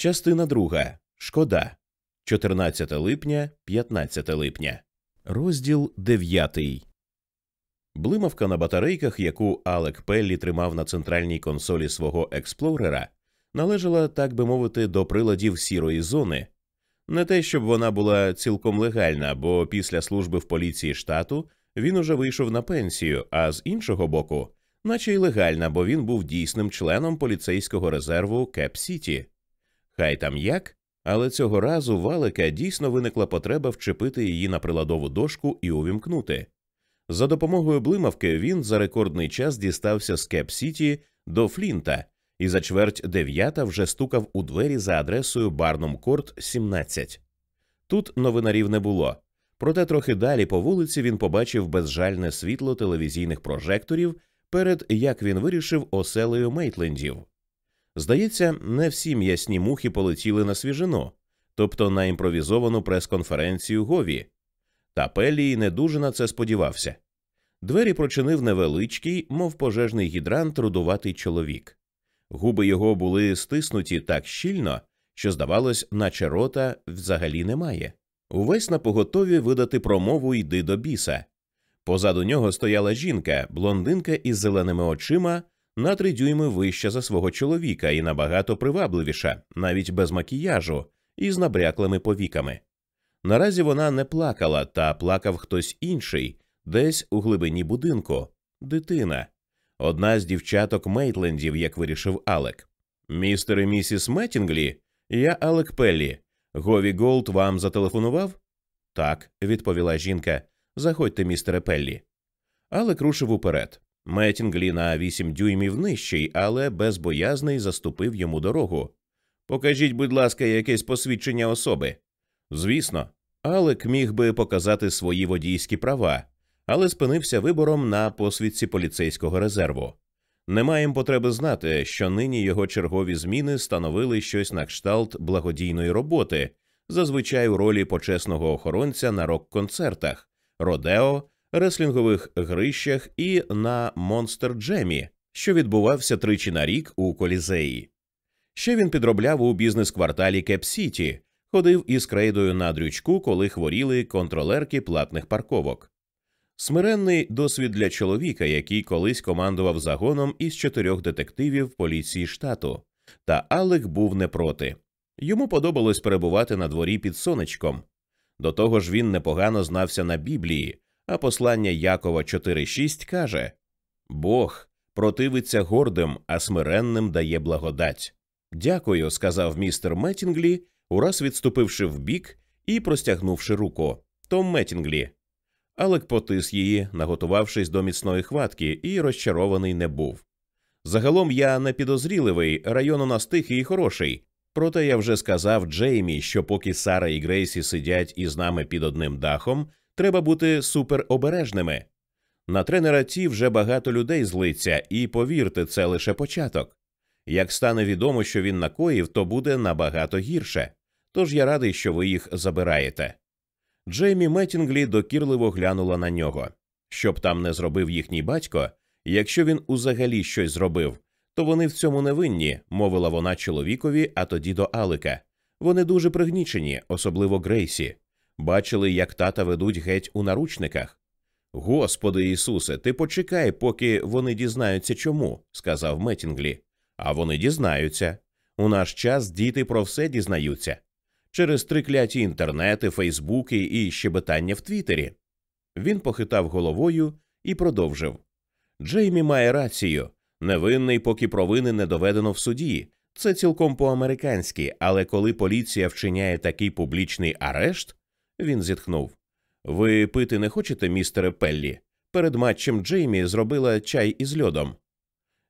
Частина друга. Шкода. 14 липня, 15 липня. Розділ 9. Блимавка на батарейках, яку Алек Пеллі тримав на центральній консолі свого експлорера, належала, так би мовити, до приладів сірої зони. Не те, щоб вона була цілком легальна, бо після служби в поліції штату він уже вийшов на пенсію, а з іншого боку, наче й легальна, бо він був дійсним членом поліцейського резерву Кеп Сіті. Хай там як, але цього разу валика дійсно виникла потреба вчепити її на приладову дошку і увімкнути. За допомогою блимавки він за рекордний час дістався з Кеп Сіті до Флінта і за чверть дев'ята вже стукав у двері за адресою Барном Корт, 17. Тут новинарів не було. Проте трохи далі по вулиці він побачив безжальне світло телевізійних прожекторів перед як він вирішив оселею Мейтлендів. Здається, не всі м'ясні мухи полетіли на свіжину, тобто на імпровізовану прес-конференцію Гові. Та Пеллі не дуже на це сподівався. Двері прочинив невеличкий, мов пожежний гідрант, рудуватий чоловік. Губи його були стиснуті так щільно, що, здавалось, наче рота взагалі немає. Увесь на поготові видати промову йди до біса. Позаду нього стояла жінка, блондинка із зеленими очима, на три дюйми вища за свого чоловіка і набагато привабливіша, навіть без макіяжу, і з набряклими повіками. Наразі вона не плакала, та плакав хтось інший, десь у глибині будинку дитина. Одна з дівчаток Мейтлендів, як вирішив Алек. Містер і місіс Меттінглі, я Алек Пеллі. Гові Голд вам зателефонував? Так, відповіла жінка. Заходьте, містере Пеллі. Алек рушив уперед. Меттінглі на вісім дюймів нижчий, але безбоязний заступив йому дорогу. Покажіть, будь ласка, якесь посвідчення особи. Звісно, Алек міг би показати свої водійські права, але спинився вибором на посвідці поліцейського резерву. Не маємо потреби знати, що нині його чергові зміни становили щось на кшталт благодійної роботи, зазвичай у ролі почесного охоронця на рок-концертах, родео, реслінгових грищах і на Монстер Джемі, що відбувався тричі на рік у колізеї. Ще він підробляв у бізнес-кварталі Кеп-Сіті, ходив із крейдою на дрючку, коли хворіли контролерки платних парковок. Смиренний досвід для чоловіка, який колись командував загоном із чотирьох детективів поліції штату, та Алек був не проти. Йому подобалось перебувати на дворі під сонечком. До того ж, він непогано знався на Біблії, а послання Якова 4.6 каже Бог противиться гордим, а смиренним дає благодать. Дякую, сказав містер Меттінглі, ураз відступивши вбік і простягнувши руку. Том Меттінглі. Алек потис її, наготувавшись до міцної хватки, і розчарований не був. Загалом я не підозріливий, район у нас тихий і хороший. Проте я вже сказав Джеймі, що поки Сара і Грейсі сидять із нами під одним дахом, треба бути суперобережними. На тренера ті вже багато людей злиться, і повірте, це лише початок. Як стане відомо, що він накоїв, то буде набагато гірше. Тож я радий, що ви їх забираєте. Джеймі Меттінглі докірливо глянула на нього. Щоб там не зробив їхній батько, якщо він узагалі щось зробив, то вони в цьому не винні, мовила вона чоловікові, а тоді до Алика. Вони дуже пригнічені, особливо Грейсі. Бачили, як тата ведуть геть у наручниках. Господи Ісусе, ти почекай, поки вони дізнаються чому, сказав Меттінглі. А вони дізнаються. У наш час діти про все дізнаються через трикляті інтернети, фейсбуки і щебетання в Твіттері. Він похитав головою і продовжив Джеймі має рацію. Невинний, поки провини не доведено в суді. Це цілком по-американськи, але коли поліція вчиняє такий публічний арешт, він зітхнув. Ви пити не хочете, містере Пеллі? Перед матчем Джеймі зробила чай із льодом.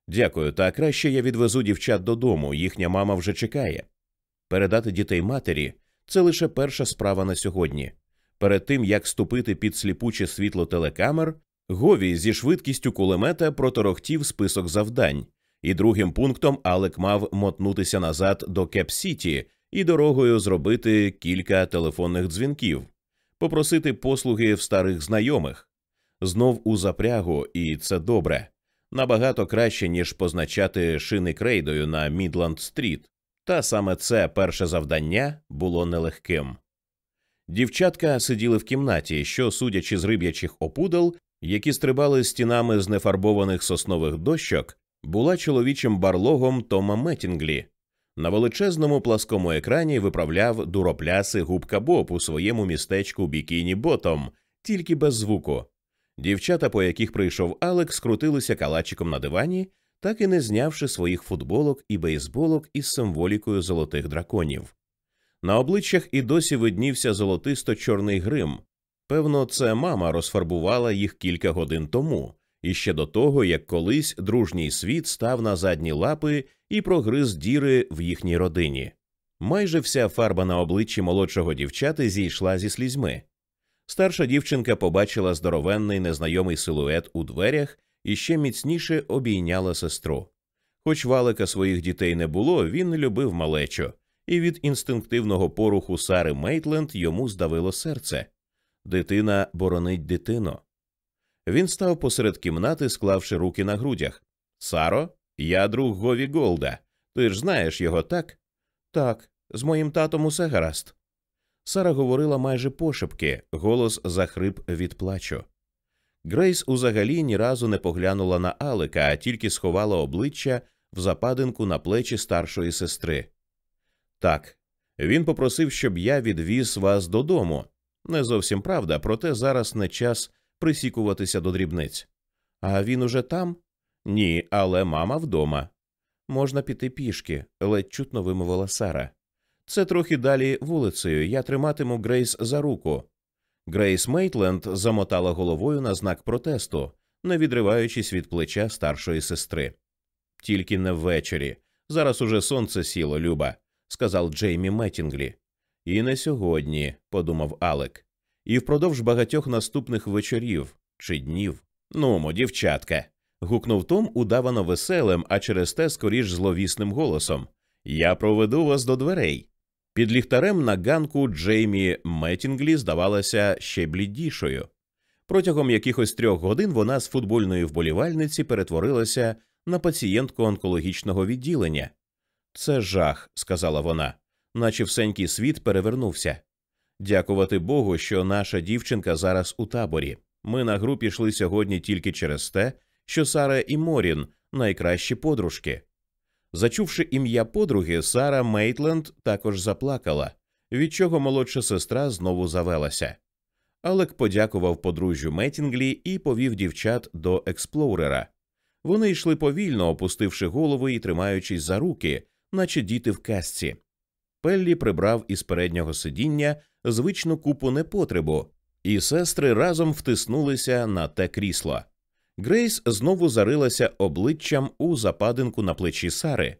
Дякую, та краще я відвезу дівчат додому, їхня мама вже чекає. Передати дітей матері це лише перша справа на сьогодні. Перед тим як ступити під сліпуче світло телекамер, Гові зі швидкістю кулемета проторохтів список завдань, і другим пунктом Алек мав мотнутися назад до Кеп-Сіті і дорогою зробити кілька телефонних дзвінків, попросити послуги в старих знайомих, знов у запрягу, і це добре, набагато краще ніж позначати шини крейдою на Мідланд Стріт. Та саме це перше завдання було нелегким. Дівчатка сиділи в кімнаті, що, судячи з риб'ячих опудал, які стрибали стінами з нефарбованих соснових дощок, була чоловічим барлогом Тома Меттінглі. На величезному пласкому екрані виправляв дуропляси губка Боб у своєму містечку Бікіні Ботом, тільки без звуку. Дівчата, по яких прийшов Алекс, скрутилися калачиком на дивані, так і не знявши своїх футболок і бейсболок із символікою золотих драконів. На обличчях і досі виднівся золотисто чорний грим. Певно, це мама розфарбувала їх кілька годин тому, і ще до того, як колись дружній світ став на задні лапи і прогриз діри в їхній родині. Майже вся фарба на обличчі молодшого дівчати зійшла зі слізьми. Старша дівчинка побачила здоровенний незнайомий силует у дверях і ще міцніше обійняла сестру. Хоч в Алека своїх дітей не було, він любив малечу, і від інстинктивного поруху Сари Мейтленд йому здавило серце. Дитина боронить дитину. Він став посеред кімнати, склавши руки на грудях. Саро, я друг Гові Голда. Ти ж знаєш його, так? Так, з моїм татом усе гаразд. Сара говорила майже пошепки, голос захрип від плачу. Грейс узагалі ні разу не поглянула на Алика, а тільки сховала обличчя в западинку на плечі старшої сестри. Так, він попросив, щоб я відвіз вас додому. Не зовсім правда, проте зараз не час присікуватися до дрібниць. А він уже там? Ні, але мама вдома. Можна піти пішки, ледь чутно вимовила Сара. Це трохи далі вулицею. Я триматиму Грейс за руку. Грейс Мейтленд замотала головою на знак протесту, не відриваючись від плеча старшої сестри. Тільки не ввечері. Зараз уже сонце сіло, Люба, сказав Джеймі Меттінглі. І не сьогодні, подумав Алек, і впродовж багатьох наступних вечорів чи днів. Нумо, дівчатка. гукнув Том удавано веселим, а через те скоріш зловісним голосом. Я проведу вас до дверей. Під ліхтарем на ганку Джеймі Меттінглі здавалася ще блідішою. Протягом якихось трьох годин вона з футбольної вболівальниці перетворилася на пацієнтку онкологічного відділення. Це жах, сказала вона, наче всенький світ перевернувся. Дякувати Богу, що наша дівчинка зараз у таборі. Ми на гру пішли сьогодні тільки через те, що Сара і Морін найкращі подружки. Зачувши ім'я подруги, Сара Мейтленд також заплакала, від чого молодша сестра знову завелася. Алек подякував подружжю Метінглі і повів дівчат до експлоурера. Вони йшли повільно, опустивши голови і тримаючись за руки, наче діти в казці. Пеллі прибрав із переднього сидіння звичну купу непотребу, і сестри разом втиснулися на те крісло. Грейс знову зарилася обличчям у западинку на плечі Сари.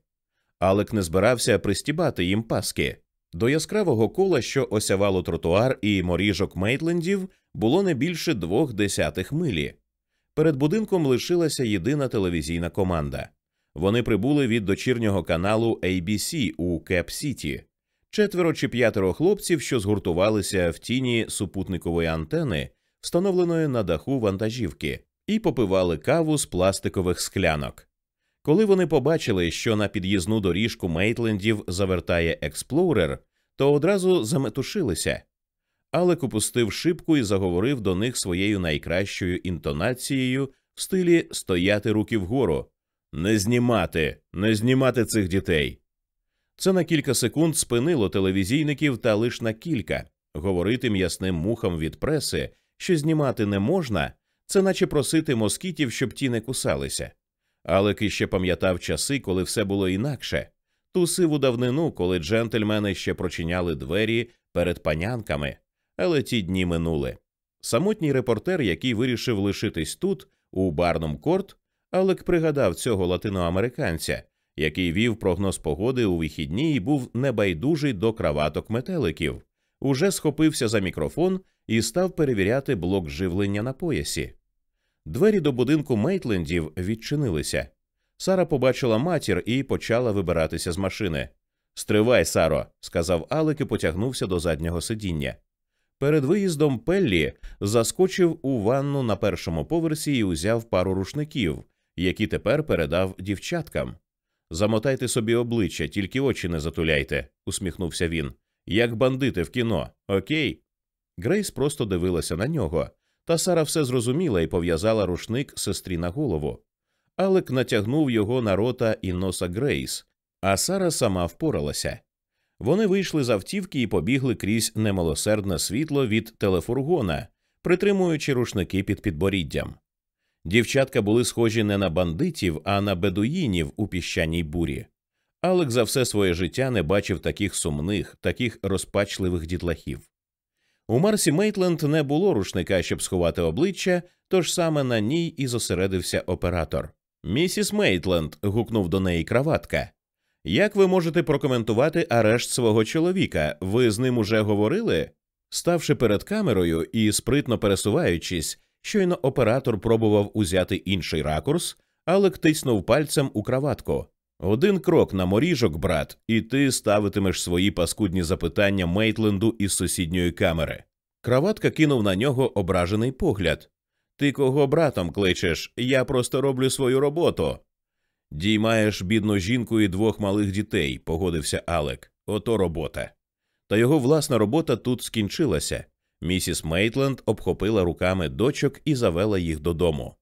Алек не збирався пристібати їм паски. До яскравого кола, що осявало тротуар і моріжок Мейтлендів, було не більше двох десятих милі. Перед будинком лишилася єдина телевізійна команда. Вони прибули від дочірнього каналу ABC у Кеп Сіті. Четверо чи п'ятеро хлопців, що згуртувалися в тіні супутникової антени, встановленої на даху вантажівки і попивали каву з пластикових склянок. Коли вони побачили, що на під'їзну доріжку Мейтлендів завертає експлорер, то одразу заметушилися. Алек упустив шибку і заговорив до них своєю найкращою інтонацією в стилі стояти руки вгору. Не знімати, не знімати цих дітей. Це на кілька секунд спинило телевізійників та лиш на кілька говорити м'ясним мухам від преси, що знімати не можна, це наче просити москітів, щоб ті не кусалися. Алек іще пам'ятав часи, коли все було інакше ту сиву давнину, коли джентльмени ще прочиняли двері перед панянками, але ті дні минули. Самотній репортер, який вирішив лишитись тут, у барном корт, Алек пригадав цього латиноамериканця, який вів прогноз погоди у вихідні і був небайдужий до краваток метеликів, уже схопився за мікрофон і став перевіряти блок живлення на поясі. Двері до будинку Мейтлендів відчинилися. Сара побачила матір і почала вибиратися з машини. Стривай, Саро, сказав Алек і потягнувся до заднього сидіння. Перед виїздом Пеллі заскочив у ванну на першому поверсі і узяв пару рушників, які тепер передав дівчаткам. Замотайте собі обличчя, тільки очі не затуляйте, усміхнувся він. Як бандити в кіно, окей? Грейс просто дивилася на нього, та Сара все зрозуміла і пов'язала рушник сестрі на голову. Алек натягнув його на рота і носа Грейс, а Сара сама впоралася. Вони вийшли з автівки і побігли крізь немилосердне світло від телефургона, притримуючи рушники під підборіддям. Дівчатка були схожі не на бандитів, а на бедуїнів у піщаній бурі. Алек за все своє життя не бачив таких сумних, таких розпачливих дітлахів. У Марсі Мейтленд не було рушника, щоб сховати обличчя, тож саме на ній і зосередився оператор. Місіс Мейтленд. гукнув до неї краватка. Як ви можете прокоментувати арешт свого чоловіка? Ви з ним уже говорили? Ставши перед камерою і спритно пересуваючись, щойно оператор пробував узяти інший ракурс, Алек тиснув пальцем у краватку. Один крок на моріжок, брат, і ти ставитимеш свої паскудні запитання Мейтленду із сусідньої камери. Краватка кинув на нього ображений погляд. Ти кого братом кличеш? Я просто роблю свою роботу. Діймаєш бідну жінку і двох малих дітей, погодився Алек. Ото робота. Та його власна робота тут скінчилася. Місіс Мейтленд обхопила руками дочок і завела їх додому.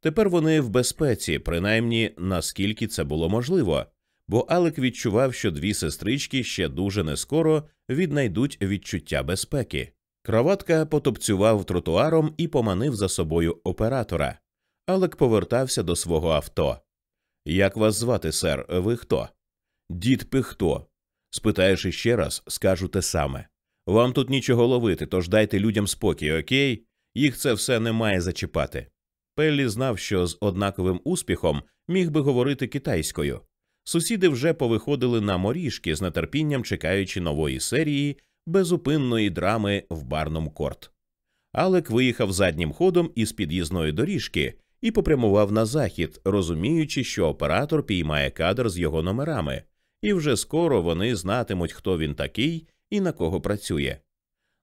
Тепер вони в безпеці, принаймні наскільки це було можливо, бо Алек відчував, що дві сестрички ще дуже нескоро віднайдуть відчуття безпеки. Краватка потопцював тротуаром і поманив за собою оператора. Алек повертався до свого авто. Як вас звати, сер? Ви хто? Дід Пихто. Спитаєш іще раз, скажу те саме. Вам тут нічого ловити, тож дайте людям спокій, окей? Їх це все не має зачіпати. Пеллі знав, що з однаковим успіхом міг би говорити китайською. Сусіди вже повиходили на моріжки з нетерпінням чекаючи нової серії безупинної драми в барном корт. Алек виїхав заднім ходом із під'їзної доріжки і попрямував на захід, розуміючи, що оператор піймає кадр з його номерами, і вже скоро вони знатимуть, хто він такий і на кого працює.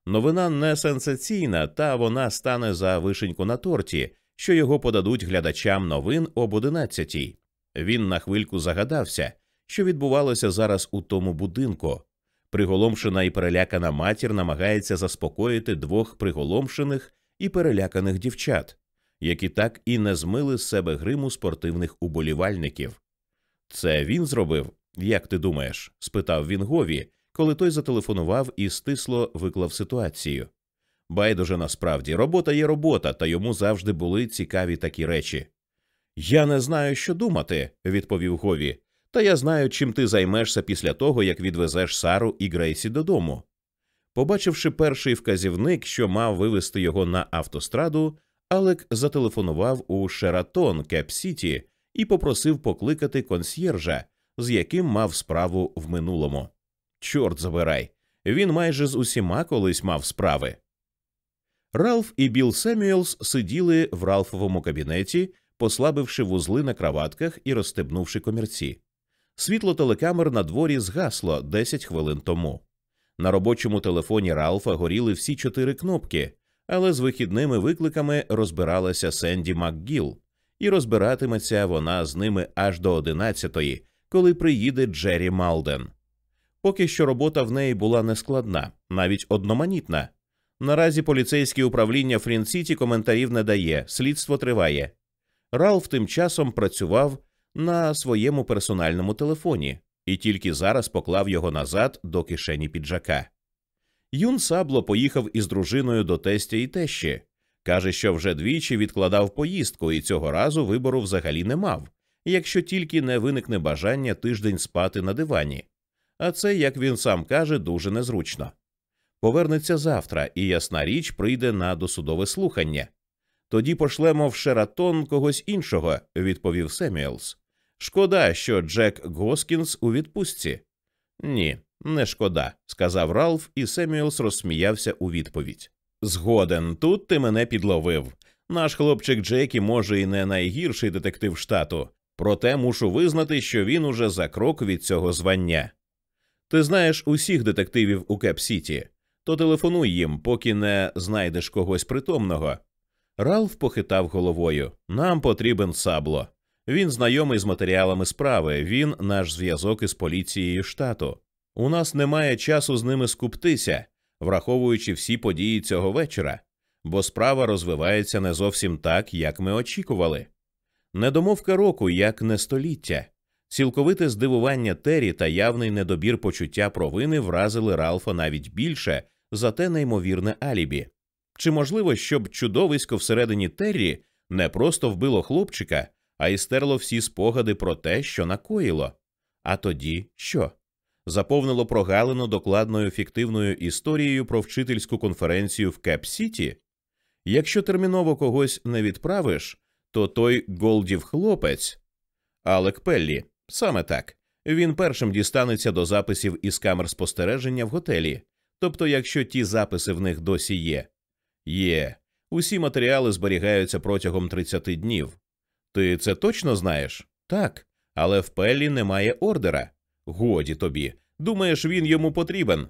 Новина не сенсаційна, та вона стане за вишеньку на торті, що його подадуть глядачам новин об одинадцятій. Він на хвильку загадався, що відбувалося зараз у тому будинку. Приголомшена і перелякана матір намагається заспокоїти двох приголомшених і переляканих дівчат, які так і не змили з себе гриму спортивних уболівальників. Це він зробив, як ти думаєш? спитав він Гові, коли той зателефонував і стисло виклав ситуацію. Байдуже насправді робота є робота, та йому завжди були цікаві такі речі. Я не знаю, що думати, відповів Гові, та я знаю, чим ти займешся після того, як відвезеш Сару і Грейсі додому. Побачивши перший вказівник, що мав вивести його на автостраду, Алек зателефонував у Шератон Кеп Сіті і попросив покликати консьєржа, з яким мав справу в минулому. Чорт забирай, він майже з усіма колись мав справи. Ралф і Біл Семюелс сиділи в Ралфовому кабінеті, послабивши вузли на краватках і розстебнувши комірці. Світло телекамер на дворі згасло 10 хвилин тому. На робочому телефоні Ралфа горіли всі чотири кнопки, але з вихідними викликами розбиралася Сенді МакГіл, і розбиратиметься вона з ними аж до одинадцятої, коли приїде Джері Малден. Поки що робота в неї була нескладна, навіть одноманітна. Наразі поліцейське управління Фрінсіті коментарів не дає, слідство триває. Ралф тим часом працював на своєму персональному телефоні і тільки зараз поклав його назад до кишені піджака. Юн Сабло поїхав із дружиною до тестя і тещі. Каже, що вже двічі відкладав поїздку і цього разу вибору взагалі не мав, якщо тільки не виникне бажання тиждень спати на дивані. А це, як він сам каже, дуже незручно. Повернеться завтра, і ясна річ прийде на досудове слухання. Тоді пошлемо в Шератон когось іншого, відповів Семюелс. Шкода, що Джек Госкінс у відпустці. Ні, не шкода, сказав Ралф, і Семюелс розсміявся у відповідь. Згоден, тут ти мене підловив. Наш хлопчик Джекі може і не найгірший детектив штату, проте мушу визнати, що він уже за крок від цього звання. Ти знаєш усіх детективів у Кеп Сіті, то телефонуй їм, поки не знайдеш когось притомного. Ралф похитав головою. Нам потрібен сабло. Він знайомий з матеріалами справи, він наш зв'язок із поліцією штату. У нас немає часу з ними скуптися, враховуючи всі події цього вечора, бо справа розвивається не зовсім так, як ми очікували. Недомовка року, як не століття. Цілковите здивування Террі та явний недобір почуття провини вразили Ралфа навіть більше за те неймовірне алібі. Чи можливо, щоб чудовисько всередині Террі не просто вбило хлопчика, а й стерло всі спогади про те, що накоїло? А тоді що? Заповнило прогалину докладною фіктивною історією про вчительську конференцію в Кеп-Сіті? Якщо терміново когось не відправиш, то той Голдів хлопець Алек Пеллі, саме так. Він першим дістанеться до записів із камер спостереження в готелі. Тобто, якщо ті записи в них досі є, є. Усі матеріали зберігаються протягом 30 днів. Ти це точно знаєш? Так. Але в Пеллі немає ордера. Годі тобі. Думаєш, він йому потрібен?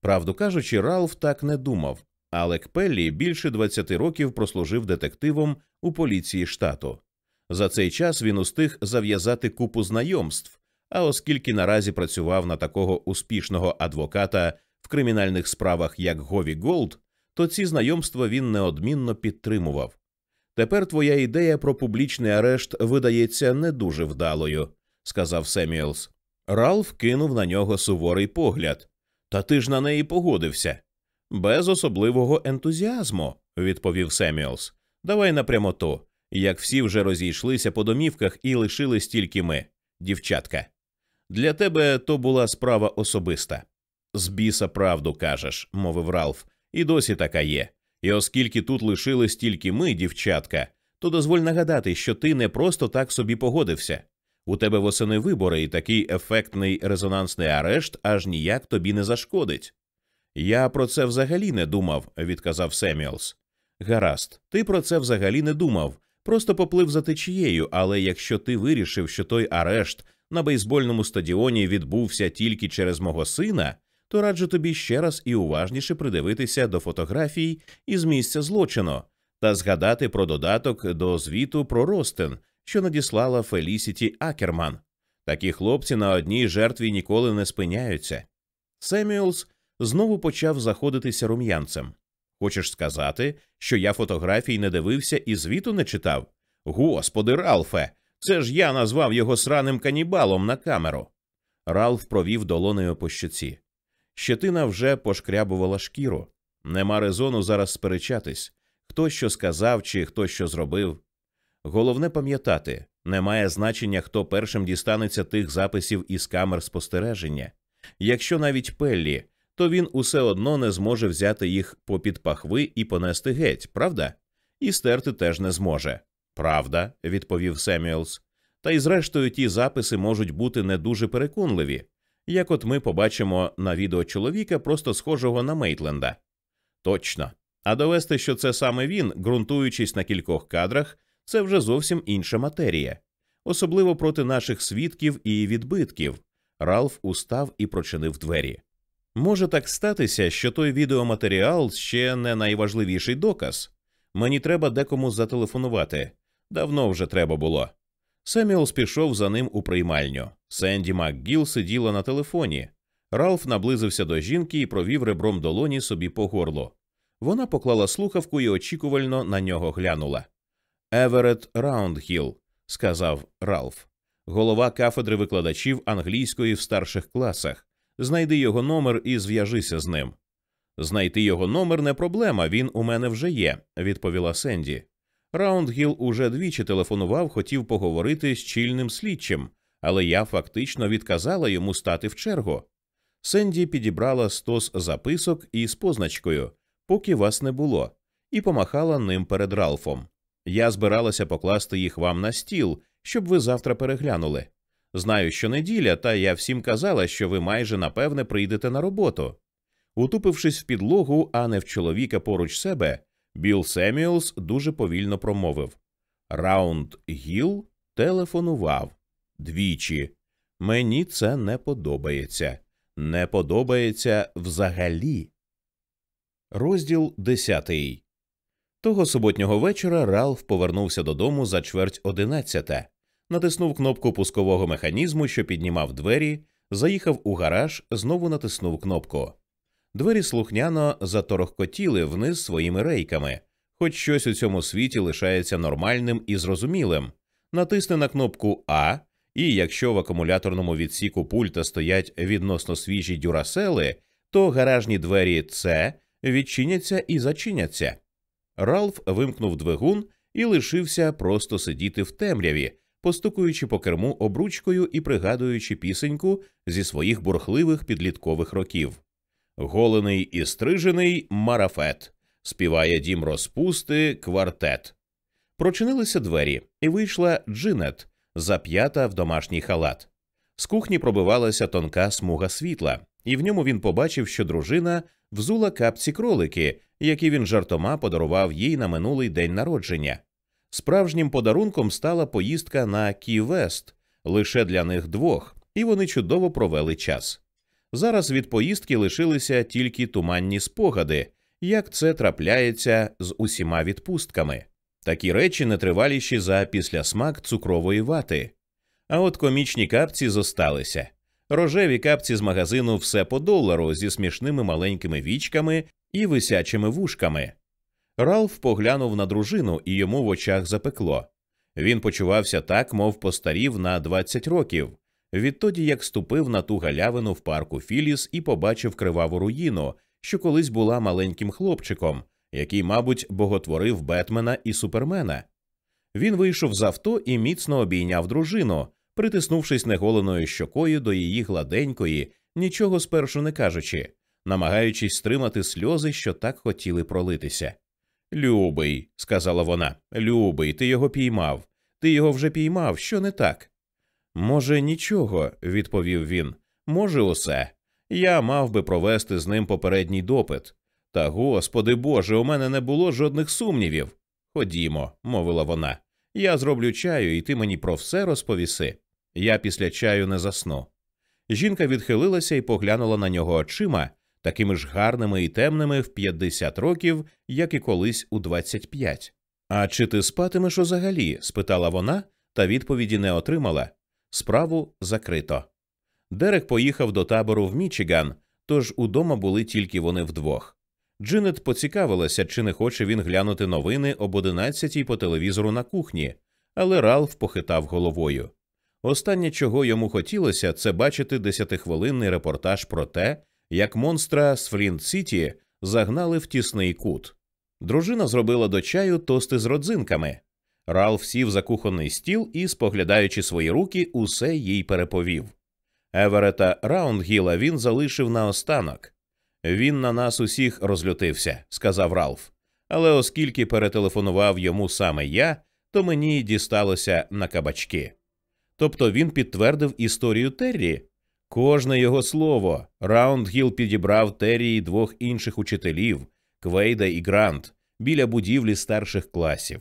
Правду кажучи, Ралф так не думав. Алек Пеллі більше 20 років прослужив детективом у поліції штату. За цей час він устиг зав'язати купу знайомств, а оскільки наразі працював на такого успішного адвоката в кримінальних справах, як Гові Голд, то ці знайомства він неодмінно підтримував. Тепер твоя ідея про публічний арешт видається не дуже вдалою, сказав Семюелс. Ралф кинув на нього суворий погляд. Та ти ж на неї погодився. Без особливого ентузіазму, відповів Семюелс. Давай напряму, як усі вже розійшлися по домівках і лишились тільки ми, дівчатка. Для тебе то була справа особиста. З біса правду кажеш, мовив Ралф, і досі така є. І оскільки тут лишились тільки ми, дівчатка, то дозволь нагадати, що ти не просто так собі погодився. У тебе восени вибори, і такий ефектний резонансний арешт аж ніяк тобі не зашкодить. Я про це взагалі не думав, відказав Семюелс. Гаразд, ти про це взагалі не думав, просто поплив за течією, але якщо ти вирішив, що той арешт на бейсбольному стадіоні відбувся тільки через мого сина, то раджу тобі ще раз і уважніше придивитися до фотографій із місця злочину та згадати про додаток до звіту про Ростен, що надіслала Фелісіті Акерман. Такі хлопці на одній жертві ніколи не спиняються. Семюелс знову почав заходитися рум'янцем. Хочеш сказати, що я фотографій не дивився і звіту не читав? Господи, Ралфе, це ж я назвав його сраним канібалом на камеру. Ралф провів долонею по щоці. Щетина вже пошкрябувала шкіру. Нема резону зараз сперечатись, хто що сказав чи хто що зробив. Головне пам'ятати немає значення, хто першим дістанеться тих записів із камер спостереження. Якщо навіть Пеллі, то він усе одно не зможе взяти їх попід пахви і понести геть, правда? І стерти теж не зможе. Правда, відповів Семюелс. Та й зрештою ті записи можуть бути не дуже переконливі, як от ми побачимо на відео чоловіка, просто схожого на Мейтленда. Точно. А довести, що це саме він, ґрунтуючись на кількох кадрах, це вже зовсім інша матерія, особливо проти наших свідків і відбитків. Ралф устав і прочинив двері. Може так статися, що той відеоматеріал ще не найважливіший доказ. Мені треба декому зателефонувати. Давно вже треба було. Семюелс пішов за ним у приймальню. Сенді МакГіл сиділа на телефоні. Ралф наблизився до жінки і провів ребром долоні собі по горлу. Вона поклала слухавку і очікувально на нього глянула. Еверет Раундгіл, сказав Ралф, голова кафедри викладачів англійської в старших класах. Знайди його номер і зв'яжися з ним. Знайти його номер не проблема, він у мене вже є, відповіла Сенді. Раундгіл уже двічі телефонував, хотів поговорити з чільним слідчим, але я фактично відказала йому стати в чергу. Сенді підібрала стос записок із позначкою, поки вас не було, і помахала ним перед Ралфом. Я збиралася покласти їх вам на стіл, щоб ви завтра переглянули. Знаю, що неділя, та я всім казала, що ви майже напевне прийдете на роботу. Утупившись в підлогу, а не в чоловіка поруч себе, Білл Семюелс дуже повільно промовив Раунд Гіл телефонував двічі. Мені це не подобається. Не подобається взагалі. Розділ десятий. Того суботнього вечора Ралф повернувся додому за чверть одинадцята. Натиснув кнопку пускового механізму, що піднімав двері, заїхав у гараж, знову натиснув кнопку. Двері слухняно заторохкотіли вниз своїми рейками, хоч щось у цьому світі лишається нормальним і зрозумілим. Натисни на кнопку А, і якщо в акумуляторному відсіку пульта стоять відносно свіжі дюрасели, то гаражні двері С відчиняться і зачиняться. Ралф вимкнув двигун і лишився просто сидіти в темряві, постукуючи по керму обручкою і пригадуючи пісеньку зі своїх бурхливих підліткових років. Голений і стрижений марафет, співає дім розпусти, квартет. Прочинилися двері, і вийшла Джинет, зап'ята в домашній халат. З кухні пробивалася тонка смуга світла, і в ньому він побачив, що дружина взула капці кролики, які він жартома подарував їй на минулий день народження. Справжнім подарунком стала поїздка на Кі-Вест лише для них двох, і вони чудово провели час. Зараз від поїздки лишилися тільки туманні спогади, як це трапляється з усіма відпустками. Такі речі нетриваліші за післясмак цукрової вати. А от комічні капці зосталися. Рожеві капці з магазину все по долару зі смішними маленькими вічками і висячими вушками. Ралф поглянув на дружину і йому в очах запекло. Він почувався так, мов постарів на 20 років, відтоді як ступив на ту галявину в парку Філіс і побачив криваву руїну, що колись була маленьким хлопчиком, який, мабуть, боготворив Бетмена і Супермена. Він вийшов з авто і міцно обійняв дружину, притиснувшись неголеною щокою до її гладенької, нічого спершу не кажучи, намагаючись стримати сльози, що так хотіли пролитися. Любий, сказала вона, любий, ти його піймав. Ти його вже піймав, що не так? Може, нічого, відповів він. Може, усе. Я мав би провести з ним попередній допит. Та господи Боже, у мене не було жодних сумнівів. Ходімо, мовила вона. Я зроблю чаю, і ти мені про все розповіси. Я після чаю не засну. Жінка відхилилася і поглянула на нього очима, такими ж гарними і темними в 50 років, як і колись у 25. А чи ти спатимеш узагалі? спитала вона, та відповіді не отримала. Справу закрито. Дерек поїхав до табору в Мічиган, тож удома були тільки вони вдвох. Джинет поцікавилася, чи не хоче він глянути новини об одинадцятій по телевізору на кухні, але Ралф похитав головою. Останнє, чого йому хотілося, це бачити десятихвилинний репортаж про те, як монстра з Флінт Сіті загнали в тісний кут. Дружина зробила до чаю тости з родзинками. Ралф сів за кухонний стіл і, споглядаючи свої руки, усе їй переповів. Еверета Раундгіла він залишив наостанок. Він на нас усіх розлютився, сказав Ралф. Але оскільки телефонував йому саме я, то мені дісталося на кабачки. Тобто він підтвердив історію Террі. Кожне його слово. Раундгіл підібрав Террі і двох інших учителів Квейда і Грант біля будівлі старших класів.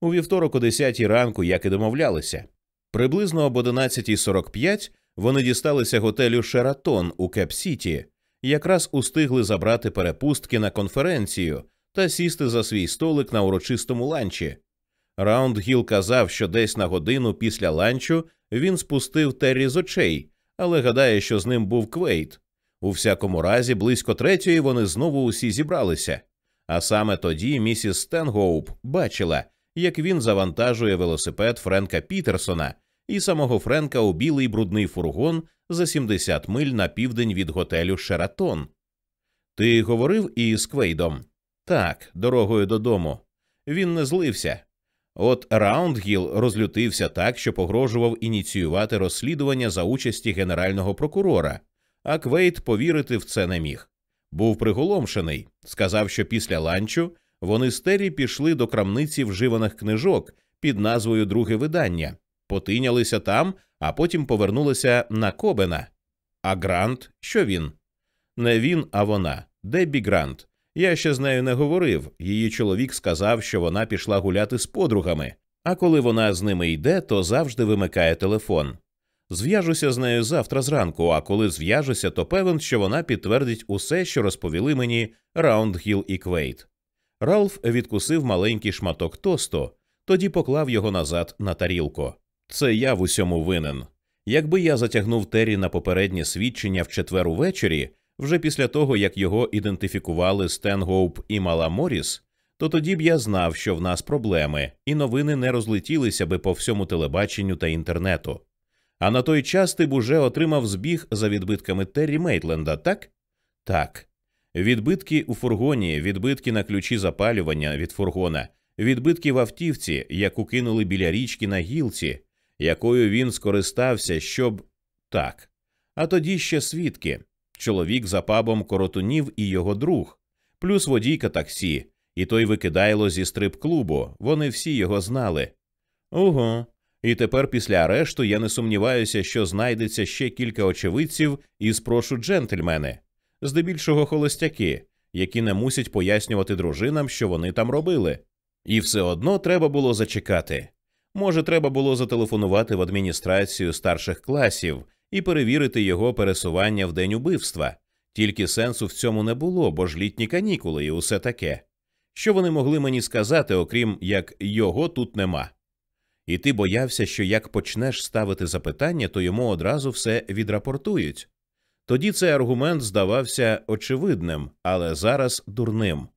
У вівторок о 10 ранку, як і домовлялися. Приблизно об 11.45 вони дісталися готелю Шератон у Кеп-Сіті, якраз устигли забрати перепустки на конференцію та сісти за свій столик на урочистому ланчі. Раундгіл казав, що десь на годину після ланчу він спустив Террі з очей, але гадає, що з ним був Квейт. У всякому разі, близько третьої вони знову усі зібралися. А саме тоді місіс Стенгоуп бачила, як він завантажує велосипед Френка Пітерсона і самого Френка у білий брудний фургон за 70 миль на південь від готелю Шератон. Ти говорив із Квейдом? Так, дорогою додому. Він не злився. От Раундгіл розлютився так, що погрожував ініціювати розслідування за участі генерального прокурора, а Квейт повірити в це не міг. Був приголомшений, сказав, що після ланчу вони з Террі пішли до крамниці вживаних книжок під назвою Друге видання, потинялися там, а потім повернулися на Кобена. А Грант, що він? Не він, а вона. Деббі Грант. Я ще з нею не говорив. Її чоловік сказав, що вона пішла гуляти з подругами, а коли вона з ними йде, то завжди вимикає телефон. Зв'яжуся з нею завтра зранку, а коли зв'яжуся, то певен, що вона підтвердить усе, що розповіли мені Раундгіл і Квейт. Ралф відкусив маленький шматок тосту, тоді поклав його назад на тарілку. Це я в усьому винен. Якби я затягнув Террі на попереднє свідчення в четвер увечері, вже після того як його ідентифікували Стенгоуп і Мала Моріс, то тоді б я знав, що в нас проблеми, і новини не розлетілися би по всьому телебаченню та інтернету. А на той час ти б уже отримав збіг за відбитками Террі Мейтленда, так? Так. Відбитки у фургоні, відбитки на ключі запалювання від фургона, відбитки в автівці, яку кинули біля річки на гілці, якою він скористався, щоб. Так. А тоді ще свідки чоловік за пабом коротунів і його друг, плюс водійка таксі, і той викидайло зі стрип-клубу. Вони всі його знали. Ого. І тепер після арешту я не сумніваюся, що знайдеться ще кілька очевидців і спрошу джентльмени, здебільшого холостяки, які не мусять пояснювати дружинам, що вони там робили. І все одно треба було зачекати. Може, треба було зателефонувати в адміністрацію старших класів і перевірити його пересування в день убивства. Тільки сенсу в цьому не було, бо ж літні канікули і усе таке. Що вони могли мені сказати, окрім як його тут нема? І ти боявся, що як почнеш ставити запитання, то йому одразу все відрапортують. Тоді цей аргумент здавався очевидним, але зараз дурним.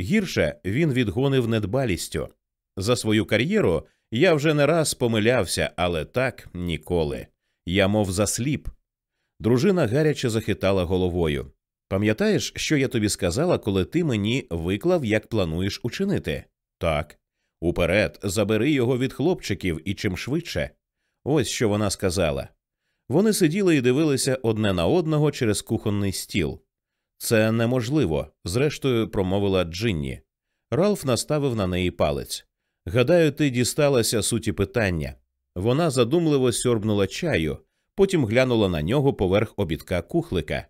Гірше він відгонив недбалістю. За свою кар'єру я вже не раз помилявся, але так ніколи. Я мов засліп. Дружина гаряче захитала головою. Пам'ятаєш, що я тобі сказала, коли ти мені виклав, як плануєш учинити? Так. Уперед, забери його від хлопчиків і чим швидше. Ось що вона сказала. Вони сиділи і дивилися одне на одного через кухонний стіл. Це неможливо, зрештою, промовила Джинні. Ралф наставив на неї палець. Гадаю, ти дісталася суті питання. Вона задумливо сьорбнула чаю, потім глянула на нього поверх обідка кухлика.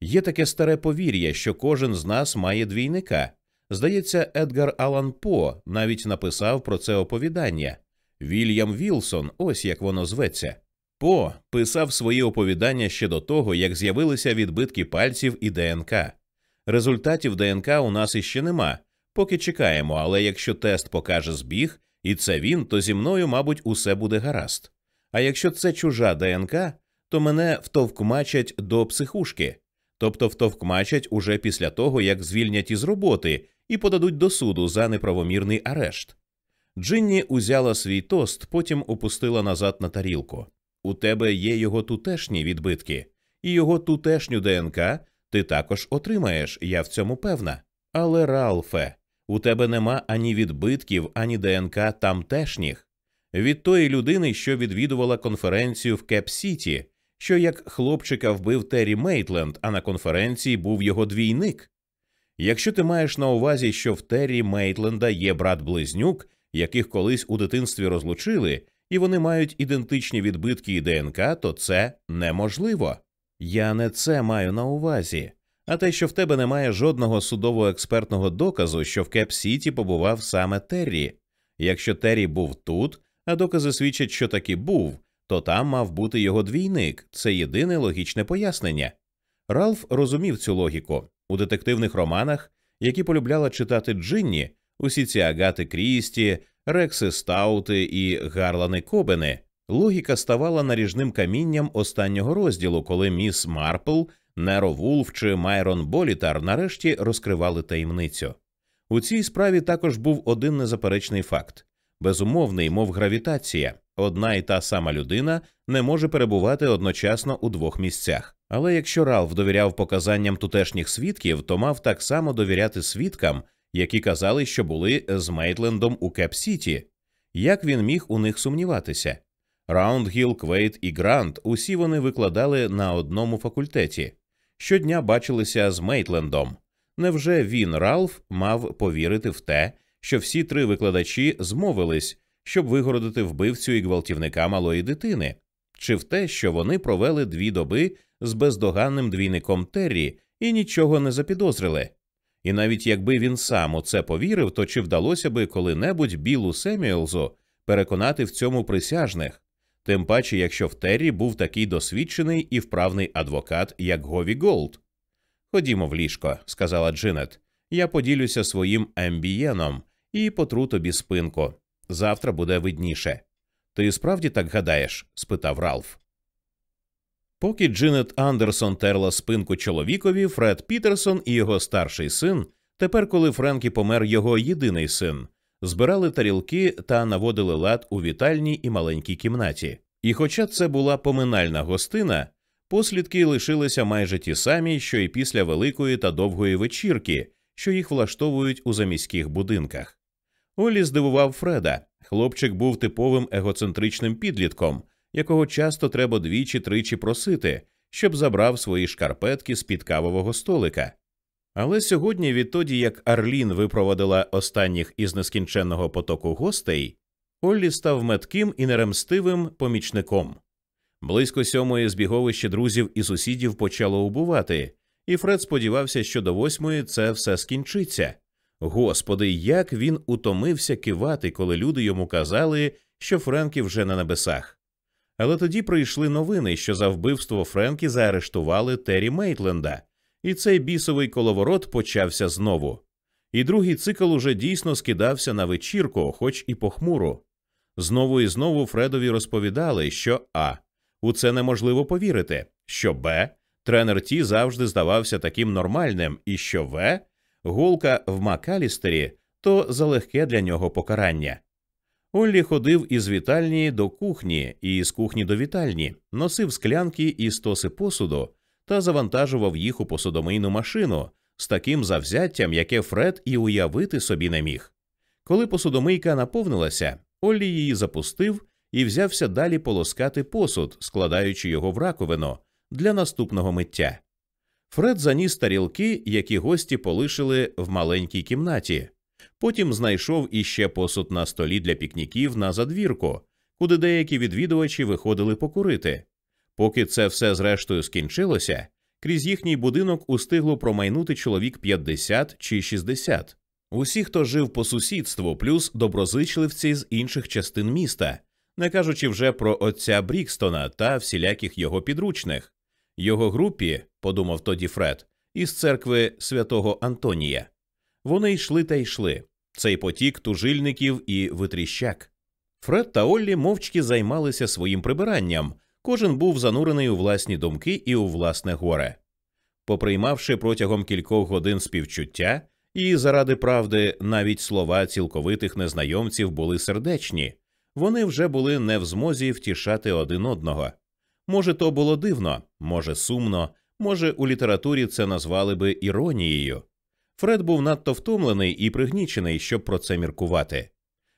Є таке старе повір'я, що кожен з нас має двійника. Здається, Едгар Алан По навіть написав про це оповідання. Вільям Вілсон, ось як воно зветься. По писав свої оповідання ще до того, як з'явилися відбитки пальців і ДНК. Результатів ДНК у нас іще нема, поки чекаємо, але якщо тест покаже збіг, і це він, то зі мною, мабуть, усе буде гаразд. А якщо це чужа ДНК, то мене втовкмачать до психушки, тобто втовкмачать уже після того, як звільнять із роботи і подадуть до суду за неправомірний арешт. Джинні узяла свій тост, потім опустила назад на тарілку. У тебе є його тутешні відбитки, і його тутешню ДНК ти також отримаєш, я в цьому певна. Але, Ралфе, у тебе нема ані відбитків, ані ДНК тамтешніх. Від тої людини, що відвідувала конференцію в Кеп Сіті, що, як хлопчика вбив Террі Мейтленд, а на конференції був його двійник. Якщо ти маєш на увазі, що в Террі Мейтленда є брат близнюк, яких колись у дитинстві розлучили, і вони мають ідентичні відбитки і ДНК, то це неможливо. Я не це маю на увазі. А те, що в тебе немає жодного судово експертного доказу, що в Кеп Сіті побував саме Террі. Якщо Террі був тут, а докази свідчать, що таки був, то там мав бути його двійник. Це єдине логічне пояснення. Ралф розумів цю логіку у детективних романах, які полюбляла читати Джинні, усі ці агати Крісті, Рекси Стаути і Гарлани Кобени. Логіка ставала наріжним камінням останнього розділу, коли міс Марпл, Неро Вулф чи Майрон Болітар нарешті розкривали таємницю. У цій справі також був один незаперечний факт безумовний, мов гравітація. Одна і та сама людина не може перебувати одночасно у двох місцях. Але якщо Ралф довіряв показанням тутешніх свідків, то мав так само довіряти свідкам, які казали, що були з Мейтлендом у Кеп Сіті. Як він міг у них сумніватися? Раундгіл, Квейт і Грант усі вони викладали на одному факультеті. Щодня бачилися з Мейтлендом. Невже він, Ралф, мав повірити в те, що всі три викладачі змовились, щоб вигородити вбивцю і гвалтівника малої дитини, чи в те, що вони провели дві доби з бездоганним двійником Террі і нічого не запідозрили? І навіть якби він сам у це повірив, то чи вдалося би коли-небудь Білу Семюелзу переконати в цьому присяжних? Тим паче, якщо в Террі був такий досвідчений і вправний адвокат, як Гові Голд. Ходімо в ліжко, сказала Джинет. Я поділюся своїм ембієном і потру тобі спинку. Завтра буде видніше. Ти справді так гадаєш? спитав Ралф. Поки Джинет Андерсон терла спинку чоловікові, Фред Пітерсон і його старший син, тепер, коли Френкі помер його єдиний син, збирали тарілки та наводили лад у вітальній і маленькій кімнаті. І, хоча це була поминальна гостина, послідки лишилися майже ті самі, що й після великої та довгої вечірки, що їх влаштовують у заміських будинках. Олі здивував Фреда. Хлопчик був типовим егоцентричним підлітком, якого часто треба двічі тричі просити, щоб забрав свої шкарпетки з під кавового столика. Але сьогодні, відтоді як Арлін випроводила останніх із нескінченного потоку гостей, Оллі став метким і неремстивим помічником. Близько сьомої збіговище друзів і сусідів почало убувати, і Фред сподівався, що до восьмої це все скінчиться. Господи, як він утомився кивати, коли люди йому казали, що Френкі вже на небесах. Але тоді прийшли новини, що за вбивство Френкі заарештували Террі Мейтленда, і цей бісовий коловорот почався знову. І другий цикл уже дійсно скидався на вечірку, хоч і похмуру. Знову і знову Фредові розповідали, що А. У це неможливо повірити, що Б. Тренер Ті завжди здавався таким нормальним, і що В. Голка в Макалістері то залегке для нього покарання. Оллі ходив із вітальні до кухні і з кухні до вітальні, носив склянки і стоси посуду та завантажував їх у посудомийну машину з таким завзяттям, яке Фред і уявити собі не міг. Коли посудомийка наповнилася, Оллі її запустив і взявся далі полоскати посуд, складаючи його в раковину для наступного миття. Фред заніс тарілки, які гості полишили в маленькій кімнаті. Потім знайшов іще посуд на столі для пікніків на задвірку, куди деякі відвідувачі виходили покурити. Поки це все зрештою скінчилося, крізь їхній будинок устигло промайнути чоловік 50 чи 60. Усі, хто жив по сусідству, плюс доброзичливці з інших частин міста, не кажучи вже про отця Брікстона та всіляких його підручних. Його групі, подумав тоді Фред, із церкви святого Антонія. Вони йшли та йшли. Цей потік тужильників і витріщак. Фред та Оллі мовчки займалися своїм прибиранням. Кожен був занурений у власні думки і у власне горе. Поприймавши протягом кількох годин співчуття, і заради правди навіть слова цілковитих незнайомців були сердечні, вони вже були не в змозі втішати один одного. Може, то було дивно, може, сумно, може, у літературі це назвали би іронією. Фред був надто втомлений і пригнічений, щоб про це міркувати.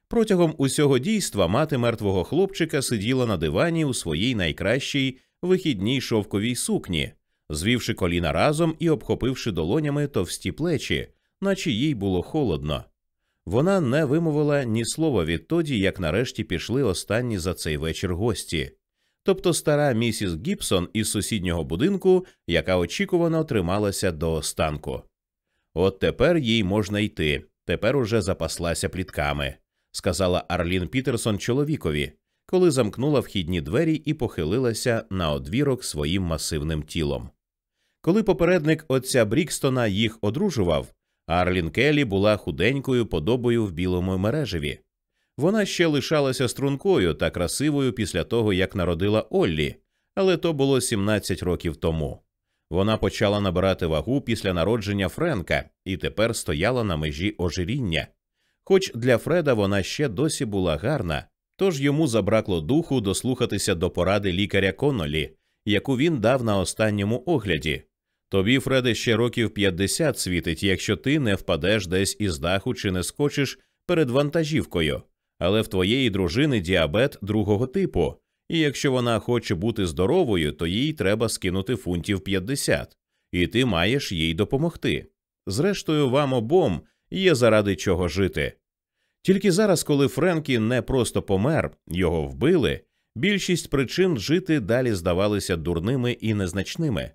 Протягом усього дійства мати мертвого хлопчика сиділа на дивані у своїй найкращій вихідній шовковій сукні, звівши коліна разом і обхопивши долонями товсті плечі, наче їй було холодно. Вона не вимовила ні слова відтоді, як нарешті пішли останні за цей вечір гості, тобто стара місіс Гібсон із сусіднього будинку, яка очікувано трималася до останку. От тепер їй можна йти, тепер уже запаслася плітками, сказала Арлін Пітерсон чоловікові, коли замкнула вхідні двері і похилилася на одвірок своїм масивним тілом. Коли попередник отця Брікстона їх одружував, Арлін Келлі була худенькою подобою в білому мережеві. Вона ще лишалася стрункою та красивою після того, як народила Оллі, але то було 17 років тому. Вона почала набирати вагу після народження Френка і тепер стояла на межі ожиріння. Хоч для Фреда вона ще досі була гарна, тож йому забракло духу дослухатися до поради лікаря Коннолі, яку він дав на останньому огляді. Тобі, Фреде, ще років 50 світить, якщо ти не впадеш десь із даху чи не скочиш перед вантажівкою, але в твоєї дружини діабет другого типу, і якщо вона хоче бути здоровою, то їй треба скинути фунтів 50, і ти маєш їй допомогти. Зрештою, вам обом є заради чого жити. Тільки зараз, коли Френкі не просто помер, його вбили, більшість причин жити далі здавалися дурними і незначними.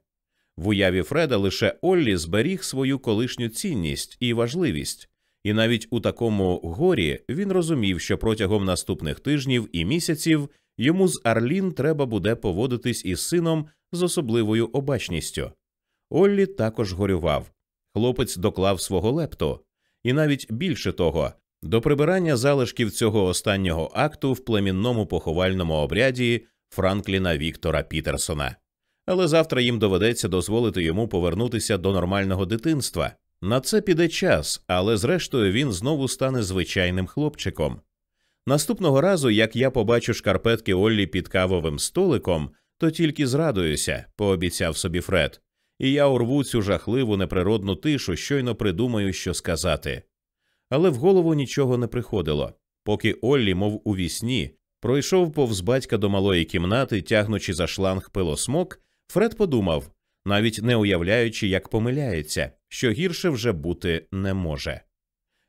В уяві Фреда лише Оллі зберіг свою колишню цінність і важливість, і навіть у такому горі він розумів, що протягом наступних тижнів і місяців йому з Арлін треба буде поводитись із сином з особливою обачністю. Оллі також горював. Хлопець доклав свого лепту, і навіть більше того, до прибирання залишків цього останнього акту в племінному поховальному обряді Франкліна Віктора Пітерсона. Але завтра їм доведеться дозволити йому повернутися до нормального дитинства. На це піде час, але зрештою він знову стане звичайним хлопчиком. Наступного разу, як я побачу шкарпетки Оллі під кавовим столиком, то тільки зрадуюся, пообіцяв собі Фред, і я урву цю жахливу неприродну тишу, щойно придумаю, що сказати. Але в голову нічого не приходило, поки Оллі, мов у вісні, пройшов повз батька до малої кімнати, тягнучи за шланг пилосмок, Фред подумав, навіть не уявляючи, як помиляється, що гірше вже бути не може.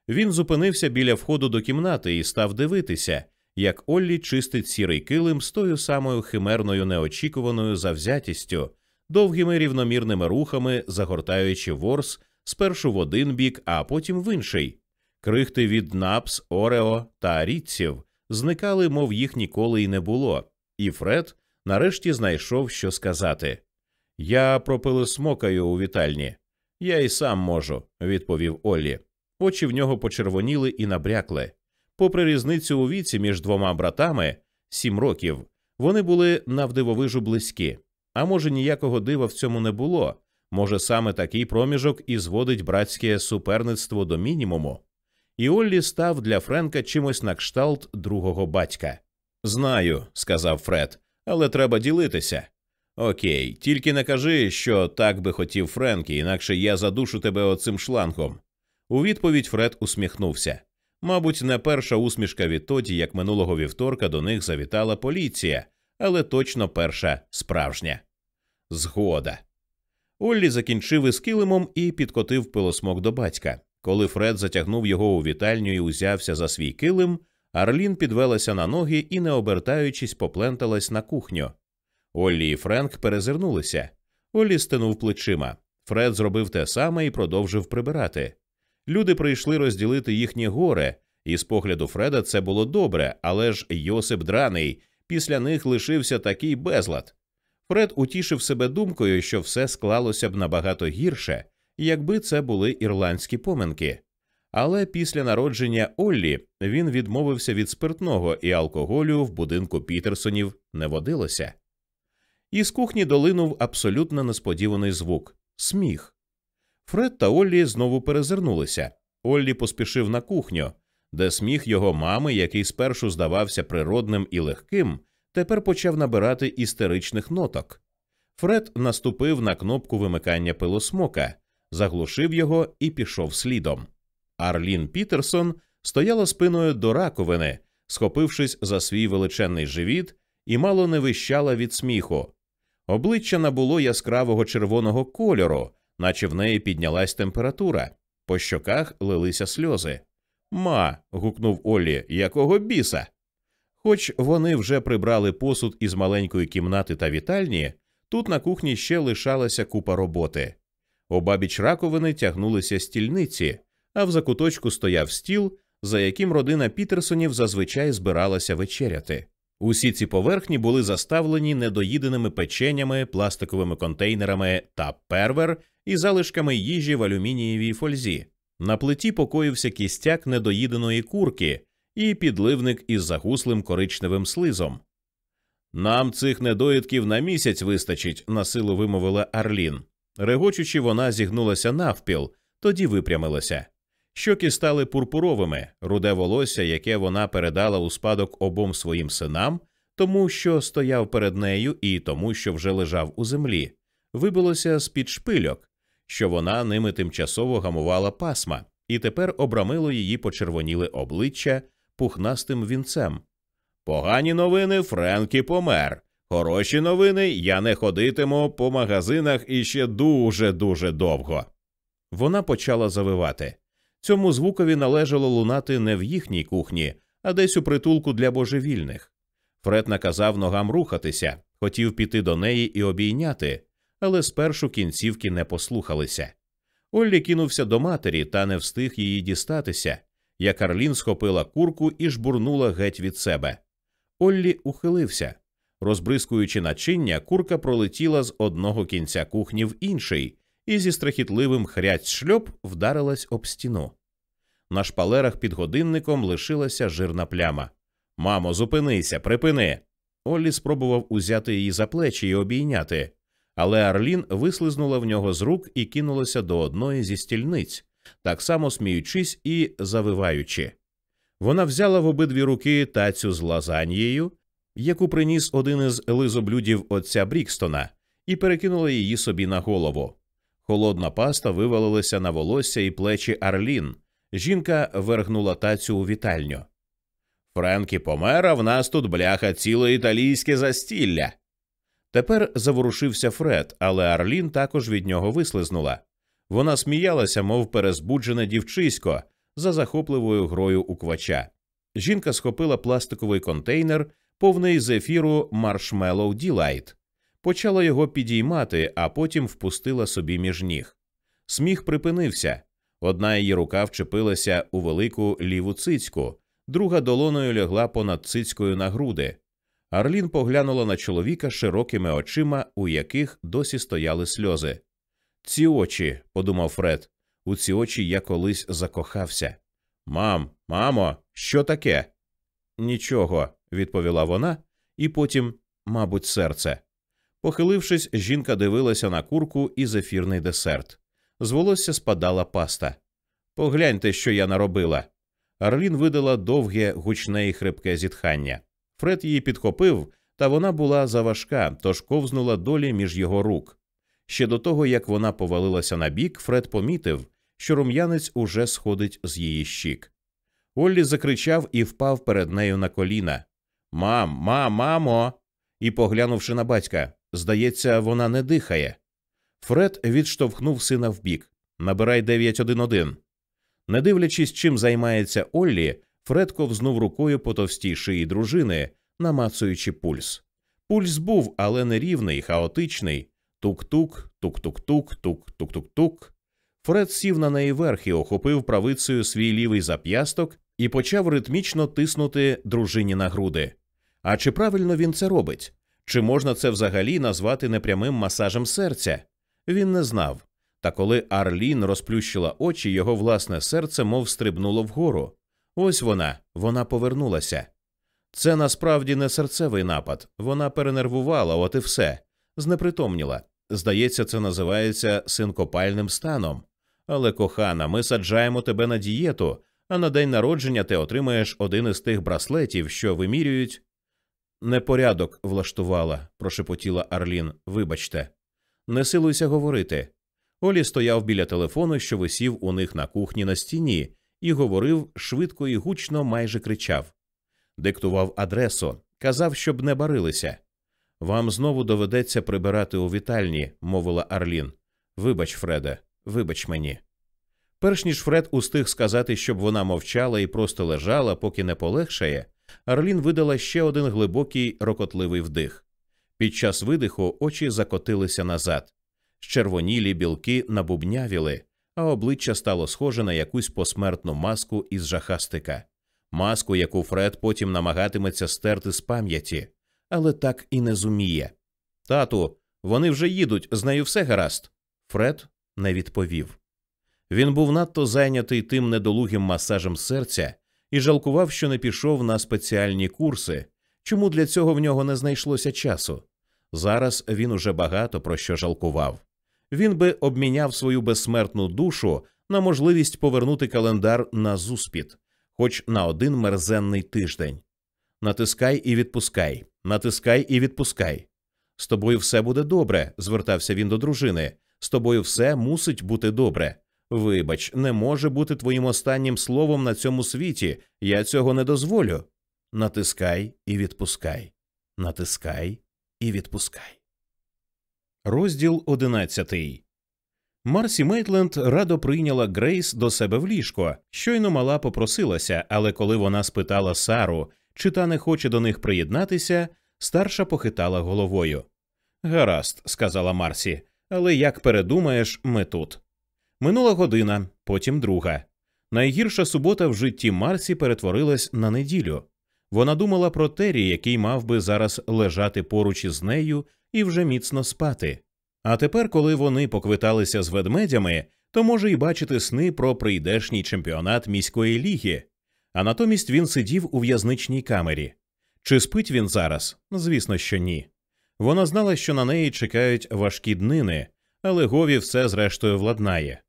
Він зупинився біля входу до кімнати і став дивитися, як Оллі чистить сірий килим з тою самою химерною неочікуваною завзятістю, довгими рівномірними рухами загортаючи ворс спершу в один бік, а потім в інший. Крихти від напс, Орео та рідців зникали, мов їх ніколи й не було, і Фред нарешті знайшов, що сказати. Я пропилисмокаю у вітальні. Я й сам можу, відповів Оллі. Очі в нього почервоніли і набрякли. Попри різницю у віці між двома братами сім років, вони були навдивовижу близькі. А може, ніякого дива в цьому не було. Може, саме такий проміжок і зводить братське суперництво до мінімуму. І Оллі став для Френка чимось на кшталт другого батька. Знаю, сказав Фред, але треба ділитися. Окей, тільки не кажи, що так би хотів Френкі, інакше я задушу тебе оцим шлангом. У відповідь Фред усміхнувся. Мабуть, не перша усмішка відтоді, як минулого вівторка до них завітала поліція, але точно перша справжня. Згода. Оллі закінчив із килимом і підкотив пилосмок до батька. Коли Фред затягнув його у вітальню і узявся за свій килим, Арлін підвелася на ноги і, не обертаючись, попленталась на кухню. Оллі і Френк перезирнулися. Оллі стенув плечима. Фред зробив те саме і продовжив прибирати. Люди прийшли розділити їхнє горе, і з погляду Фреда це було добре, але ж Йосип драний, після них лишився такий безлад. Фред утішив себе думкою, що все склалося б набагато гірше, якби це були ірландські поминки. Але після народження Оллі він відмовився від спиртного і алкоголю в будинку Пітерсонів не водилося. Із кухні долинув абсолютно несподіваний звук сміх. Фред та Оллі знову перезирнулися. Оллі поспішив на кухню, де сміх його мами, який спершу здавався природним і легким, тепер почав набирати істеричних ноток. Фред наступив на кнопку вимикання пилосмока, заглушив його і пішов слідом. Арлін Пітерсон стояла спиною до раковини, схопившись за свій величезний живіт, і мало не вищала від сміху. Обличчя набуло яскравого червоного кольору, наче в неї піднялась температура, по щоках лилися сльози. Ма. гукнув Оллі, якого біса? Хоч вони вже прибрали посуд із маленької кімнати та вітальні, тут на кухні ще лишалася купа роботи. Обабіч раковини тягнулися стільниці, а в закуточку стояв стіл, за яким родина Пітерсонів зазвичай збиралася вечеряти. Усі ці поверхні були заставлені недоїденими печенями, пластиковими контейнерами та первер і залишками їжі в алюмінієвій фользі. На плиті покоївся кістяк недоїденої курки і підливник із загуслим коричневим слизом. Нам цих недоїдків на місяць вистачить, насилу вимовила Арлін. Регочучи, вона зігнулася навпіл, тоді випрямилася. Щоки стали пурпуровими, руде волосся, яке вона передала у спадок обом своїм синам, тому що стояв перед нею і тому, що вже лежав у землі, вибилося з під шпильок, що вона ними тимчасово гамувала пасма, і тепер обрамило її почервоніли обличчя пухнастим вінцем. Погані новини Френкі помер. Хороші новини я не ходитиму по магазинах іще дуже дуже довго. Вона почала завивати. Цьому звукові належало лунати не в їхній кухні, а десь у притулку для божевільних. Фред наказав ногам рухатися, хотів піти до неї і обійняти, але спершу кінцівки не послухалися. Оллі кинувся до матері та не встиг її дістатися, як Арлін схопила курку і жбурнула геть від себе. Оллі ухилився. Розбризкуючи начиння, курка пролетіла з одного кінця кухні в інший і зі страхітливим хряць шльоп вдарилась об стіну. На шпалерах під годинником лишилася жирна пляма. Мамо, зупинися, припини. Оллі спробував узяти її за плечі і обійняти, але Арлін вислизнула в нього з рук і кинулася до одної зі стільниць, так само сміючись і завиваючи. Вона взяла в обидві руки тацю з лазаньєю, яку приніс один із лизоблюдів отця Брікстона, і перекинула її собі на голову. Холодна паста вивалилася на волосся і плечі Арлін. Жінка вергнула тацю у вітальню. Френкі помер, а в нас тут бляха ціле італійське застілля. Тепер заворушився Фред, але Арлін також від нього вислизнула. Вона сміялася, мов перезбуджене дівчисько, за захопливою грою у квача. Жінка схопила пластиковий контейнер, повний зефіру Marshmallow Delight. почала його підіймати, а потім впустила собі між ніг. Сміх припинився. Одна її рука вчепилася у велику ліву цицьку, друга долоною лягла понад цицькою на груди. Арлін поглянула на чоловіка широкими очима, у яких досі стояли сльози. Ці очі, подумав Фред, у ці очі я колись закохався. Мам, мамо, що таке? Нічого, відповіла вона, і потім, мабуть, серце. Похилившись, жінка дивилася на курку і зефірний десерт. З волосся спадала паста. Погляньте, що я наробила. Арлін видала довге, гучне і хрипке зітхання. Фред її підхопив, та вона була заважка, тож ковзнула долі між його рук. Ще до того, як вона повалилася на бік, Фред помітив, що рум'янець уже сходить з її щік. Оллі закричав і впав перед нею на коліна. Мам, мам, мамо. І, поглянувши на батька, здається, вона не дихає. Фред відштовхнув сина вбік. Набирай 911. Не дивлячись, чим займається Оллі, Фред ковзнув рукою по товстій шиї дружини, намацуючи пульс. Пульс був, але нерівний, хаотичний. Тук-тук, тук-тук-тук, тук-тук-тук-тук. Фред сів на неї верх і охопив правицею свій лівий зап'ясток і почав ритмічно тиснути дружині на груди. А чи правильно він це робить? Чи можна це взагалі назвати непрямим масажем серця? Він не знав. Та коли Арлін розплющила очі, його власне серце мов стрибнуло вгору. Ось вона, вона повернулася. Це насправді не серцевий напад, вона перенервувала, от і все, знепритомніла. Здається, це називається синкопальним станом. Але, кохана, ми саджаємо тебе на дієту, а на день народження ти отримаєш один із тих браслетів, що вимірюють. Непорядок влаштувала, прошепотіла Арлін. Вибачте, не силуйся говорити. Олі стояв біля телефону, що висів у них на кухні на стіні, і говорив швидко і гучно, майже кричав. Диктував адресу, казав, щоб не барилися. Вам знову доведеться прибирати у вітальні, мовила Арлін. Вибач, Фреде, вибач мені. Перш ніж Фред устиг сказати, щоб вона мовчала і просто лежала, поки не полегшає, Арлін видала ще один глибокий рокотливий вдих. Під час видиху очі закотилися назад. Щервонілі білки набубнявіли, а обличчя стало схоже на якусь посмертну маску із жахастика, маску, яку Фред потім намагатиметься стерти з пам'яті, але так і не зуміє. Тату, вони вже їдуть, з нею все гаразд. Фред не відповів. Він був надто зайнятий тим недолугим масажем серця і жалкував, що не пішов на спеціальні курси, чому для цього в нього не знайшлося часу. Зараз він уже багато про що жалкував. Він би обміняв свою безсмертну душу на можливість повернути календар на зуспід, хоч на один мерзенний тиждень. Натискай і відпускай, натискай і відпускай. З тобою все буде добре, звертався він до дружини. З тобою все мусить бути добре. Вибач, не може бути твоїм останнім словом на цьому світі. Я цього не дозволю. Натискай і відпускай. Натискай і відпускай. Розділ одинадцятий. Марсі Мейтленд радо прийняла Грейс до себе в ліжко. Щойно мала попросилася, але коли вона спитала Сару, чи та не хоче до них приєднатися, старша похитала головою. Гаразд, сказала Марсі, але як передумаєш, ми тут. Минула година, потім друга. Найгірша субота в житті Марсі перетворилась на неділю. Вона думала про Террі, який мав би зараз лежати поруч із нею і вже міцно спати. А тепер, коли вони поквиталися з ведмедями, то може й бачити сни про прийдешній чемпіонат міської ліги, а натомість він сидів у в'язничній камері. Чи спить він зараз? Звісно, що ні. Вона знала, що на неї чекають важкі днини, але Гові все зрештою владнає.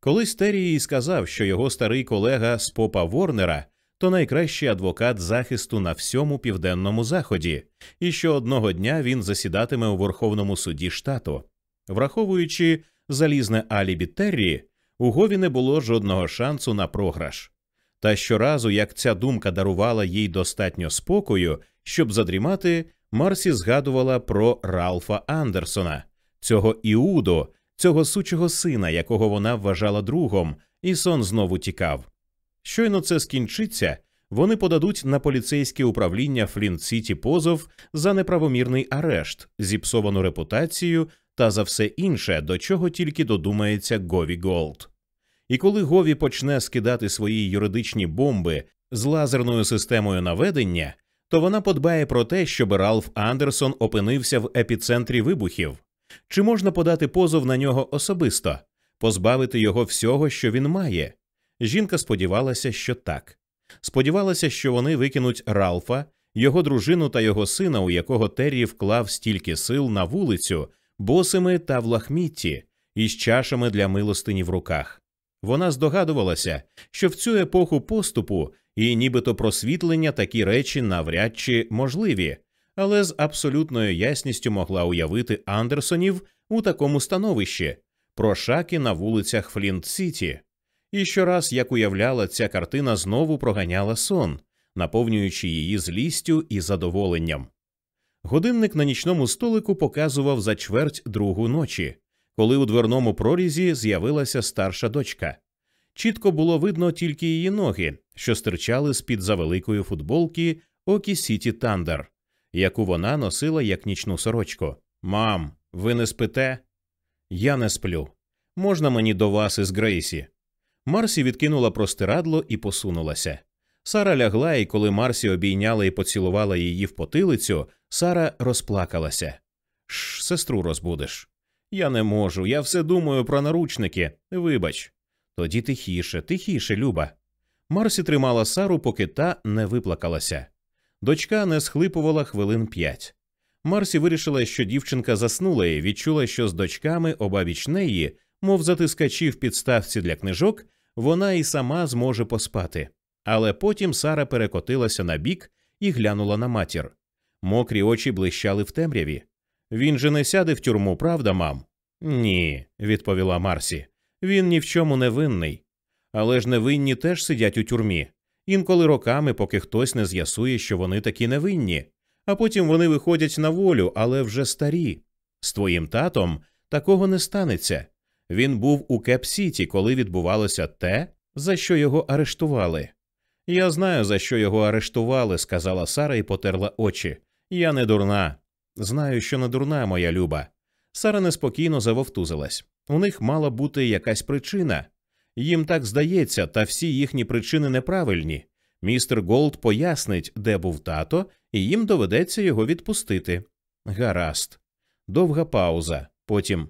Колись Террі сказав, що його старий колега з попа Ворнера то найкращий адвокат захисту на всьому південному заході, і що одного дня він засідатиме у Верховному суді штату. Враховуючи залізне алібі Террі, у Гові не було жодного шансу на програш. Та щоразу, як ця думка дарувала їй достатньо спокою, щоб задрімати, Марсі згадувала про Ралфа Андерсона, цього Іуду, цього сучого сина, якого вона вважала другом, і сон знову тікав. Щойно це скінчиться, вони подадуть на поліцейське управління Флінт Сіті позов за неправомірний арешт, зіпсовану репутацію та за все інше, до чого тільки додумається Гові Голд. І коли Гові почне скидати свої юридичні бомби з лазерною системою наведення, то вона подбає про те, щоб Ралф Андерсон опинився в епіцентрі вибухів. Чи можна подати позов на нього особисто, позбавити його всього, що він має? Жінка сподівалася, що так. Сподівалася, що вони викинуть Ралфа, його дружину та його сина, у якого Террі вклав стільки сил на вулицю, босими та в лахмітті, із чашами для милостині в руках. Вона здогадувалася, що в цю епоху поступу і нібито просвітлення такі речі навряд чи можливі, але з абсолютною ясністю могла уявити Андерсонів у такому становищі про шаки на вулицях Флінт Сіті. І щораз, як уявляла, ця картина знову проганяла сон, наповнюючи її злістю і задоволенням. Годинник на нічному столику показував за чверть другу ночі, коли у дверному прорізі з'явилася старша дочка. Чітко було видно тільки її ноги, що стирчали з під завеликої футболки Окі Сіті Тандер, яку вона носила як нічну сорочку. Мам, ви не спите? Я не сплю. Можна мені до вас із Грейсі? Марсі відкинула простирадло і посунулася. Сара лягла, і коли Марсі обійняла і поцілувала її в потилицю, Сара розплакалася. Ш, сестру розбудеш. Я не можу, я все думаю про наручники. Вибач. Тоді тихіше, тихіше, Люба. Марсі тримала Сару, поки та не виплакалася. Дочка не схлипувала хвилин п'ять. Марсі вирішила, що дівчинка заснула і відчула, що з дочками обабіч неї, мов затискачі в підставці для книжок, вона і сама зможе поспати. Але потім Сара перекотилася на бік і глянула на матір. Мокрі очі блищали в темряві. Він же не сяде в тюрму, правда, мам? Ні, відповіла Марсі. Він ні в чому не винний. Але ж невинні теж сидять у тюрмі, інколи роками, поки хтось не з'ясує, що вони таки невинні, а потім вони виходять на волю, але вже старі. З твоїм татом такого не станеться. Він був у Кеп-Сіті, коли відбувалося те, за що його арештували. Я знаю, за що його арештували, сказала Сара і потерла очі. Я не дурна. Знаю, що не дурна, моя люба. Сара неспокійно завовтузилась. У них мала бути якась причина. Їм так здається, та всі їхні причини неправильні. Містер Голд пояснить, де був тато, і їм доведеться його відпустити. Гаразд. Довга пауза. Потім.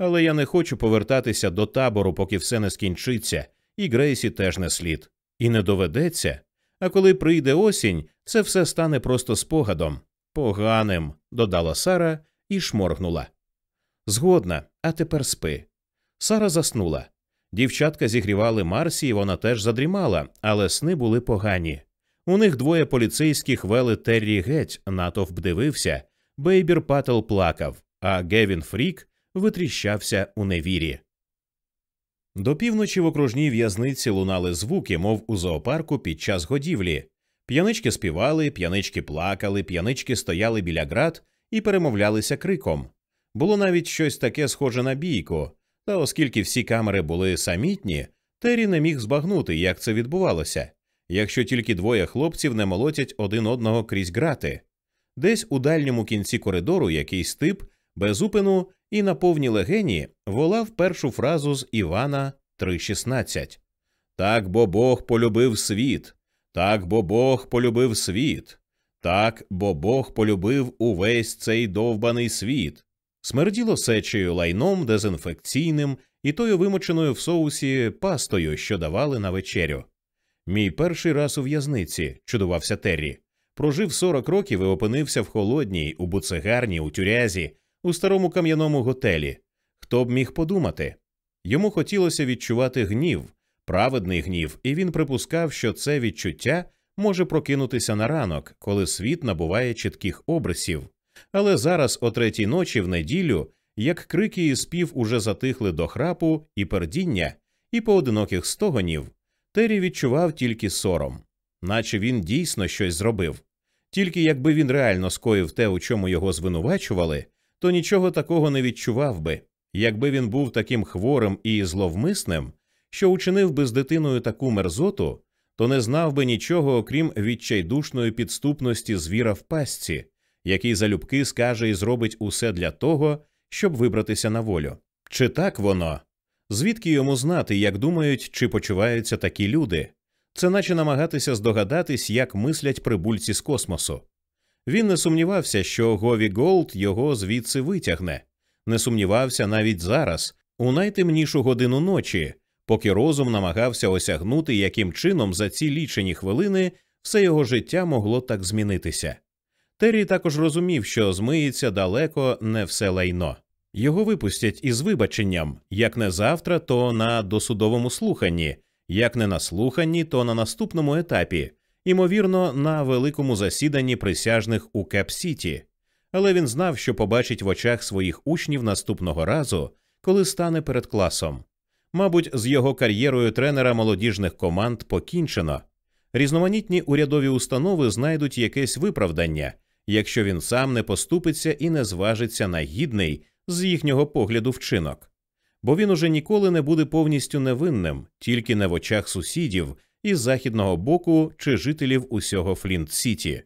Але я не хочу повертатися до табору, поки все не скінчиться, і Грейсі теж не слід. І не доведеться. А коли прийде осінь, це все стане просто спогадом. Поганим, додала Сара і шморгнула. Згодна, а тепер спи. Сара заснула. Дівчатка зігрівали Марсі, і вона теж задрімала, але сни були погані. У них двоє поліцейських вели Террі геть, натовп дивився, Бейбір Паттл плакав, а Гевін Фрік витріщався у невірі. До півночі в окружній в'язниці лунали звуки, мов у зоопарку під час годівлі. П'янички співали, п'янички плакали, п'янички стояли біля град і перемовлялися криком. Було навіть щось таке схоже на бійку, та оскільки всі камери були самітні, Террі не міг збагнути, як це відбувалося, якщо тільки двоє хлопців не молотять один одного крізь грати. Десь у дальньому кінці коридору якийсь тип без упину і на повній легені волав першу фразу з Івана 3.16. Так бо Бог полюбив світ, так бо Бог полюбив світ, так бо Бог полюбив увесь цей довбаний світ. Смерділо сечею лайном дезінфекційним і тою вимоченою в соусі пастою, що давали на вечерю. Мій перший раз у в'язниці, чудувався Террі. Прожив 40 років і опинився в холодній, у буцегарні, у тюрязі, у старому кам'яному готелі. Хто б міг подумати? Йому хотілося відчувати гнів, праведний гнів, і він припускав, що це відчуття може прокинутися на ранок, коли світ набуває чітких обрисів. Але зараз, о третій ночі, в неділю, як крики і спів уже затихли до храпу і пердіння, і поодиноких стогонів, Террі відчував тільки сором, наче він дійсно щось зробив. Тільки якби він реально скоїв те, у чому його звинувачували, то нічого такого не відчував би. Якби він був таким хворим і зловмисним, що учинив би з дитиною таку мерзоту, то не знав би нічого, окрім відчайдушної підступності звіра в пастці, який залюбки скаже і зробить усе для того, щоб вибратися на волю. Чи так воно? Звідки йому знати, як думають чи почуваються такі люди? Це наче намагатися здогадатись, як мислять прибульці з космосу. Він не сумнівався, що Гові Голд його звідси витягне, не сумнівався навіть зараз, у найтемнішу годину ночі, поки розум намагався осягнути, яким чином за ці лічені хвилини все його життя могло так змінитися. Террі також розумів, що змиється далеко не все лайно. Його випустять із вибаченням як не завтра, то на досудовому слуханні, як не на слуханні, то на наступному етапі, ймовірно, на великому засіданні присяжних у Кеп-Сіті. Але він знав, що побачить в очах своїх учнів наступного разу, коли стане перед класом. Мабуть, з його кар'єрою тренера молодіжних команд покінчено. Різноманітні урядові установи знайдуть якесь виправдання, якщо він сам не поступиться і не зважиться на гідний з їхнього погляду вчинок. Бо він уже ніколи не буде повністю невинним, тільки не в очах сусідів із західного боку чи жителів усього Флінт Сіті.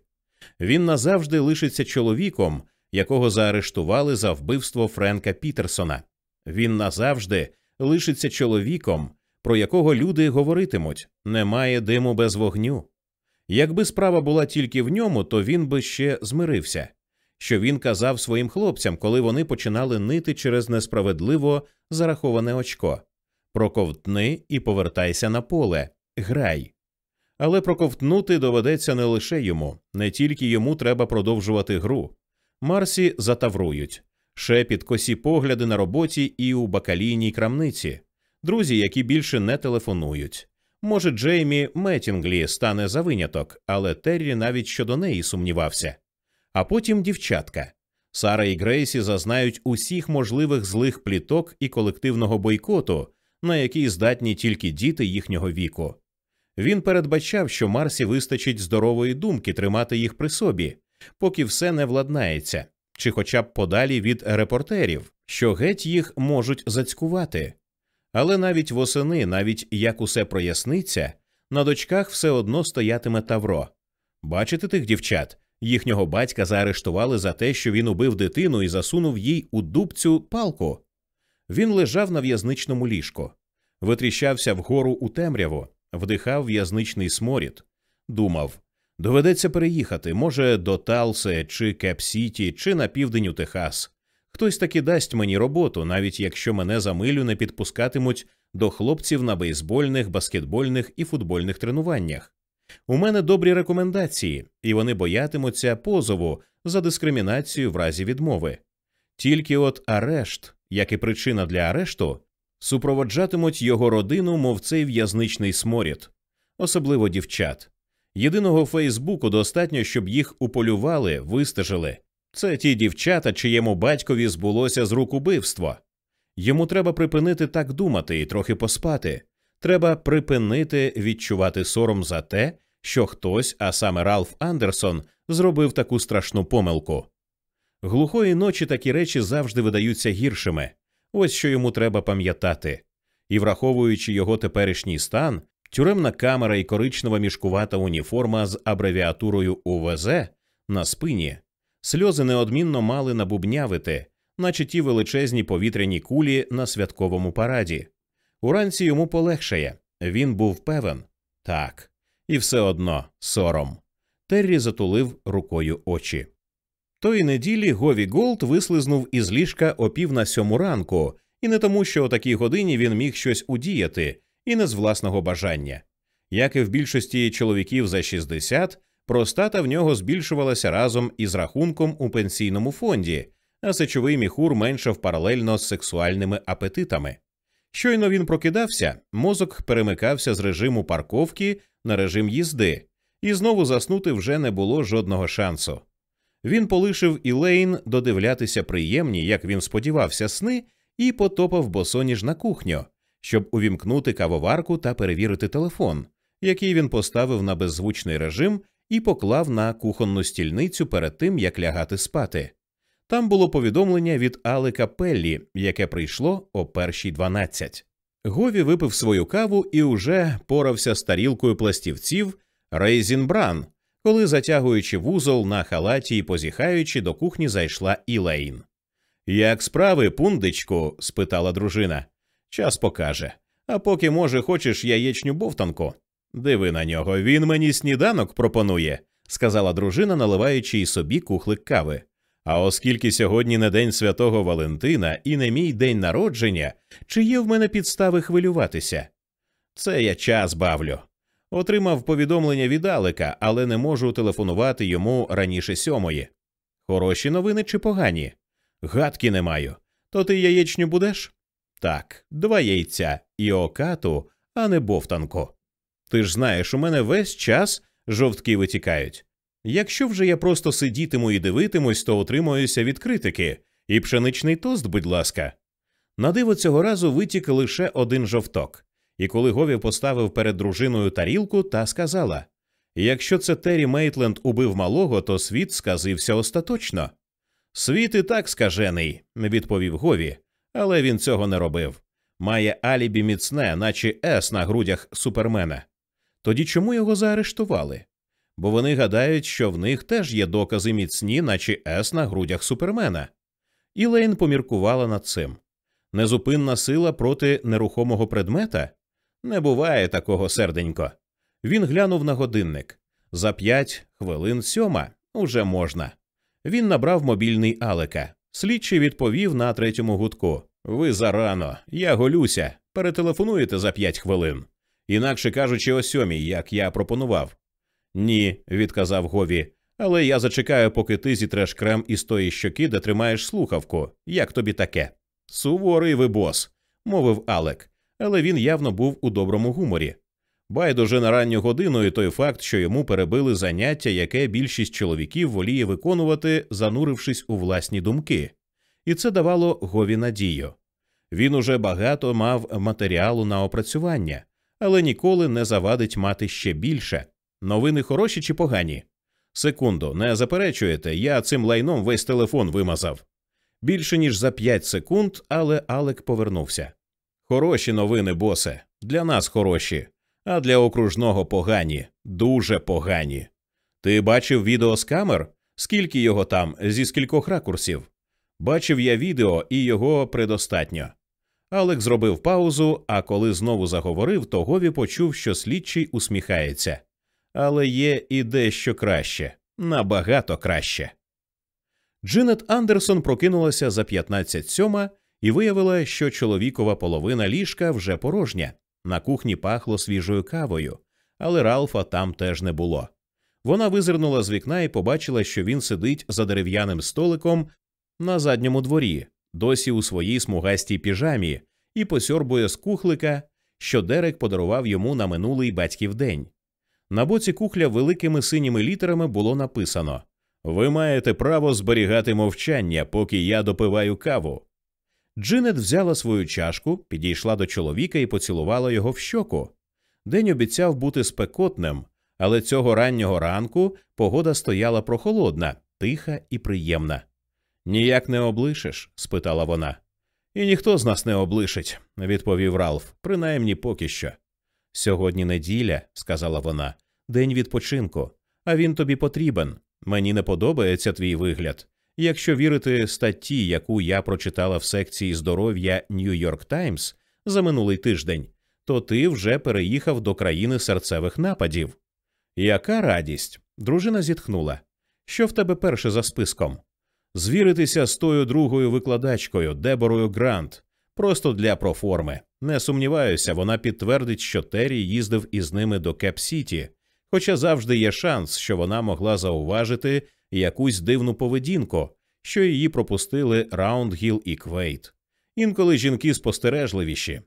Він назавжди лишиться чоловіком, якого заарештували за вбивство Френка Пітерсона. Він назавжди лишиться чоловіком, про якого люди говоритимуть немає диму без вогню. Якби справа була тільки в ньому, то він би ще змирився. Що він казав своїм хлопцям, коли вони починали нити через несправедливо зараховане очко проковтни і повертайся на поле, грай. Але проковтнути доведеться не лише йому, не тільки йому треба продовжувати гру. Марсі затаврують, шепіт косі погляди на роботі і у бакалійній крамниці, друзі, які більше не телефонують. Може, Джеймі Метінглі стане за виняток, але Террі навіть щодо неї сумнівався. А потім дівчатка. Сара і Грейсі зазнають усіх можливих злих пліток і колективного бойкоту, на який здатні тільки діти їхнього віку. Він передбачав, що Марсі вистачить здорової думки тримати їх при собі, поки все не владнається, чи хоча б подалі від репортерів, що геть їх можуть зацькувати. Але навіть восени, навіть як усе проясниться, на дочках все одно стоятиме Тавро. Бачите тих дівчат? Їхнього батька заарештували за те, що він убив дитину і засунув їй у дубцю палку. Він лежав на в'язничному ліжку, витріщався вгору у темряву, вдихав в'язничний сморід, думав доведеться переїхати, може, до Талсе чи Кеп-Сіті, чи на південь у Техас. Хтось таки дасть мені роботу, навіть якщо мене за милю не підпускатимуть до хлопців на бейсбольних, баскетбольних і футбольних тренуваннях. У мене добрі рекомендації, і вони боятимуться позову за дискримінацію в разі відмови. Тільки от арешт, як і причина для арешту, супроводжатимуть його родину, мов цей в'язничний сморід, особливо дівчат. Єдиного Фейсбуку достатньо, щоб їх уполювали, вистежили. Це ті дівчата, чиєму батькові збулося з рук убивство. Йому треба припинити так думати і трохи поспати. Треба припинити відчувати сором за те, що хтось, а саме Ралф Андерсон, зробив таку страшну помилку. Глухої ночі такі речі завжди видаються гіршими. Ось що йому треба пам'ятати. І, враховуючи його теперішній стан, тюремна камера і коричнева мішкувата уніформа з абревіатурою УВЗ на спині, сльози неодмінно мали набубнявити, наче ті величезні повітряні кулі на святковому параді. Уранці йому полегшає. Він був певен так, і все одно сором. Террі затулив рукою очі. Тої неділі Гові Голд вислизнув із ліжка о пів на сьому ранку і не тому, що о такій годині він міг щось удіяти, і не з власного бажання. Як і в більшості чоловіків за 60, простата в нього збільшувалася разом із рахунком у пенсійному фонді, а сечовий міхур меншав паралельно з сексуальними апетитами. Щойно він прокидався, мозок перемикався з режиму парковки на режим їзди, і знову заснути вже не було жодного шансу. Він полишив Ілейн додивлятися приємні, як він сподівався, сни, і потопав босоніж на кухню, щоб увімкнути кавоварку та перевірити телефон, який він поставив на беззвучний режим і поклав на кухонну стільницю перед тим, як лягати спати. Там було повідомлення від Алека Пеллі, яке прийшло о першій дванадцять. Гові випив свою каву і уже порався з тарілкою пластівців Рейзін Бран, коли, затягуючи вузол на халаті і позіхаючи, до кухні зайшла Ілейн. Як справи, пундичку? спитала дружина. Час покаже. А поки, може, хочеш яєчню бовтанку? Диви на нього, він мені сніданок пропонує, сказала дружина, наливаючи й собі кухлик кави. А оскільки сьогодні не день святого Валентина і не мій день народження, чи є в мене підстави хвилюватися? Це я час бавлю. Отримав повідомлення від Алика, але не можу телефонувати йому раніше сьомої. Хороші новини чи погані? Гадки не маю. То ти яєчню будеш? Так, два яйця і окату, а не бовтанку. Ти ж знаєш, у мене весь час жовтки витікають. Якщо вже я просто сидітиму і дивитимусь, то отримуюся від критики. І пшеничний тост, будь ласка. На диво цього разу витік лише один жовток. І коли Гові поставив перед дружиною тарілку та сказала Якщо це Террі Мейтленд убив малого, то світ сказився остаточно. Світ і так скажений, відповів Гові, але він цього не робив. Має алібі міцне, наче С на грудях супермена. Тоді чому його заарештували? Бо вони гадають, що в них теж є докази міцні, наче С на грудях супермена. Ілейн поміркувала над цим. Незупинна сила проти нерухомого предмета? Не буває такого серденько. Він глянув на годинник. За п'ять хвилин сьома уже можна. Він набрав мобільний Алека. Слідчий відповів на третьому гудку Ви зарано, я голюся. Перетелефонуєте за п'ять хвилин. Інакше кажучи, о сьомій, як я пропонував. Ні, відказав Гові, але я зачекаю, поки ти зітреш крем із тої щоки, де тримаєш слухавку. Як тобі таке? Суворий ви бос, мовив Алек, але він явно був у доброму гуморі. Байдуже на ранню годину і той факт, що йому перебили заняття, яке більшість чоловіків воліє виконувати, занурившись у власні думки, і це давало Гові надію. Він уже багато мав матеріалу на опрацювання, але ніколи не завадить мати ще більше. Новини хороші чи погані? Секунду, не заперечуєте, я цим лайном весь телефон вимазав. Більше ніж за п'ять секунд, але Алек повернувся. Хороші новини, босе, для нас хороші, а для окружного погані, дуже погані. Ти бачив відео з камер? Скільки його там, зі скількох ракурсів? Бачив я відео, і його предостатньо. Алек зробив паузу, а коли знову заговорив, то Гові почув, що слідчий усміхається. Але є і дещо краще, набагато краще. Джинет Андерсон прокинулася за 15 сьома і виявила, що чоловікова половина ліжка вже порожня. На кухні пахло свіжою кавою, але Ралфа там теж не було. Вона визирнула з вікна і побачила, що він сидить за дерев'яним столиком на задньому дворі, досі у своїй смугастій піжамі, і посьорбує з кухлика, що Дерек подарував йому на минулий батьків день. На боці кухля великими синіми літерами було написано Ви маєте право зберігати мовчання, поки я допиваю каву. Джинет взяла свою чашку, підійшла до чоловіка і поцілувала його в щоку. День обіцяв бути спекотним, але цього раннього ранку погода стояла прохолодна, тиха і приємна. Ніяк не облишиш? спитала вона. І ніхто з нас не облишить, відповів Ралф, принаймні поки що. Сьогодні неділя, сказала вона, день відпочинку, а він тобі потрібен. Мені не подобається твій вигляд. Якщо вірити статті, яку я прочитала в секції здоров'я Нью-Йорк Таймс за минулий тиждень, то ти вже переїхав до країни серцевих нападів. Яка радість? Дружина зітхнула. Що в тебе перше за списком? Звіритися з тою другою викладачкою Деборою Грант, Просто для проформи. Не сумніваюся, вона підтвердить, що Террі їздив із ними до Кеп Сіті, хоча завжди є шанс, що вона могла зауважити якусь дивну поведінку, що її пропустили Раундгіл і Квейт. Інколи жінки спостережливіші.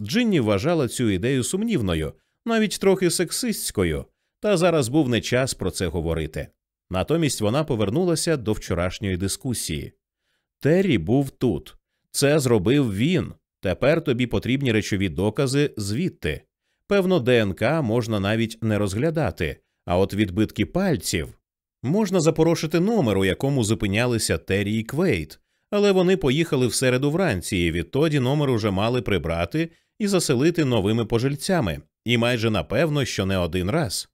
Джинні вважала цю ідею сумнівною, навіть трохи сексистською, та зараз був не час про це говорити. Натомість вона повернулася до вчорашньої дискусії. Террі був тут. Це зробив він. Тепер тобі потрібні речові докази звідти. Певно, ДНК можна навіть не розглядати, а от відбитки пальців можна запорошити номер, у якому зупинялися Террі і Квейт, але вони поїхали в середу вранці, і відтоді номер уже мали прибрати і заселити новими пожильцями, і майже напевно, що не один раз.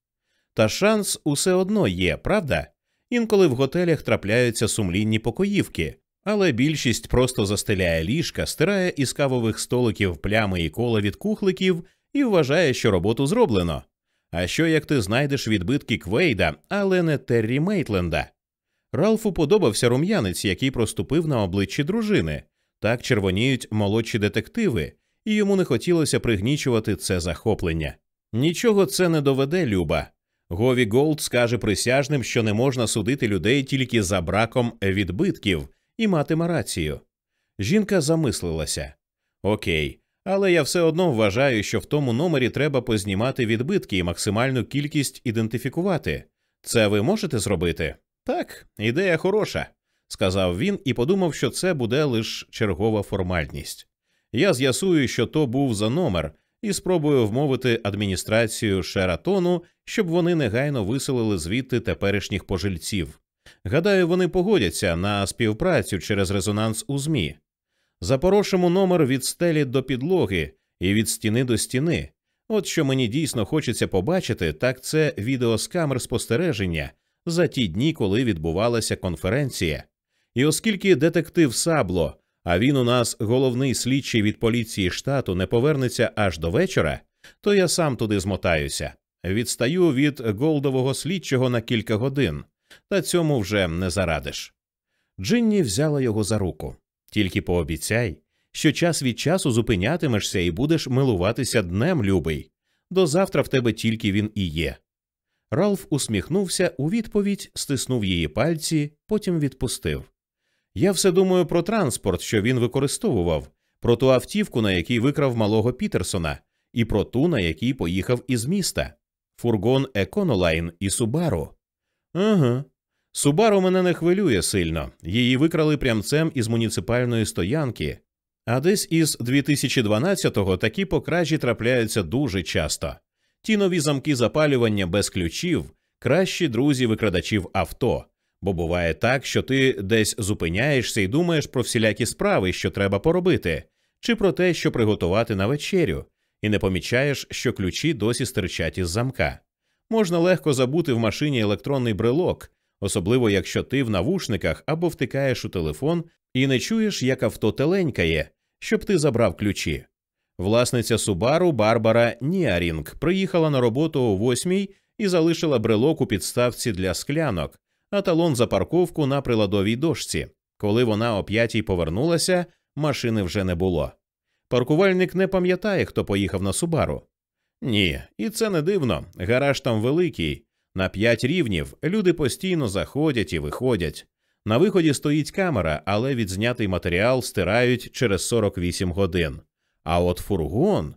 Та шанс усе одно є, правда? Інколи в готелях трапляються сумлінні покоївки, але більшість просто застеляє ліжка, стирає із кавових столиків плями і кола від кухликів і вважає, що роботу зроблено. А що як ти знайдеш відбитки Квейда, але не Террі Мейтленда? Ралфу подобався рум'янець, який проступив на обличчі дружини. Так червоніють молодші детективи, і йому не хотілося пригнічувати це захоплення. Нічого це не доведе, люба. Гові Голд скаже присяжним, що не можна судити людей тільки за браком відбитків, і матиме рацію. Жінка замислилася Окей, але я все одно вважаю, що в тому номері треба познімати відбитки і максимальну кількість ідентифікувати. Це ви можете зробити? Так, ідея хороша, сказав він і подумав, що це буде лише чергова формальність. Я з'ясую, що то був за номер, і спробую вмовити адміністрацію Шератону, щоб вони негайно виселили звідти теперішніх пожильців. Гадаю, вони погодяться на співпрацю через резонанс у ЗМІ. Запорошимо номер від стелі до підлоги і від стіни до стіни. От що мені дійсно хочеться побачити, так це відео з камер спостереження за ті дні, коли відбувалася конференція. І оскільки детектив Сабло, а він у нас головний слідчий від поліції штату, не повернеться аж до вечора, то я сам туди змотаюся. Відстаю від голдового слідчого на кілька годин, та цьому вже не зарадиш. Джинні взяла його за руку. Тільки пообіцяй, що час від часу зупинятимешся і будеш милуватися днем, любий. До завтра в тебе тільки він і є. Ралф усміхнувся у відповідь, стиснув її пальці, потім відпустив. Я все думаю про транспорт, що він використовував, про ту автівку, на якій викрав малого Пітерсона, і про ту, на якій поїхав із міста, фургон Еконолайн і Субару. Ага. Субару мене не хвилює сильно. Її викрали прямцем із муніципальної стоянки. А десь із 2012-го такі покражі трапляються дуже часто. Ті нові замки запалювання без ключів кращі друзі викрадачів авто. Бо буває так, що ти десь зупиняєшся і думаєш про всілякі справи, що треба поробити, чи про те, що приготувати на вечерю, і не помічаєш, що ключі досі стирчать із замка. Можна легко забути в машині електронний брелок, особливо якщо ти в навушниках або втикаєш у телефон і не чуєш, як авто теленькає, щоб ти забрав ключі. Власниця Субару Барбара Ніарінг приїхала на роботу о восьмій і залишила брелок у підставці для склянок, а талон за парковку на приладовій дошці. Коли вона о п'ятій повернулася, машини вже не було. Паркувальник не пам'ятає, хто поїхав на Субару. Ні, і це не дивно. Гараж там великий, на п'ять рівнів люди постійно заходять і виходять. На виході стоїть камера, але відзнятий матеріал стирають через 48 годин. А от фургон.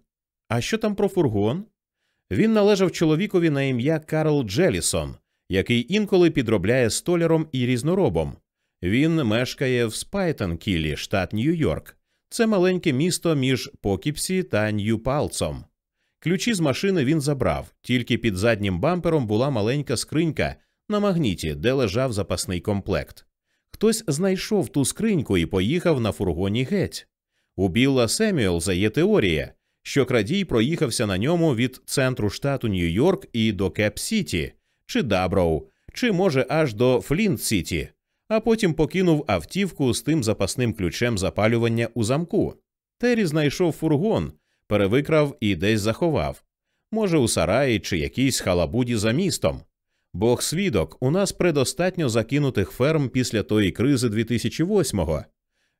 А що там про фургон? Він належав чоловікові на ім'я Карл Джелісон, який інколи підробляє столяром і різноробом. Він мешкає в Спайтонкілі, штат Нью-Йорк. Це маленьке місто між Покіпсі та Нью-Палцом. Ключі з машини він забрав, тільки під заднім бампером була маленька скринька на магніті, де лежав запасний комплект. Хтось знайшов ту скриньку і поїхав на фургоні геть. У Білла Семюелза є теорія, що крадій проїхався на ньому від центру штату Нью-Йорк і до Кеп Сіті, чи Даброу, чи може аж до Флінт Сіті, а потім покинув автівку з тим запасним ключем запалювання у замку. Террі знайшов фургон, перевикрав і десь заховав. Може, у сараї чи якійсь халабуді за містом. Бог свідок, у нас предостатньо закинутих ферм після тої кризи 2008-го.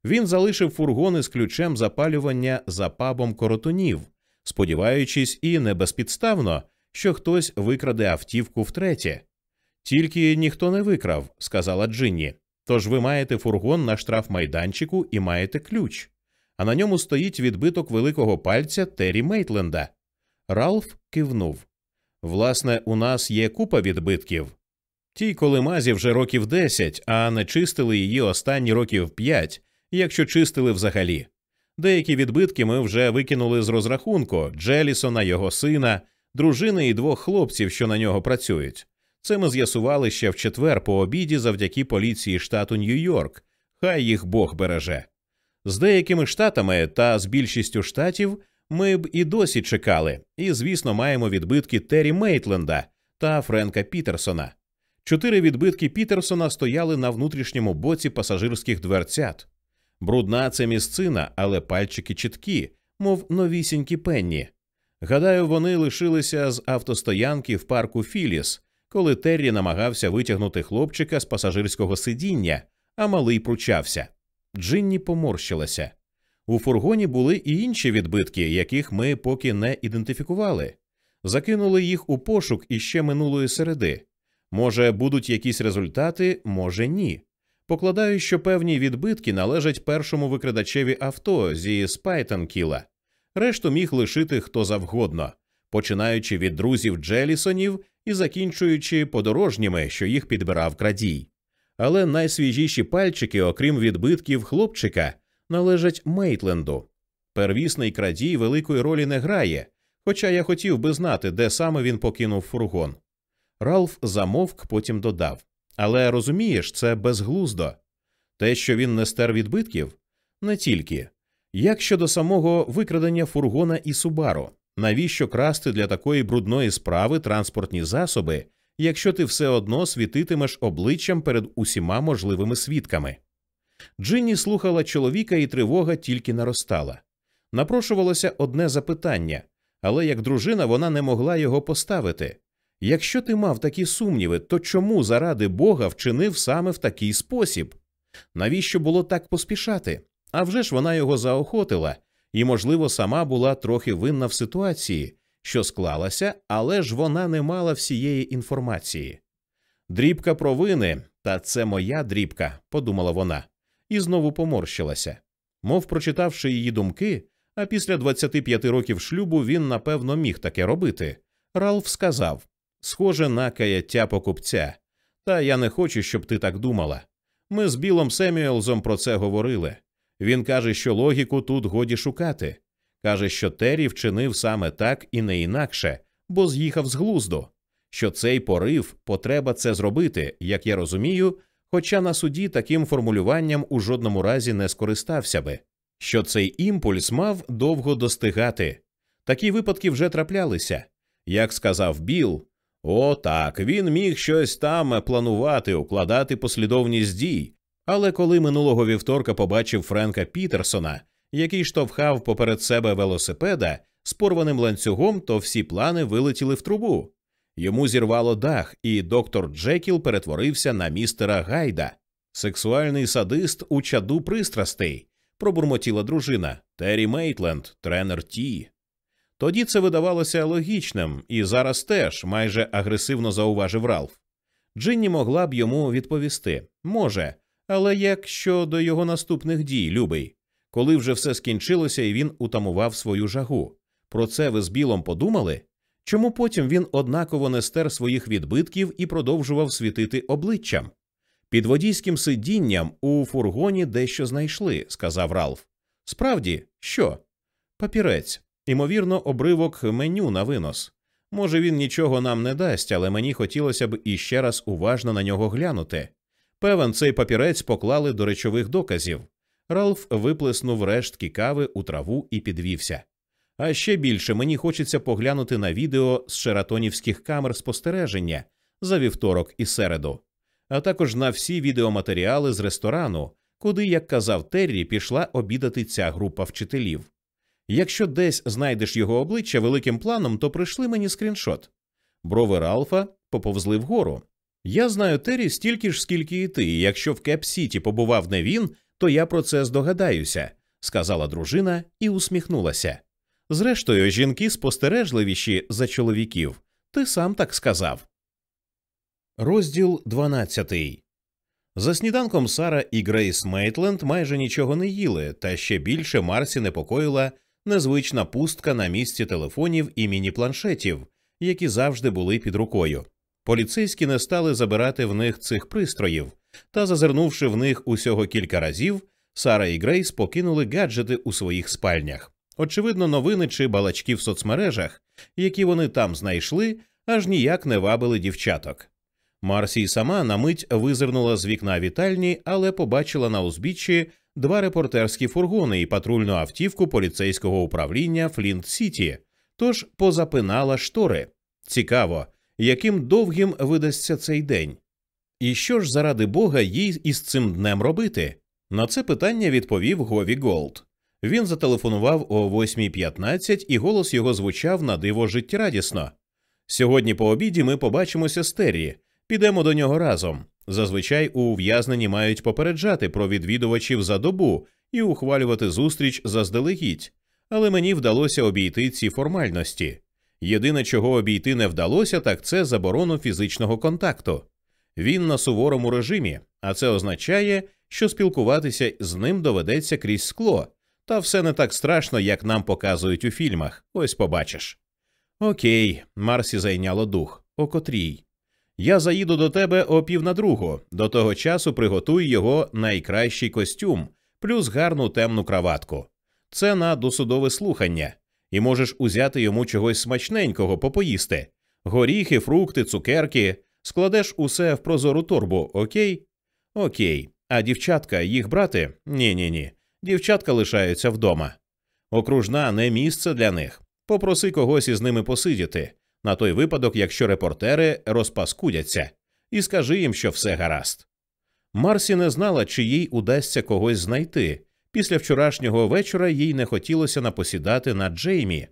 Він залишив фургон із ключем запалювання за пабом коротунів, сподіваючись, і не безпідставно, що хтось викраде автівку втретє. Тільки ніхто не викрав, сказала Джинні. Тож ви маєте фургон на штрафмайданчику і маєте ключ, а на ньому стоїть відбиток великого пальця Террі Мейтленда. Ралф кивнув. Власне, у нас є купа відбитків. Тій колимазі вже років десять, а не чистили її останні років п'ять, якщо чистили взагалі. Деякі відбитки ми вже викинули з розрахунку Джелісона, його сина, дружини і двох хлопців, що на нього працюють. Це ми з'ясували ще в четвер по обіді завдяки поліції штату Нью-Йорк. Хай їх Бог береже. З деякими штатами та з більшістю штатів ми б і досі чекали, і, звісно, маємо відбитки Террі Мейтленда та Френка Пітерсона. Чотири відбитки Пітерсона стояли на внутрішньому боці пасажирських дверцят. Брудна це місцина, але пальчики чіткі, мов новісінькі пенні. Гадаю, вони лишилися з автостоянки в парку Філіс, коли Террі намагався витягнути хлопчика з пасажирського сидіння, а малий пручався. Джинні поморщилася. У фургоні були і інші відбитки, яких ми поки не ідентифікували. Закинули їх у пошук іще минулої середи. Може, будуть якісь результати, може ні. Покладаю, що певні відбитки належать першому викрадачеві авто зі Спайтанкіла. Решту міг лишити хто завгодно, починаючи від друзів Джелісонів і закінчуючи подорожніми, що їх підбирав крадій. Але найсвіжіші пальчики, окрім відбитків хлопчика, належать Мейтленду. Первісний крадій великої ролі не грає, хоча я хотів би знати, де саме він покинув фургон. Ралф замовк, потім додав Але розумієш, це безглуздо. Те, що він не стер відбитків, не тільки. Як щодо самого викрадення фургона і Субару, навіщо красти для такої брудної справи транспортні засоби, якщо ти все одно світитимеш обличчям перед усіма можливими свідками? Джинні слухала чоловіка, і тривога тільки наростала. Напрошувалося одне запитання, але як дружина вона не могла його поставити. Якщо ти мав такі сумніви, то чому заради Бога вчинив саме в такий спосіб? Навіщо було так поспішати? А вже ж вона його заохотила, і, можливо, сама була трохи винна в ситуації, що склалася, але ж вона не мала всієї інформації. Дрібка провини, та це моя дрібка, подумала вона, і знову поморщилася. Мов прочитавши її думки, а після 25 років шлюбу він, напевно, міг таке робити. Ралф сказав схоже на каяття покупця. Та я не хочу, щоб ти так думала. Ми з Білом Семюелзом про це говорили. Він каже, що логіку тут годі шукати. Каже, що Террі вчинив саме так і не інакше, бо з'їхав з глузду. Що цей порив, потреба це зробити, як я розумію, хоча на суді таким формулюванням у жодному разі не скористався би, що цей імпульс мав довго достигати. Такі випадки вже траплялися. Як сказав Біл, о, так, він міг щось там планувати, укладати послідовність дій. Але коли минулого вівторка побачив Френка Пітерсона, який штовхав поперед себе велосипеда з порваним ланцюгом, то всі плани вилетіли в трубу. Йому зірвало дах, і доктор Джекіл перетворився на містера Гайда, сексуальний садист у чаду пристрастей, пробурмотіла дружина Террі Мейтленд, тренер Ті. Тоді це видавалося логічним, і зараз теж майже агресивно зауважив Ралф. Джинні могла б йому відповісти може, але як щодо його наступних дій, любий, коли вже все скінчилося і він утамував свою жагу. Про це ви з білом подумали? Чому потім він однаково не стер своїх відбитків і продовжував світити обличчям? Під водійським сидінням у фургоні дещо знайшли, сказав Ралф. Справді, що? Папірець. Імовірно, обривок меню на винос. Може, він нічого нам не дасть, але мені хотілося б іще раз уважно на нього глянути. Певен, цей папірець поклали до речових доказів. Ралф виплеснув рештки кави у траву і підвівся. А ще більше мені хочеться поглянути на відео з шератонівських камер спостереження за вівторок і середу, а також на всі відеоматеріали з ресторану, куди, як казав Террі, пішла обідати ця група вчителів. Якщо десь знайдеш його обличчя великим планом, то прийшли мені скріншот. Брови Ралфа поповзли вгору. Я знаю Террі стільки ж, скільки і ти, і якщо в Кеп Сіті побував не він, то я про це здогадаюся, сказала дружина і усміхнулася. Зрештою, жінки спостережливіші за чоловіків. Ти сам так сказав. Розділ 12. За сніданком Сара і Грейс Мейтленд майже нічого не їли, та ще більше Марсі непокоїла незвична пустка на місці телефонів і міні-планшетів, які завжди були під рукою. Поліцейські не стали забирати в них цих пристроїв, та, зазирнувши в них усього кілька разів, Сара і Грейс покинули гаджети у своїх спальнях. Очевидно, новини чи балачки в соцмережах, які вони там знайшли, аж ніяк не вабили дівчаток. Марсі сама на мить визирнула з вікна вітальні, але побачила на узбіччі два репортерські фургони і патрульну автівку поліцейського управління Флінт Сіті, тож позапинала штори. Цікаво, яким довгим видасться цей день. І що ж заради Бога їй із цим днем робити? На це питання відповів Гові Голд. Він зателефонував о 8.15 і голос його звучав на диво життєрадісно. Сьогодні по обіді ми побачимося з Террі, підемо до нього разом. Зазвичай ув'язнені мають попереджати про відвідувачів за добу і ухвалювати зустріч заздалегідь, але мені вдалося обійти ці формальності. Єдине, чого обійти не вдалося, так це заборону фізичного контакту. Він на суворому режимі, а це означає, що спілкуватися з ним доведеться крізь скло, та все не так страшно, як нам показують у фільмах. Ось побачиш. Окей, Марсі зайняло дух. О котрій. Я заїду до тебе о пів на другу. До того часу приготуй його найкращий костюм, плюс гарну темну краватку. Це на досудове слухання, і можеш узяти йому чогось смачненького попоїсти. Горіхи, фрукти, цукерки. Складеш усе в прозору торбу, окей? Окей. А дівчатка їх брати? Ні, ні, ні. Дівчатка лишаються вдома. Окружна не місце для них. Попроси когось із ними посидіти, на той випадок, якщо репортери розпаскудяться, і скажи їм, що все гаразд. Марсі не знала, чи їй удасться когось знайти. Після вчорашнього вечора їй не хотілося напосідати на Джеймі.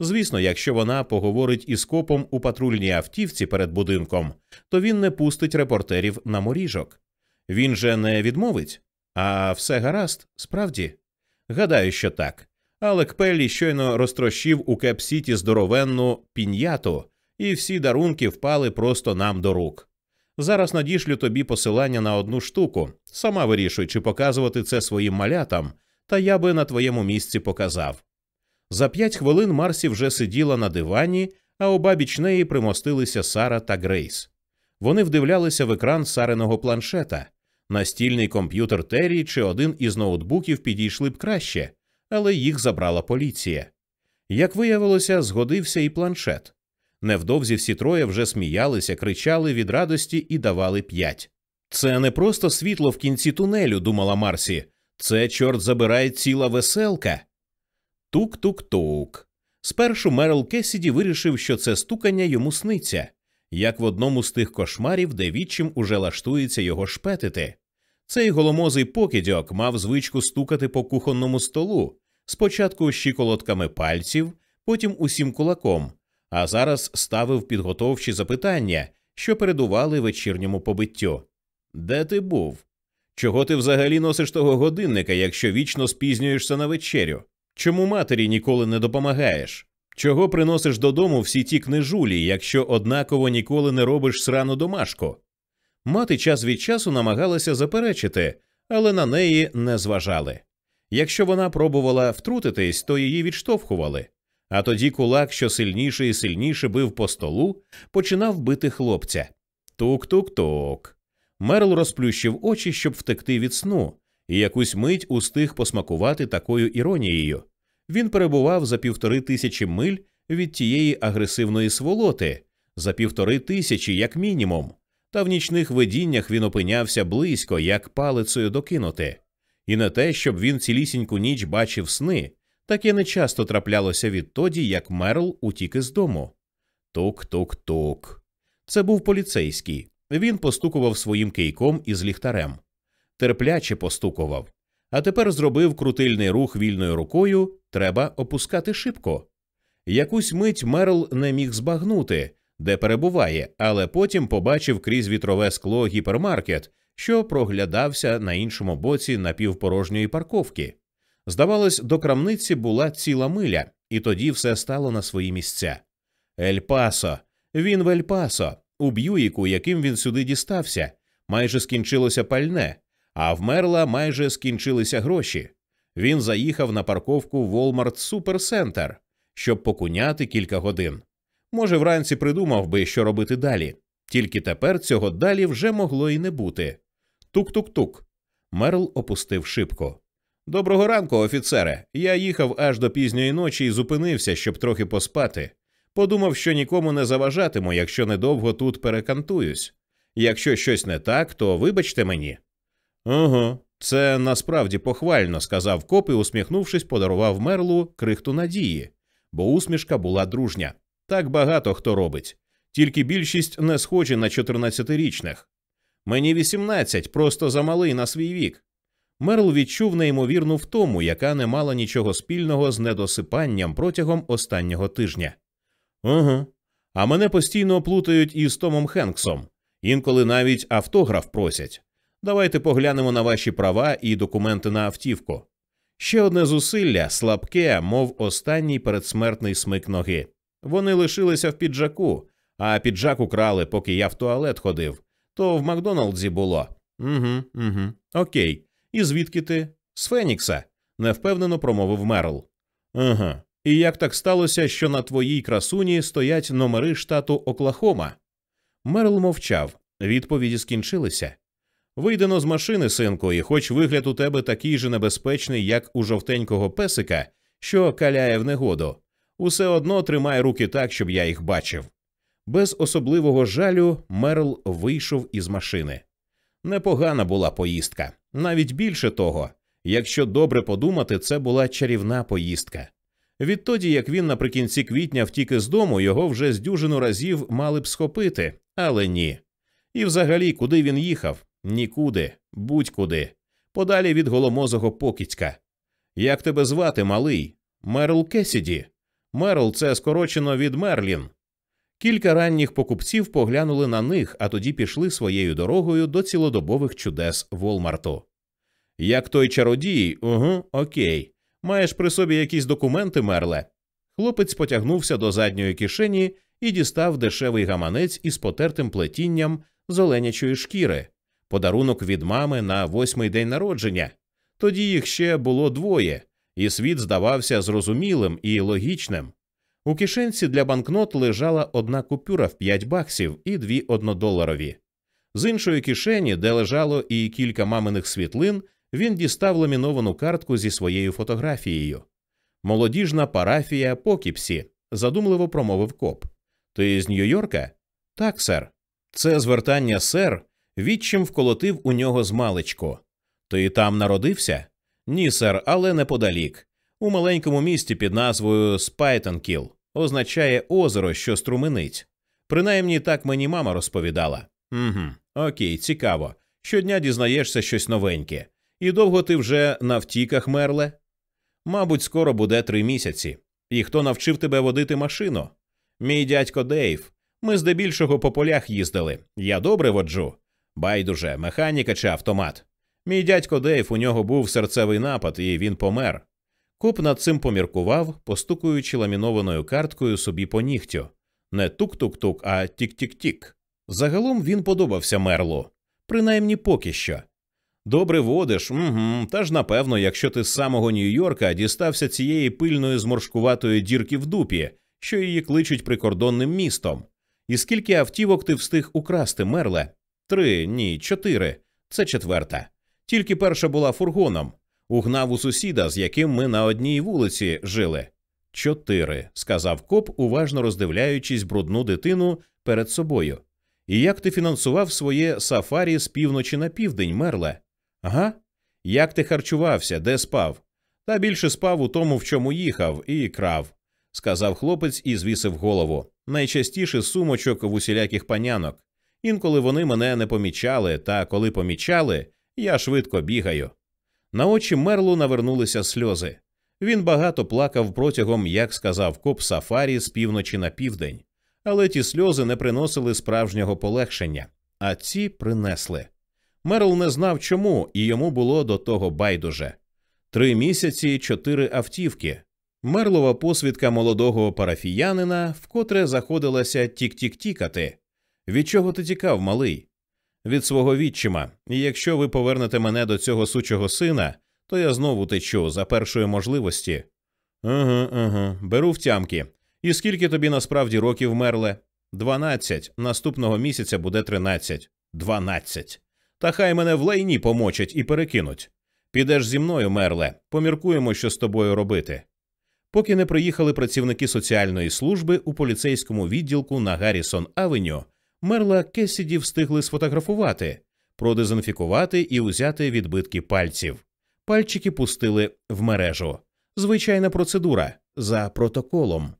Звісно, якщо вона поговорить із копом у патрульній автівці перед будинком, то він не пустить репортерів на моріжок. Він же не відмовить. А все гаразд, справді? Гадаю, що так. Алек Пеллі щойно розтрощив у Кеп-Сіті здоровенну пін'яту, і всі дарунки впали просто нам до рук. Зараз надішлю тобі посилання на одну штуку, сама вирішуй, чи показувати це своїм малятам, та я би на твоєму місці показав. За п'ять хвилин Марсі вже сиділа на дивані, а обабіч неї примостилися Сара та Грейс. Вони вдивлялися в екран Сариного планшета. Настільний комп'ютер Террі чи один із ноутбуків підійшли б краще, але їх забрала поліція. Як виявилося, згодився і планшет. Невдовзі всі троє вже сміялися, кричали від радості і давали п'ять. Це не просто світло в кінці тунелю, думала Марсі, це, чорт забирає ціла веселка. Тук-тук-тук. Спершу Мерл Кесіді вирішив, що це стукання йому сниться, як в одному з тих кошмарів, де відчим уже лаштується його шпетити. Цей голомозий покидьок мав звичку стукати по кухонному столу, спочатку щиколотками пальців, потім усім кулаком, а зараз ставив підготовчі запитання, що передували вечірньому побиттю. Де ти був? Чого ти взагалі носиш того годинника, якщо вічно спізнюєшся на вечерю? Чому матері ніколи не допомагаєш? Чого приносиш додому всі ті книжулі, якщо однаково ніколи не робиш срану домашку? Мати час від часу намагалася заперечити, але на неї не зважали. Якщо вона пробувала втрутитись, то її відштовхували. А тоді кулак, що сильніше і сильніше бив по столу, починав бити хлопця. Тук-тук-тук. Мерл розплющив очі, щоб втекти від сну, і якусь мить устиг посмакувати такою іронією. Він перебував за півтори тисячі миль від тієї агресивної сволоти, за півтори тисячі, як мінімум, та в нічних видіннях він опинявся близько, як палицею докинути. І не те, щоб він цілісіньку ніч бачив сни, таке не часто траплялося відтоді, як Мерл утік із дому. Тук-тук-тук. Це був поліцейський. Він постукував своїм кейком із ліхтарем. Терпляче постукував. А тепер зробив крутильний рух вільною рукою треба опускай шибку. Якусь мить Мерл не міг збагнути, де перебуває, але потім побачив крізь вітрове скло гіпермаркет що проглядався на іншому боці напівпорожньої парковки. Здавалось, до крамниці була ціла миля, і тоді все стало на свої місця. Ель Пасо, він в Ель Пасо, у Б'юїку, яким він сюди дістався, майже скінчилося пальне, а в Мерла майже скінчилися гроші. Він заїхав на парковку Walmart Supercenter, щоб покуняти кілька годин. Може, вранці придумав би, що робити далі, тільки тепер цього далі вже могло і не бути. Тук-тук-тук. Мерл опустив шибку. Доброго ранку, офіцере. Я їхав аж до пізньої ночі і зупинився, щоб трохи поспати. Подумав, що нікому не заважатиму, якщо недовго тут перекантуюсь. Якщо щось не так, то вибачте мені. Ого, це насправді похвально, сказав коп і, усміхнувшись, подарував мерлу крихту надії, бо усмішка була дружня. Так багато хто робить, тільки більшість не схожі на 14-річних. Мені 18, просто замалий на свій вік. Мерл відчув неймовірну втому, яка не мала нічого спільного з недосипанням протягом останнього тижня. Ага. А мене постійно плутають із Томом Хенксом, інколи навіть автограф просять. Давайте поглянемо на ваші права і документи на автівку. Ще одне зусилля слабке, мов останній передсмертний смик ноги. Вони лишилися в піджаку, а піджак украли, поки я в туалет ходив. То в Макдоналдзі було. Угу, угу. Окей. І звідки ти? З Фенікса, невпевнено промовив Мерл. Ага. І як так сталося, що на твоїй красуні стоять номери штату Оклахома? Мерл мовчав. Відповіді скінчилися. Вийдено з машини, синку, і хоч вигляд у тебе такий же небезпечний, як у жовтенького песика, що каляє в негоду, усе одно тримай руки так, щоб я їх бачив. Без особливого жалю Мерл вийшов із машини. Непогана була поїздка, навіть більше того, якщо добре подумати, це була чарівна поїздка. Відтоді, як він наприкінці квітня втік із дому, його вже з дюжину разів мали б схопити, але ні. І взагалі, куди він їхав? Нікуди, будь-куди, подалі від голомозого покидька. Як тебе звати, малий? Мерл Кесіді. Мерл це скорочено від Мерлін. Кілька ранніх покупців поглянули на них, а тоді пішли своєю дорогою до цілодобових чудес Волмарту. Як той чародій, угу, окей. Маєш при собі якісь документи, Мерле? Хлопець потягнувся до задньої кишені і дістав дешевий гаманець із потертим плетінням з оленячої шкіри, подарунок від мами на восьмий день народження. Тоді їх ще було двоє, і світ здавався зрозумілим і логічним. У кишенці для банкнот лежала одна купюра в 5 баксів і дві однодоларові. З іншої кишені, де лежало і кілька маминих світлин, він дістав ламіновану картку зі своєю фотографією. Молодіжна парафія Покіпсі, задумливо промовив коп. Ти з Нью-Йорка? Так, сер. Це звертання сер відчим вколотив у нього з маличку. Ти там народився? Ні, сер, але неподалік. У маленькому місті під назвою Спайтенкіл означає озеро, що струменить. Принаймні так мені мама розповідала. Угу, Окей, цікаво. Щодня дізнаєшся щось новеньке. І довго ти вже на втіках, Мерле? Мабуть, скоро буде три місяці. І хто навчив тебе водити машину? Мій дядько Дейв. Ми здебільшого по полях їздили. Я добре воджу. Байдуже, механіка чи автомат. Мій дядько Дейв, у нього був серцевий напад, і він помер. Коп над цим поміркував, постукуючи ламінованою карткою собі по нігтю. Не тук-тук-тук, а тік-тік-тік. Загалом він подобався Мерлу, принаймні поки що. Добре водиш, угу, та ж напевно, якщо ти з самого Нью-Йорка дістався цієї пильної зморшкуватої дірки в дупі, що її кличуть прикордонним містом. І скільки автівок ти встиг украсти, Мерле? Три, ні, чотири. Це четверта. Тільки перша була фургоном. Угнав у сусіда, з яким ми на одній вулиці жили. Чотири, сказав коп, уважно роздивляючись брудну дитину перед собою. І як ти фінансував своє сафарі з півночі на південь, Мерле? Ага? Як ти харчувався, де спав? Та більше спав у тому, в чому їхав, і крав, сказав хлопець і звісив голову. Найчастіше сумочок в усіляких панянок. Інколи вони мене не помічали, та коли помічали, я швидко бігаю. На очі Мерлу навернулися сльози. Він багато плакав протягом, як сказав коп Сафарі з півночі на південь, але ті сльози не приносили справжнього полегшення, а ці принесли. Мерл не знав чому, і йому було до того байдуже. Три місяці, чотири автівки. Мерлова посвідка молодого парафіянина вкотре заходилася тік-тік-тікати. Від чого ти тікав, малий? Від свого відчима, і якщо ви повернете мене до цього сучого сина, то я знову течу за першої можливості. Ага, ага, беру втямки. І скільки тобі насправді років мерле? Дванадцять. Наступного місяця буде тринадцять. Дванадцять. Та хай мене в лайні помочать і перекинуть. Підеш зі мною, мерле, поміркуємо, що з тобою робити. Поки не приїхали працівники соціальної служби у поліцейському відділку на Гаррісон Авеню, Мерла Кессіді встигли сфотографувати, продезінфікувати і узяти відбитки пальців. Пальчики пустили в мережу. Звичайна процедура за протоколом.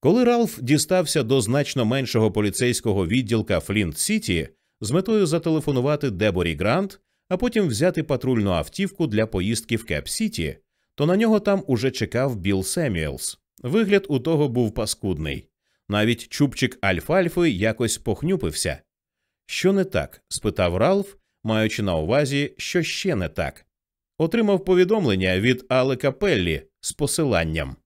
Коли Ралф дістався до значно меншого поліцейського відділка Флінт Сіті з метою зателефонувати Деборі Грант, а потім взяти патрульну автівку для поїздки в Кеп Сіті, то на нього там уже чекав Білл Семюелс. Вигляд у того був паскудний. Навіть чубчик Альфальфи якось похнюпився. Що не так? спитав Ралф, маючи на увазі, що ще не так. Отримав повідомлення від Алека Пеллі з посиланням.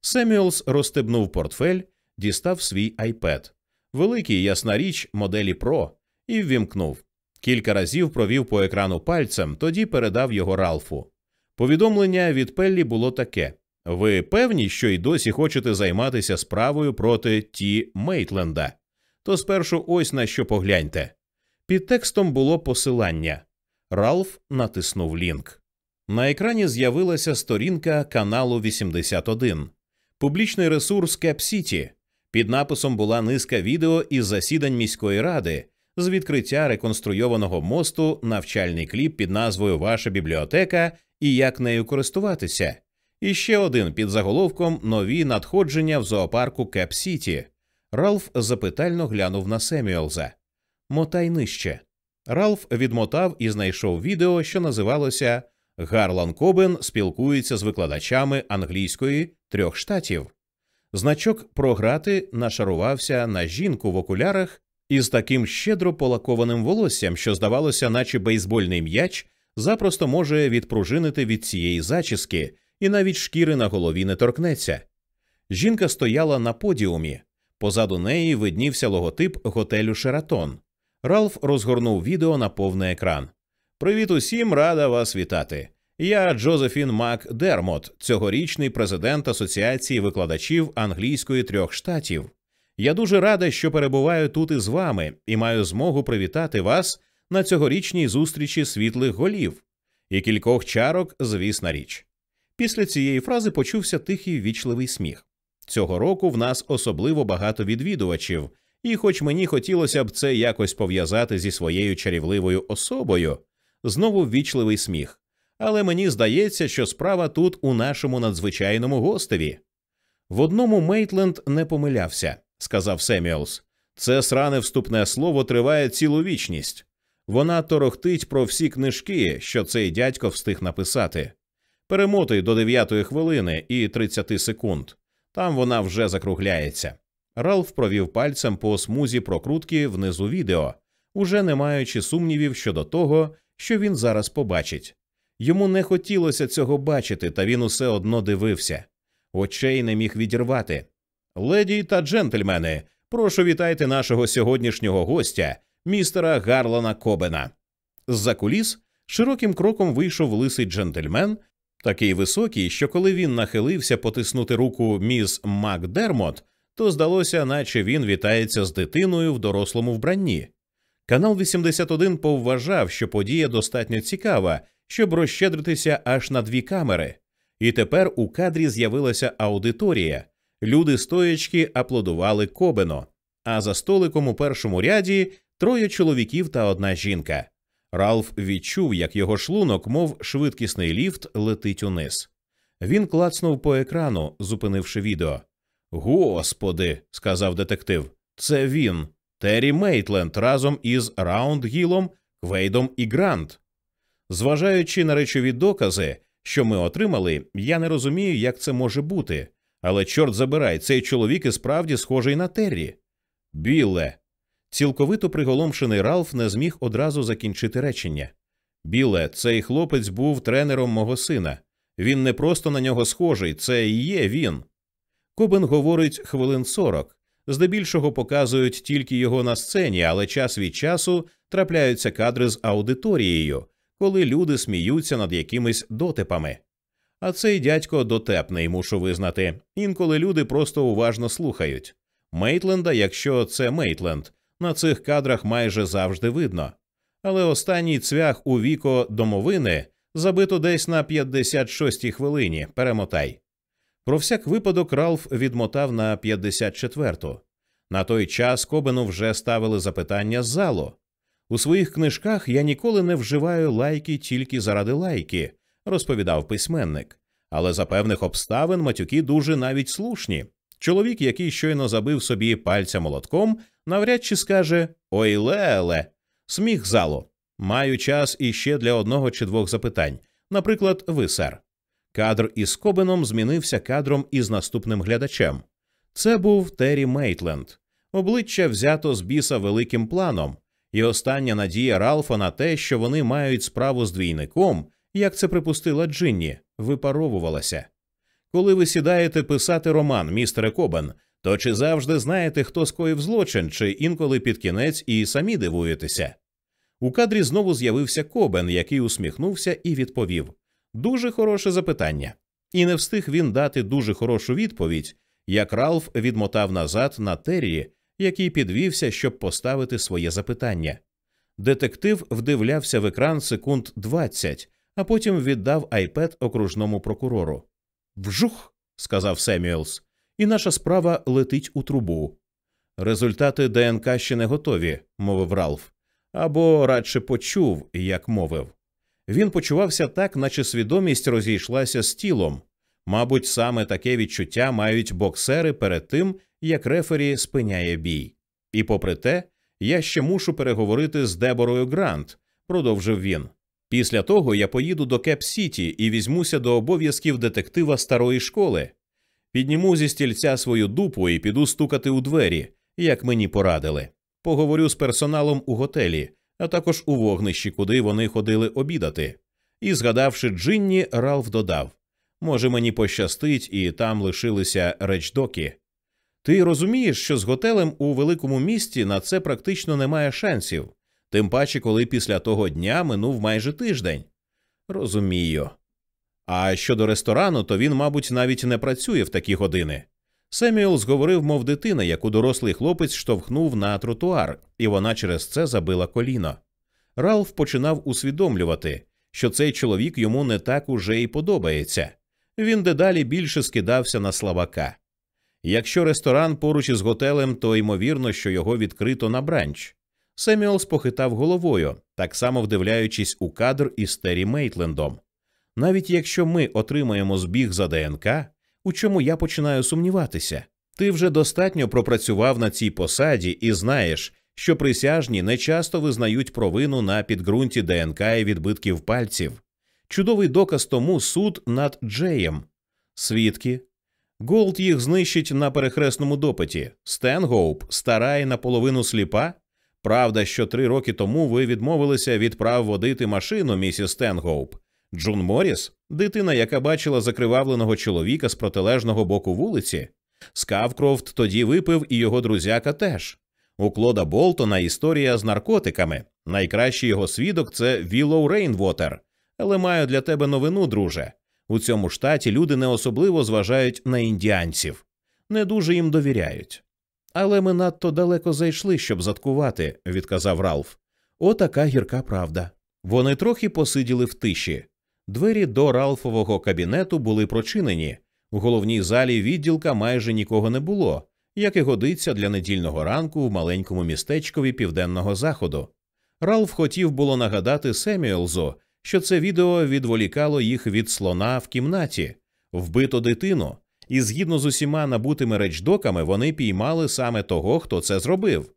Семюелс розстебнув портфель, дістав свій айпед, великий ясна річ моделі Pro, і ввімкнув. Кілька разів провів по екрану пальцем, тоді передав його Ралфу. Повідомлення від Пеллі було таке: ви певні, що й досі хочете займатися справою проти Ті Мейтленда? То спершу ось на що погляньте. Під текстом було посилання. Ралф натиснув лінк. На екрані з'явилася сторінка каналу 81, публічний ресурс Кеп-Сіті. Під написом була низка відео із засідань міської ради з відкриття реконструйованого мосту, навчальний кліп під назвою Ваша бібліотека і як нею користуватися. І ще один під заголовком Нові надходження в зоопарку Кеп Сіті. Ралф запитально глянув на Семюелза. Мотай нижче. Ралф відмотав і знайшов відео, що називалося Гарлан Кобен спілкується з викладачами англійської трьох штатів. Значок програти нашарувався на жінку в окулярах із таким щедро полакованим волоссям, що здавалося, наче бейсбольний м'яч запросто може відпружинити від цієї зачіски, і навіть шкіри на голові не торкнеться. Жінка стояла на подіумі, позаду неї виднівся логотип готелю Шератон. Ралф розгорнув відео на повний екран. Привіт усім, рада вас вітати. Я Джозефін Мак Дермот, цьогорічний президент Асоціації викладачів англійської трьох штатів. Я дуже рада, що перебуваю тут із вами і маю змогу привітати вас на цьогорічній зустрічі світлих голів і кількох чарок, звісна річ. Після цієї фрази почувся тихий вічливий сміх. Цього року в нас особливо багато відвідувачів, і, хоч мені хотілося б це якось пов'язати зі своєю чарівливою особою, знову ввічливий сміх. Але мені здається, що справа тут у нашому надзвичайному гостеві. В одному Мейтленд не помилявся, сказав Семюелс. Це сране вступне слово триває цілу вічність. Вона торохтить про всі книжки, що цей дядько встиг написати. Перемотуй до дев'ятої хвилини і тридцяти секунд. Там вона вже закругляється. Ралф провів пальцем по смузі прокрутки внизу відео, уже не маючи сумнівів щодо того, що він зараз побачить. Йому не хотілося цього бачити, та він усе одно дивився. Очей не міг відірвати. Леді та джентльмени, прошу вітайте нашого сьогоднішнього гостя, містера Гарлана Кобена. З-за куліс широким кроком вийшов лисий джентльмен, такий високий, що коли він нахилився потиснути руку міс Макдермот, то здалося, наче він вітається з дитиною в дорослому вбранні. Канал 81 повважав, що подія достатньо цікава, щоб розщедритися аж на дві камери. І тепер у кадрі з'явилася аудиторія. Люди стоячки аплодували Кобено, а за столиком у першому ряді троє чоловіків та одна жінка. Ралф відчув, як його шлунок, мов швидкісний ліфт, летить униз. Він клацнув по екрану, зупинивши відео. Господи, сказав детектив, це він, Террі Мейтленд разом із Раундгілом, Квейдом і Грант. Зважаючи на речові докази, що ми отримали, я не розумію, як це може бути. Але, чорт забирай, цей чоловік і справді схожий на Террі. Білле. Цілковито приголомшений Ралф не зміг одразу закінчити речення. Біле, цей хлопець був тренером мого сина. Він не просто на нього схожий, це і є він. Кобен говорить хвилин сорок. Здебільшого показують тільки його на сцені, але час від часу трапляються кадри з аудиторією, коли люди сміються над якимись дотипами. А цей дядько дотепний, мушу визнати. Інколи люди просто уважно слухають. Мейтленда, якщо це Мейтленд, на цих кадрах майже завжди видно. Але останній цвях у віко домовини забито десь на 56-й хвилині. Перемотай. Про всяк випадок Ралф відмотав на 54-ту. На той час Кобену вже ставили запитання з залу. У своїх книжках я ніколи не вживаю лайки тільки заради лайки, розповідав письменник. Але за певних обставин матюки дуже навіть слушні. Чоловік, який щойно забив собі пальця молотком, навряд чи скаже Ой леле. Сміх залу. Маю час іще для одного чи двох запитань. Наприклад, ви, сер. Кадр із Кобеном змінився кадром із наступним глядачем. Це був Террі Мейтленд. Обличчя взято з біса великим планом, і остання надія Ралфа на те, що вони мають справу з двійником, як це припустила Джинні, випаровувалася. Коли ви сідаєте писати роман, містере Кобен, то чи завжди знаєте, хто скоїв злочин, чи інколи під кінець і самі дивуєтеся? У кадрі знову з'явився Кобен, який усміхнувся і відповів Дуже хороше запитання. І не встиг він дати дуже хорошу відповідь, як Ралф відмотав назад на Террі, який підвівся, щоб поставити своє запитання. Детектив вдивлявся в екран секунд 20, а потім віддав айпед окружному прокурору. Вжух, сказав Семюелс, і наша справа летить у трубу. Результати ДНК ще не готові, мовив Ралф, або радше почув, як мовив. Він почувався так, наче свідомість розійшлася з тілом. Мабуть, саме таке відчуття мають боксери перед тим, як рефері спиняє бій. І попри те, я ще мушу переговорити з Деборою Грант, продовжив він. Після того я поїду до Кеп Сіті і візьмуся до обов'язків детектива старої школи. Підніму зі стільця свою дупу і піду стукати у двері, як мені порадили. Поговорю з персоналом у готелі, а також у вогнищі, куди вони ходили обідати. І, згадавши Джинні, Ралф додав може, мені пощастить, і там лишилися речдоки. Ти розумієш, що з готелем у великому місті на це практично немає шансів, тим паче, коли після того дня минув майже тиждень. Розумію. А щодо ресторану, то він, мабуть, навіть не працює в такі години. Семюел зговорив, мов дитина, яку дорослий хлопець штовхнув на тротуар, і вона через це забила коліно. Ралф починав усвідомлювати, що цей чоловік йому не так уже й подобається. Він дедалі більше скидався на слабака. Якщо ресторан поруч із готелем, то ймовірно, що його відкрито на бранч. Семюелс похитав головою, так само вдивляючись у кадр із Террі Мейтлендом. Навіть якщо ми отримаємо збіг за ДНК, у чому я починаю сумніватися, ти вже достатньо пропрацював на цій посаді і знаєш, що присяжні не часто визнають провину на підґрунті ДНК і відбитків пальців. Чудовий доказ тому суд над О. Джеєм. Свідки. Голд їх знищить на перехресному допиті. Стенгоуп стара і наполовину сліпа. Правда, що три роки тому ви відмовилися від прав водити машину, місіс Стенгоуп. Джун Моріс, дитина, яка бачила закривавленого чоловіка з протилежного боку вулиці. Скавкрофт тоді випив і його друзяка теж. У Клода Болтона історія з наркотиками. Найкращий його свідок це Віллоу Рейнвотер. Але маю для тебе новину, друже. У цьому штаті люди не особливо зважають на індіанців, не дуже їм довіряють. Але ми надто далеко зайшли, щоб заткувати, відказав Ралф. Отака гірка правда. Вони трохи посиділи в тиші. Двері до Ралфового кабінету були прочинені. У головній залі відділка майже нікого не було, як і годиться для недільного ранку в маленькому містечкові південного заходу. Ралф хотів було нагадати Семюелзу, що це відео відволікало їх від слона в кімнаті, вбито дитину, і згідно з усіма набутими речдоками вони піймали саме того, хто це зробив.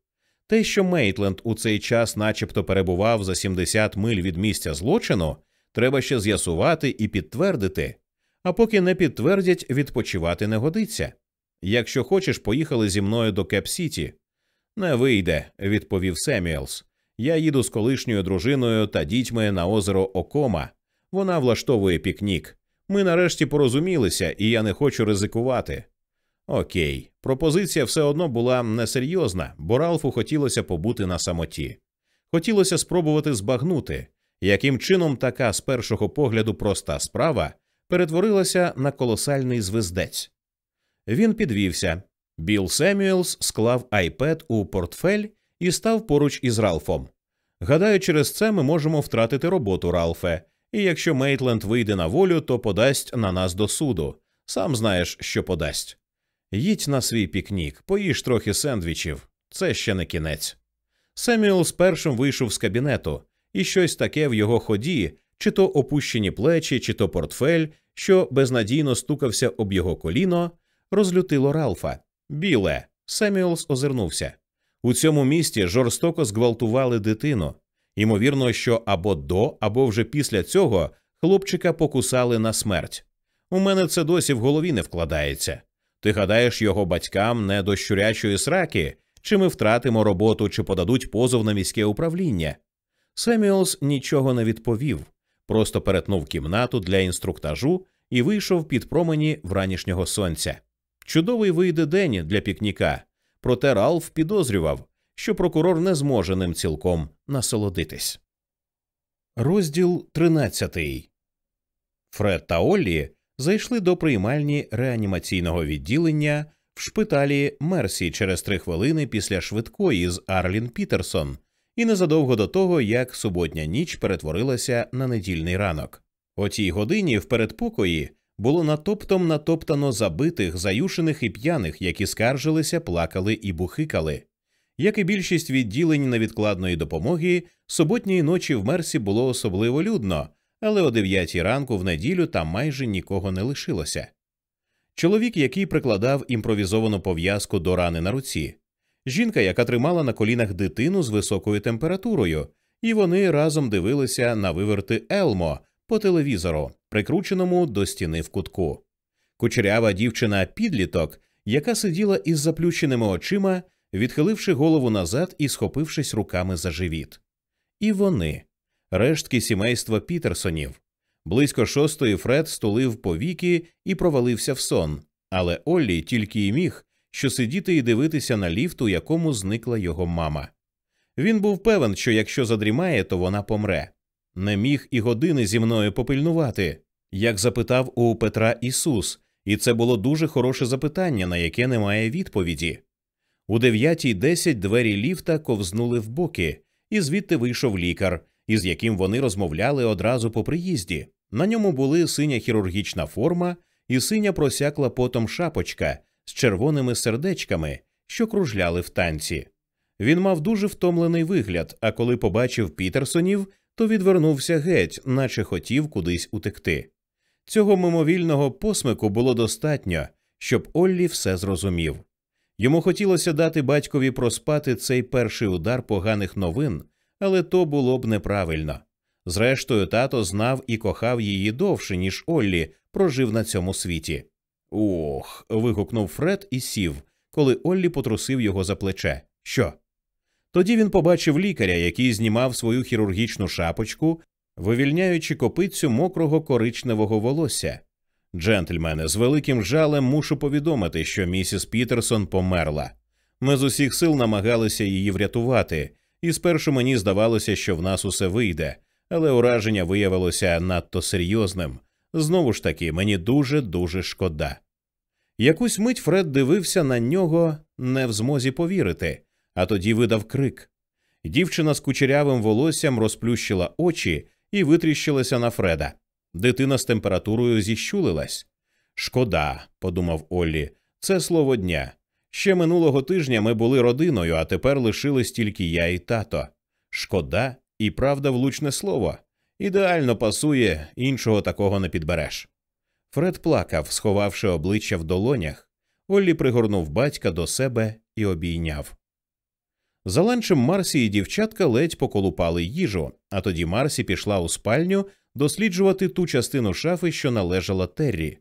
Те, що Мейтленд у цей час, начебто, перебував за 70 миль від місця злочину, треба ще з'ясувати і підтвердити. А поки не підтвердять, відпочивати не годиться. Якщо хочеш, поїхали зі мною до Кеп Сіті. Не вийде, відповів Семюелс. Я їду з колишньою дружиною та дітьми на озеро Окома. Вона влаштовує пікнік. Ми нарешті порозумілися, і я не хочу ризикувати. Окей, пропозиція все одно була несерйозна, бо Ралфу хотілося побути на самоті. Хотілося спробувати збагнути, яким чином така з першого погляду проста справа перетворилася на колосальний звездець. Він підвівся. Біл Семюелс склав айпед у портфель і став поруч із Ралфом. Гадаю, через це ми можемо втратити роботу, Ралфе, і якщо Мейтленд вийде на волю, то подасть на нас до суду. Сам знаєш, що подасть. Їдь на свій пікнік, поїж трохи сендвічів. Це ще не кінець. Семюелс першим вийшов з кабінету, і щось таке в його ході, чи то опущені плечі, чи то портфель, що безнадійно стукався об його коліно, розлютило Ралфа. Біле. Семюелс озирнувся. У цьому місті жорстоко зґвалтували дитину. Ймовірно, що або до, або вже після цього хлопчика покусали на смерть. У мене це досі в голові не вкладається. Ти гадаєш його батькам не до щурячої сраки, чи ми втратимо роботу, чи подадуть позов на міське управління? Семюелс нічого не відповів, просто перетнув кімнату для інструктажу і вийшов під промені вранішнього сонця. Чудовий вийде день для пікніка, проте Ралф підозрював, що прокурор не зможе ним цілком насолодитись. Розділ 13 Фред та Оллі зайшли до приймальні реанімаційного відділення в шпиталі Мерсі через три хвилини після швидкої з Арлін Пітерсон, і незадовго до того, як суботня ніч перетворилася на недільний ранок. О тій годині в передпокої було натоптом натоптано забитих, заюшених і п'яних, які скаржилися, плакали і бухикали. Як і більшість відділень невідкладної допомоги, суботньої ночі в Мерсі було особливо людно, але о дев'ятій ранку в неділю там майже нікого не лишилося. Чоловік, який прикладав імпровізовану пов'язку до рани на руці, жінка, яка тримала на колінах дитину з високою температурою, і вони разом дивилися на виверти Елмо по телевізору, прикрученому до стіни в кутку. Кучерява дівчина підліток, яка сиділа із заплющеними очима, відхиливши голову назад і схопившись руками за живіт. І вони, рештки сімейства Пітерсонів. Близько шостої Фред стулив повіки і провалився в сон, але Оллі тільки й міг, що сидіти і дивитися на ліфт, у якому зникла його мама. Він був певен, що якщо задрімає, то вона помре. Не міг і години зі мною попильнувати, як запитав у Петра Ісус, і це було дуже хороше запитання, на яке немає відповіді. У дев'ятій десять двері ліфта ковзнули в боки, і звідти вийшов лікар, із яким вони розмовляли одразу по приїзді. На ньому були синя хірургічна форма і синя просякла потом шапочка з червоними сердечками, що кружляли в танці. Він мав дуже втомлений вигляд, а коли побачив Пітерсонів, то відвернувся геть, наче хотів кудись утекти. Цього мимовільного посмику було достатньо, щоб Оллі все зрозумів. Йому хотілося дати батькові проспати цей перший удар поганих новин, але то було б неправильно. Зрештою, тато знав і кохав її довше, ніж Оллі прожив на цьому світі. Ох. вигукнув Фред і сів, коли Оллі потрусив його за плече. Що? Тоді він побачив лікаря, який знімав свою хірургічну шапочку, вивільняючи копицю мокрого коричневого волосся. Джентльмени, з великим жалем мушу повідомити, що місіс Пітерсон померла. Ми з усіх сил намагалися її врятувати, і спершу мені здавалося, що в нас усе вийде, але ураження виявилося надто серйозним. Знову ж таки, мені дуже дуже шкода. Якусь мить Фред дивився на нього, не в змозі повірити, а тоді видав крик. Дівчина з кучерявим волоссям розплющила очі і витріщилася на Фреда. Дитина з температурою зіщулилась. Шкода, подумав Оллі, це слово дня. Ще минулого тижня ми були родиною, а тепер лишились тільки я і тато. Шкода і правда влучне слово. Ідеально пасує, іншого такого не підбереш. Фред плакав, сховавши обличчя в долонях. Оллі пригорнув батька до себе і обійняв. За ланчем Марсі і дівчатка ледь поколупали їжу, а тоді Марсі пішла у спальню досліджувати ту частину шафи, що належала Террі.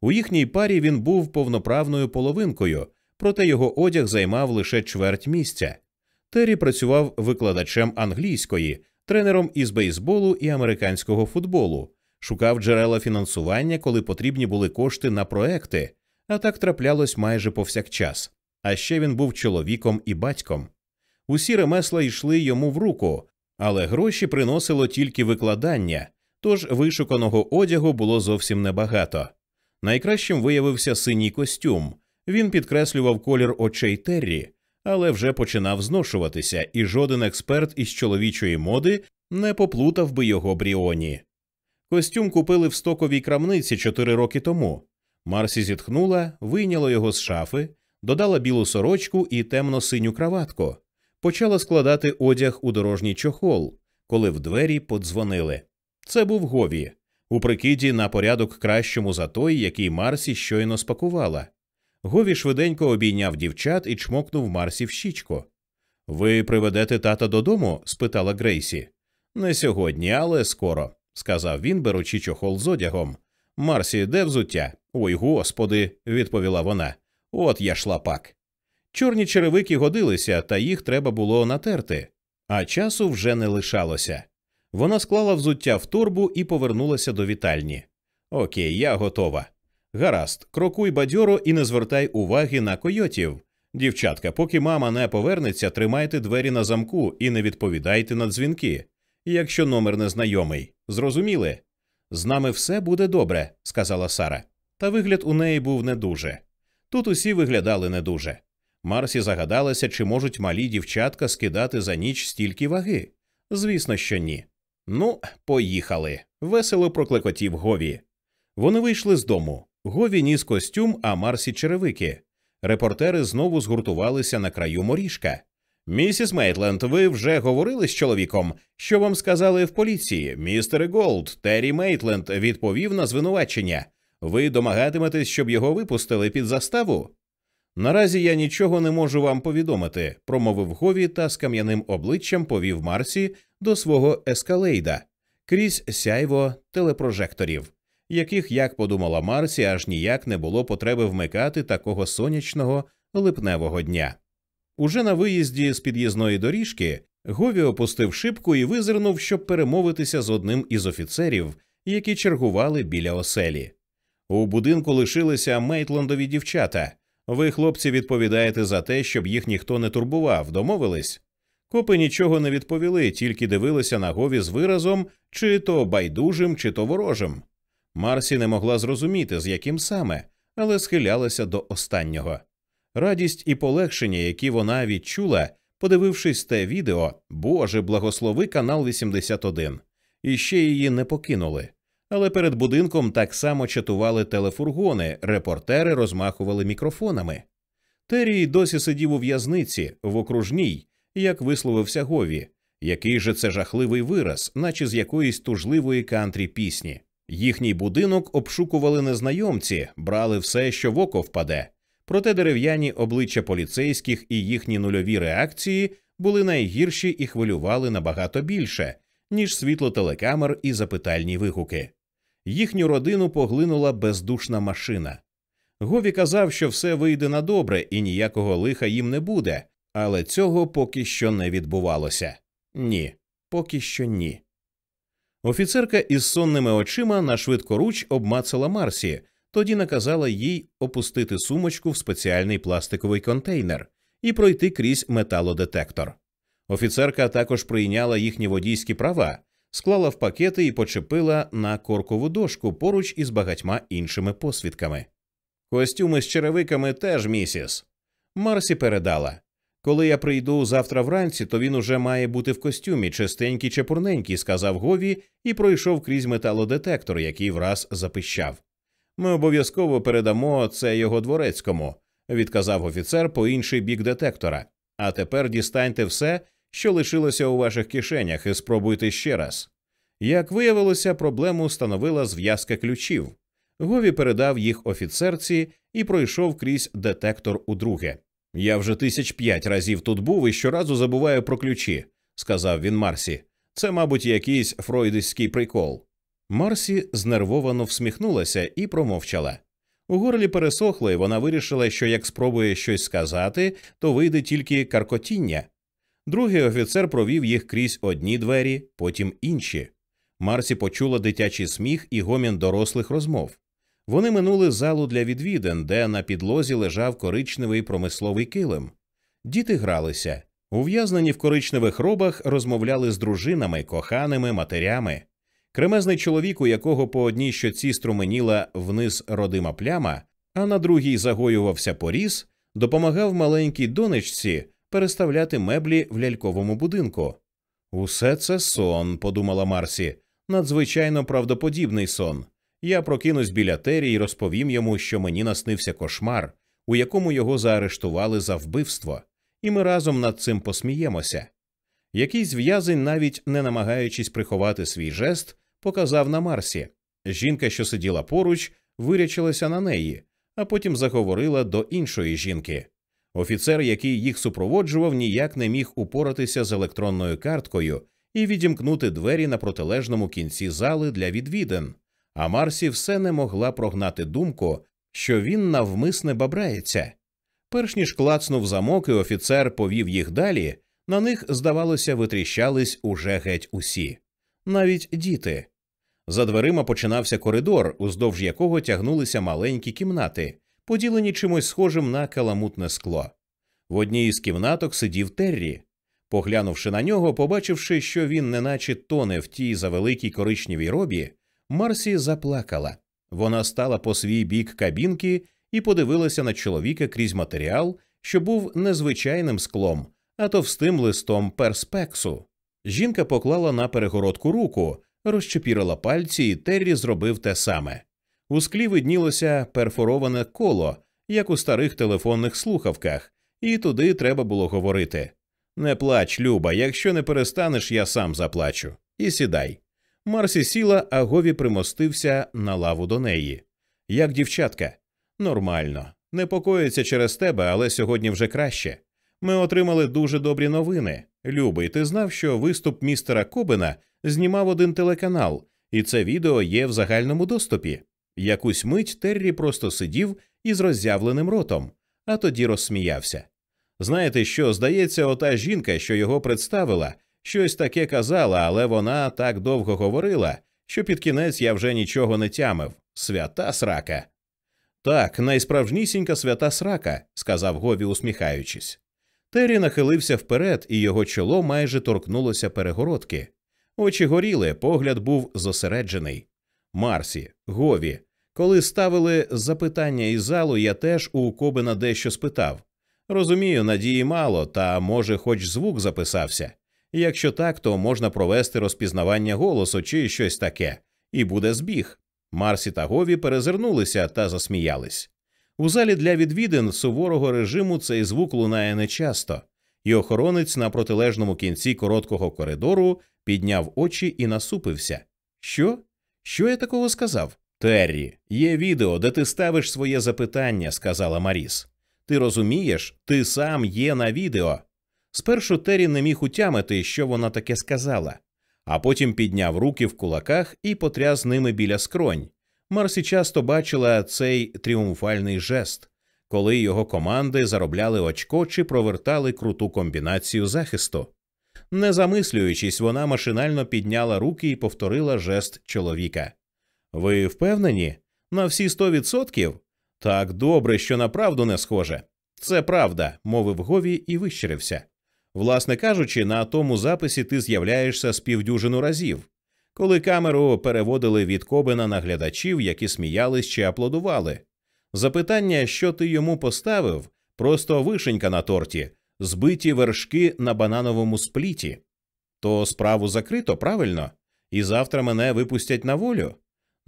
У їхній парі він був повноправною половинкою, проте його одяг займав лише чверть місця. Террі працював викладачем англійської, тренером із бейсболу і американського футболу, шукав джерела фінансування, коли потрібні були кошти на проекти, а так траплялось майже повсякчас. А ще він був чоловіком і батьком. Усі ремесла йшли йому в руку, але гроші приносило тільки викладання, тож вишуканого одягу було зовсім небагато. Найкращим виявився синій костюм. Він підкреслював колір очей Террі, але вже починав зношуватися, і жоден експерт із чоловічої моди не поплутав би його бріоні. Костюм купили в стоковій крамниці чотири роки тому. Марсі зітхнула, вийняла його з шафи, додала білу сорочку і темно-синю краватку, почала складати одяг у дорожній чохол, коли в двері подзвонили. Це був Гові, у прикиді на порядок кращому за той, який Марсі щойно спакувала. Гові швиденько обійняв дівчат і чмокнув Марсі в щічку. Ви приведете тата додому? спитала Грейсі. Не сьогодні, але скоро, сказав він, беручи чохол з одягом. Марсі, де взуття? Ой господи, відповіла вона. От я шлапак. Чорні черевики годилися, та їх треба було натерти, а часу вже не лишалося. Вона склала взуття в торбу і повернулася до вітальні. Окей, я готова. Гаразд, крокуй бадьоро і не звертай уваги на койотів. Дівчатка, поки мама не повернеться, тримайте двері на замку і не відповідайте на дзвінки, якщо номер незнайомий. Зрозуміли? З нами все буде добре, сказала Сара. Та вигляд у неї був не дуже. Тут усі виглядали не дуже. Марсі загадалася, чи можуть малі дівчатка скидати за ніч стільки ваги. Звісно, що ні. Ну, поїхали. Весело проклекотів Гові. Вони вийшли з дому. Гові ніс костюм, а Марсі черевики. Репортери знову згуртувалися на краю моріжка. Місіс Мейтленд, ви вже говорили з чоловіком? Що вам сказали в поліції? Містер Голд, Террі Мейтленд відповів на звинувачення. Ви домагатиметесь, щоб його випустили під заставу? Наразі я нічого не можу вам повідомити, промовив Гові та з кам'яним обличчям повів Марсі до свого ескалейда крізь сяйво телепрожекторів, яких, як подумала Марсі, аж ніяк не було потреби вмикати такого сонячного липневого дня. Уже на виїзді з під'їзної доріжки Гові опустив шибку і визирнув, щоб перемовитися з одним із офіцерів, які чергували біля оселі. У будинку лишилися Мейтландові дівчата. Ви, хлопці, відповідаєте за те, щоб їх ніхто не турбував, домовились? Копи нічого не відповіли, тільки дивилися на Гові з виразом, чи то байдужим, чи то ворожим. Марсі не могла зрозуміти, з яким саме, але схилялася до останнього. Радість і полегшення, які вона відчула, подивившись те відео, Боже, благослови канал 81. І ще її не покинули. Але перед будинком так само чатували телефургони, репортери розмахували мікрофонами. Террій досі сидів у в'язниці в окружній, як висловився Гові. Який же це жахливий вираз, наче з якоїсь тужливої кантрі пісні. Їхній будинок обшукували незнайомці, брали все, що в око впаде. Проте дерев'яні обличчя поліцейських і їхні нульові реакції були найгірші і хвилювали набагато більше, ніж світло телекамер і запитальні вигуки. Їхню родину поглинула бездушна машина. Гові казав, що все вийде на добре і ніякого лиха їм не буде, але цього поки що не відбувалося. Ні, поки що ні. Офіцерка із сонними очима на швидкоруч обмацала Марсі, тоді наказала їй опустити сумочку в спеціальний пластиковий контейнер і пройти крізь металодетектор. Офіцерка також прийняла їхні водійські права, склала в пакети і почепила на коркову дошку поруч із багатьма іншими посвідками. Костюми з черевиками теж місіс. Марсі передала коли я прийду завтра вранці, то він уже має бути в костюмі, чистенький чепурненький, сказав Гові і пройшов крізь металодетектор, який враз запищав. Ми обов'язково передамо це його дворецькому, відказав офіцер по інший бік детектора. А тепер дістаньте все, що лишилося у ваших кишенях, і спробуйте ще раз. Як виявилося, проблему становила зв'язка ключів. Гові передав їх офіцерці і пройшов крізь детектор удруге. Я вже тисяч п'ять разів тут був і щоразу забуваю про ключі, сказав він Марсі. Це, мабуть, якийсь фройдиський прикол. Марсі знервовано всміхнулася і промовчала. У горлі пересохло, і вона вирішила, що як спробує щось сказати, то вийде тільки каркотіння. Другий офіцер провів їх крізь одні двері, потім інші. Марсі почула дитячий сміх і гомін дорослих розмов. Вони минули залу для відвідин, де на підлозі лежав коричневий промисловий килим. Діти гралися. Ув'язнені в коричневих робах розмовляли з дружинами, коханими, матерями. Кремезний чоловік, у якого по одній щоці струменіла вниз родима пляма, а на другій загоювався поріз, допомагав маленькій донечці переставляти меблі в ляльковому будинку. Усе це сон, подумала Марсі, надзвичайно правдоподібний сон. Я прокинусь біля Тері і розповім йому, що мені наснився кошмар, у якому його заарештували за вбивство, і ми разом над цим посміємося. Якийсь в'язень, навіть не намагаючись приховати свій жест, показав на Марсі. Жінка, що сиділа поруч, вирячилася на неї, а потім заговорила до іншої жінки. Офіцер, який їх супроводжував, ніяк не міг упоратися з електронною карткою і відімкнути двері на протилежному кінці зали для відвідин, а Марсі все не могла прогнати думку, що він навмисне бабрається. Перш ніж клацнув замок, і офіцер повів їх далі, на них, здавалося, витріщались уже геть усі, навіть діти. За дверима починався коридор, уздовж якого тягнулися маленькі кімнати, поділені чимось схожим на каламутне скло. В одній із кімнаток сидів Террі. Поглянувши на нього, побачивши, що він неначе тоне в тій завеликій коричневій робі, Марсі заплакала. Вона стала по свій бік кабінки і подивилася на чоловіка крізь матеріал, що був незвичайним склом, а товстим листом перспексу. Жінка поклала на перегородку руку, розчепірила пальці, і Террі зробив те саме. У склі виднілося перфороване коло, як у старих телефонних слухавках, і туди треба було говорити Не плач, Люба, якщо не перестанеш, я сам заплачу. І сідай. Марсі сіла, а Гові примостився на лаву до неї. Як дівчатка? Нормально. Непокоїться через тебе, але сьогодні вже краще. Ми отримали дуже добрі новини. Любий, ти знав, що виступ містера Кобена знімав один телеканал, і це відео є в загальному доступі. Якусь мить Террі просто сидів із роззявленим ротом, а тоді розсміявся. Знаєте що, здається, ота жінка, що його представила, щось таке казала, але вона так довго говорила, що під кінець я вже нічого не тямив. Свята срака. Так, найсправжнісінька свята срака, сказав Гові, усміхаючись. Террі нахилився вперед, і його чоло майже торкнулося перегородки. Очі горіли, погляд був зосереджений. Марсі, Гові, коли ставили запитання із залу, я теж у Кобина дещо спитав. Розумію, надії мало, та може, хоч звук записався. Якщо так, то можна провести розпізнавання голосу чи щось таке, і буде збіг. Марсі та Гові перезирнулися та засміялись. У залі для відвідин суворого режиму цей звук лунає нечасто, і охоронець на протилежному кінці короткого коридору підняв очі і насупився. Що? Що я такого сказав? Террі, є відео, де ти ставиш своє запитання, сказала Маріс. Ти розумієш, ти сам є на відео. Спершу Террі не міг утямити, що вона таке сказала, а потім підняв руки в кулаках і потряс ними біля скронь. Марсі часто бачила цей тріумфальний жест, коли його команди заробляли очко чи провертали круту комбінацію захисту. Не замислюючись, вона машинально підняла руки і повторила жест чоловіка. Ви впевнені? На всі сто відсотків? Так добре, що на правду не схоже. Це правда, мовив Гові і вищирився. Власне кажучи, на тому записі ти з'являєшся з півдюжину разів. Коли камеру переводили від Кобена на глядачів, які сміялись чи аплодували. Запитання, що ти йому поставив, просто вишенька на торті, збиті вершки на банановому спліті. То справу закрито, правильно? І завтра мене випустять на волю.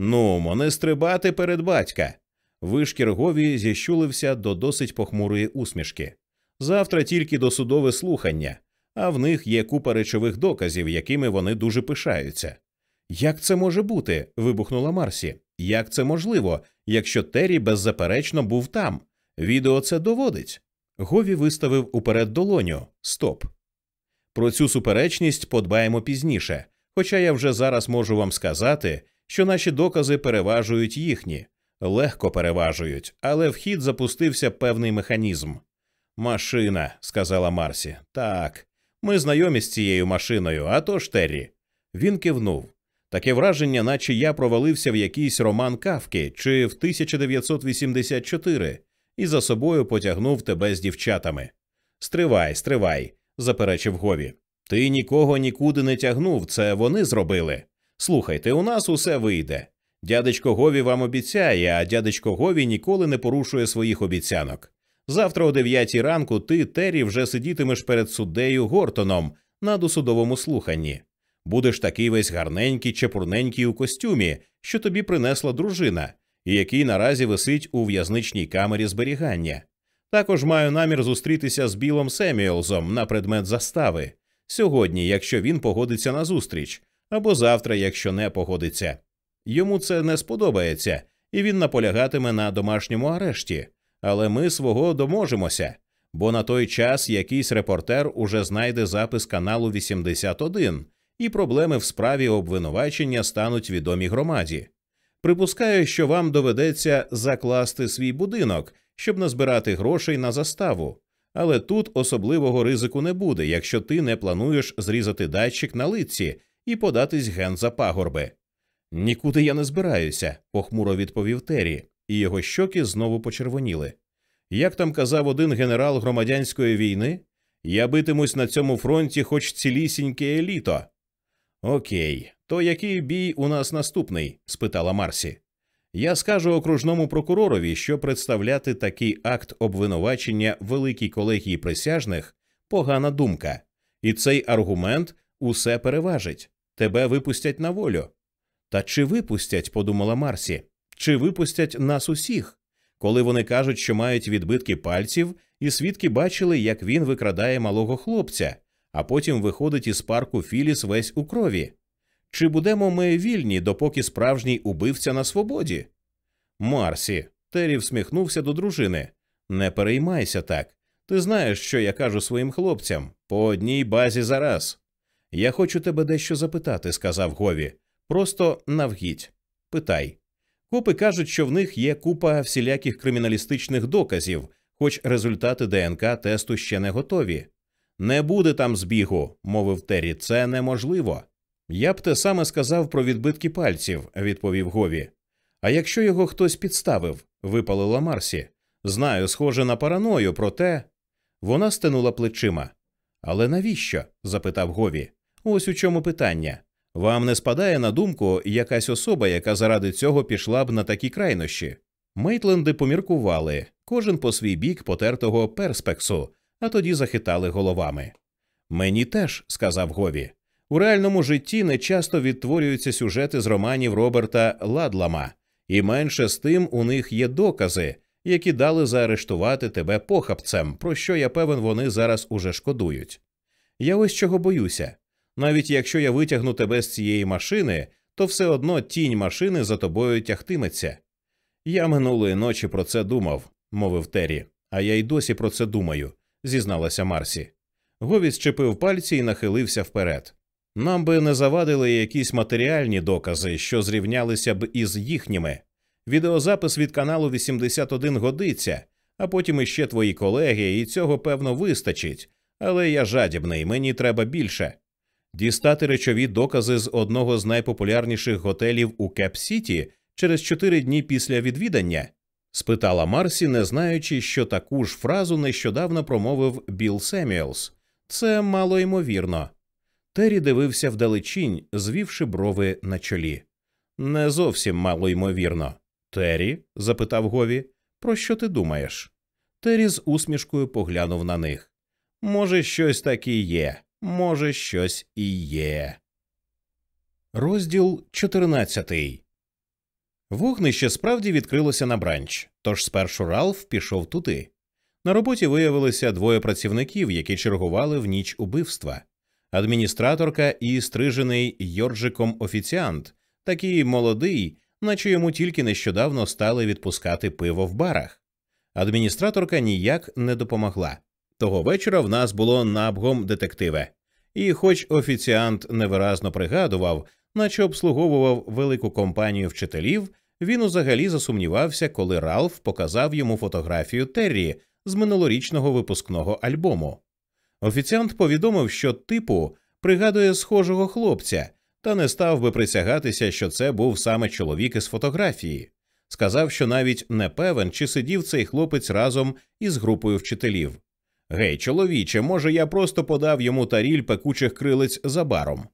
Ну, не стрибати перед батька. Вишкір Гові зіщулився до досить похмурої усмішки. Завтра тільки досудове слухання, а в них є купа речових доказів, якими вони дуже пишаються. Як це може бути? вибухнула Марсі. Як це можливо, якщо Террі беззаперечно був там? Відео це доводить. Гові виставив уперед долоню. Стоп. Про цю суперечність подбаємо пізніше, хоча я вже зараз можу вам сказати, що наші докази переважують їхні. легко переважують, але в хід запустився певний механізм. Машина, сказала Марсі. Так, ми знайомі з цією машиною, а то ж Террі. Він кивнув. Таке враження, наче я провалився в якийсь роман Кавки чи в 1984 і за собою потягнув тебе з дівчатами. Стривай, стривай, заперечив Гові. Ти нікого нікуди не тягнув, це вони зробили. Слухайте, у нас усе вийде. Дядечко Гові вам обіцяє, а дядечко Гові ніколи не порушує своїх обіцянок. Завтра о дев'ятій ранку ти, Террі, вже сидітимеш перед суддею Гортоном на досудовому слуханні. Будеш такий весь гарненький, чепурненький у костюмі, що тобі принесла дружина, і який наразі висить у в'язничній камері зберігання. Також маю намір зустрітися з Білом Семюелзом на предмет застави сьогодні, якщо він погодиться на зустріч, або завтра, якщо не погодиться. Йому це не сподобається, і він наполягатиме на домашньому арешті, але ми свого доможемося, бо на той час якийсь репортер уже знайде запис каналу 81, і проблеми в справі обвинувачення стануть відомі громаді. Припускаю, що вам доведеться закласти свій будинок, щоб назбирати грошей на заставу, але тут особливого ризику не буде, якщо ти не плануєш зрізати датчик на лиці і податись ген за пагорби. Нікуди я не збираюся, похмуро відповів Террі, і його щоки знову почервоніли. Як там казав один генерал громадянської війни, я битимусь на цьому фронті хоч цілісіньке літо. Окей, то який бій у нас наступний? спитала Марсі. Я скажу окружному прокуророві, що представляти такий акт обвинувачення великій колегії присяжних погана думка, і цей аргумент усе переважить тебе випустять на волю. Та чи випустять, подумала Марсі, чи випустять нас усіх, коли вони кажуть, що мають відбитки пальців, і свідки бачили, як він викрадає малого хлопця, а потім виходить із парку Філіс весь у крові. Чи будемо ми вільні, допоки справжній убивця на свободі? Марсі, Террі всміхнувся до дружини. Не переймайся так. Ти знаєш, що я кажу своїм хлопцям по одній базі зараз. Я хочу тебе дещо запитати, сказав Гові. Просто навгідь. Питай. Копи кажуть, що в них є купа всіляких криміналістичних доказів, хоч результати ДНК тесту ще не готові. Не буде там збігу, мовив Террі, це неможливо. Я б те саме сказав про відбитки пальців, відповів Гові. А якщо його хтось підставив, випалила Марсі. Знаю, схоже на параною, проте. Вона стенула плечима. Але навіщо? запитав Гові. Ось у чому питання. Вам не спадає на думку якась особа, яка заради цього пішла б на такі крайнощі? Мейтленди поміркували, кожен по свій бік потертого перспексу, а тоді захитали головами. Мені теж, сказав Гові. У реальному житті не часто відтворюються сюжети з романів Роберта Ладлама, і менше з тим у них є докази, які дали заарештувати тебе похабцем, про що я певен, вони зараз уже шкодують. Я ось чого боюся. Навіть якщо я витягну тебе з цієї машини, то все одно тінь машини за тобою тягтиметься. Я минулої ночі про це думав, мовив Террі, а я й досі про це думаю, зізналася Марсі. Гові щепив пальці і нахилився вперед. Нам би не завадили якісь матеріальні докази, що зрівнялися б із їхніми. Відеозапис від каналу 81 годиться, а потім іще твої колеги, і цього певно вистачить. Але я жадібний, мені треба більше. Дістати речові докази з одного з найпопулярніших готелів у Кеп Сіті через чотири дні після відвідання? спитала Марсі, не знаючи, що таку ж фразу нещодавно промовив Білл Семюелс. Це мало ймовірно. Террі дивився вдалечінь, звівши брови на чолі. Не зовсім мало ймовірно. Террі? запитав Гові, про що ти думаєш? Террі з усмішкою поглянув на них. Може, щось таке є, може, щось і є. Розділ 14 Вогнище справді відкрилося на бранч, тож спершу Ралф пішов туди. На роботі виявилися двоє працівників, які чергували в ніч убивства адміністраторка і стрижений Йорджиком офіціант, такий молодий, наче йому тільки нещодавно стали відпускати пиво в барах. Адміністраторка ніяк не допомогла. Того вечора в нас було набгом детективе, і, хоч офіціант невиразно пригадував, наче обслуговував велику компанію вчителів, Він узагалі засумнівався, коли Ралф показав йому фотографію Террі з минулорічного випускного альбому. Офіціант повідомив, що типу пригадує схожого хлопця, та не став би присягатися, що це був саме чоловік із фотографії. Сказав, що навіть не певен, чи сидів цей хлопець разом із групою вчителів. Гей, чоловіче, може, я просто подав йому таріль пекучих крилиць за баром.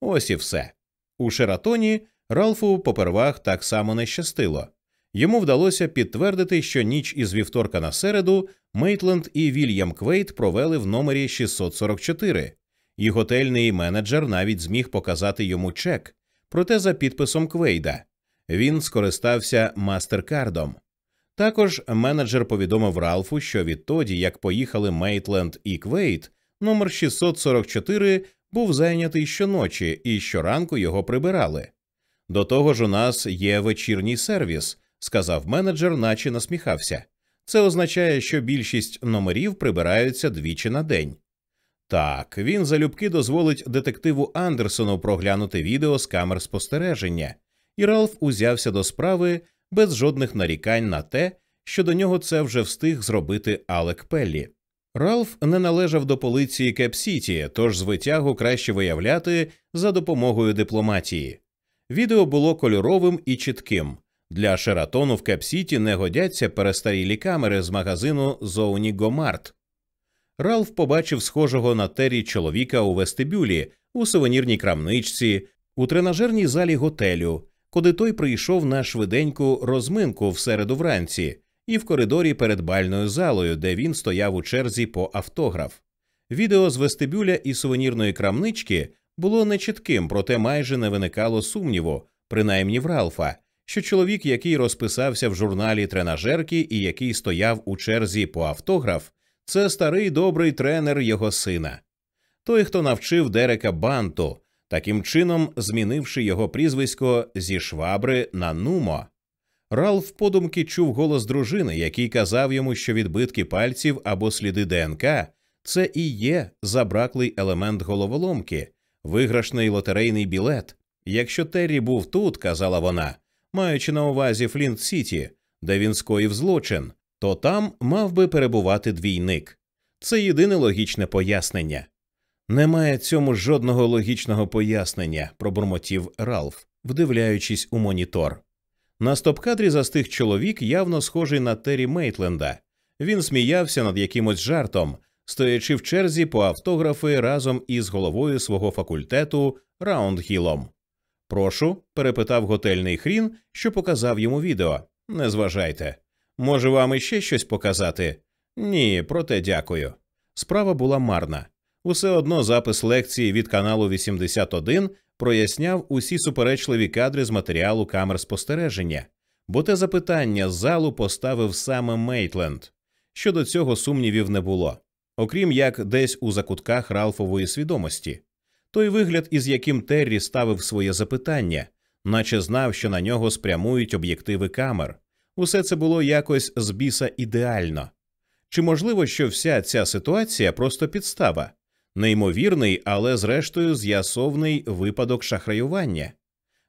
Ось і все. У Шератоні Ралфу попервах так само не щастило. Йому вдалося підтвердити, що ніч із вівторка на середу Мейтленд і Вільям Квейт провели в номері 644, і готельний менеджер навіть зміг показати йому чек, проте за підписом Квейда. Він скористався мастеркардом. Також менеджер повідомив Ралфу, що відтоді, як поїхали Мейтленд і Квейд, номер 644 був зайнятий щоночі і щоранку його прибирали. До того ж, у нас є вечірній сервіс, сказав менеджер, наче насміхався. Це означає, що більшість номерів прибираються двічі на день. Так, він залюбки дозволить детективу Андерсону проглянути відео з камер спостереження, і Ралф узявся до справи без жодних нарікань на те, що до нього це вже встиг зробити Алек Пеллі. Ралф не належав до поліції Кеп-Сіті, тож звитягу краще виявляти за допомогою дипломатії. Відео було кольоровим і чітким. Для Шератону в Кеп-Сіті не годяться перестарілі камери з магазину Зоуні Го-Март. Ралф побачив схожого на тері чоловіка у вестибюлі, у сувенірній крамничці, у тренажерній залі готелю, куди той прийшов на швиденьку розминку в середу вранці, і в коридорі перед бальною залою, де він стояв у черзі по автограф. Відео з вестибюля і сувенірної крамнички було нечітким, проте майже не виникало сумніву, принаймні в Ралфа, що чоловік, який розписався в журналі тренажерки і який стояв у черзі по автограф, це старий добрий тренер його сина. Той, хто навчив Дерека Банту, таким чином змінивши його прізвисько зі швабри на нумо. Ралф подумки чув голос дружини, який казав йому, що відбитки пальців або сліди ДНК це і є забраклий елемент головоломки, виграшний лотерейний білет. Якщо Террі був тут, казала вона, маючи на увазі Флінт Сіті, де він скоїв злочин, то там мав би перебувати двійник. Це єдине логічне пояснення. Немає цьому жодного логічного пояснення, пробурмотів Ралф, вдивляючись у монітор. На стоп-кадрі застиг чоловік, явно схожий на Террі Мейтленда. Він сміявся над якимось жартом, стоячи в черзі по автографи разом із головою свого факультету Раундхілом. Прошу, перепитав готельний хрін, що показав йому відео. Не зважайте. Може, вам іще щось показати? Ні, проте дякую. Справа була марна. Усе одно запис лекції від каналу 81 проясняв усі суперечливі кадри з матеріалу камер спостереження, бо те запитання з залу поставив саме Мейтленд. Щодо цього сумнівів не було, окрім як десь у закутках Ралфової свідомості. Той вигляд, із яким Террі ставив своє запитання, наче знав, що на нього спрямують об'єктиви камер. Усе це було якось з біса ідеально. Чи можливо, що вся ця ситуація просто підстава? Неймовірний, але зрештою з'ясовний випадок шахраювання.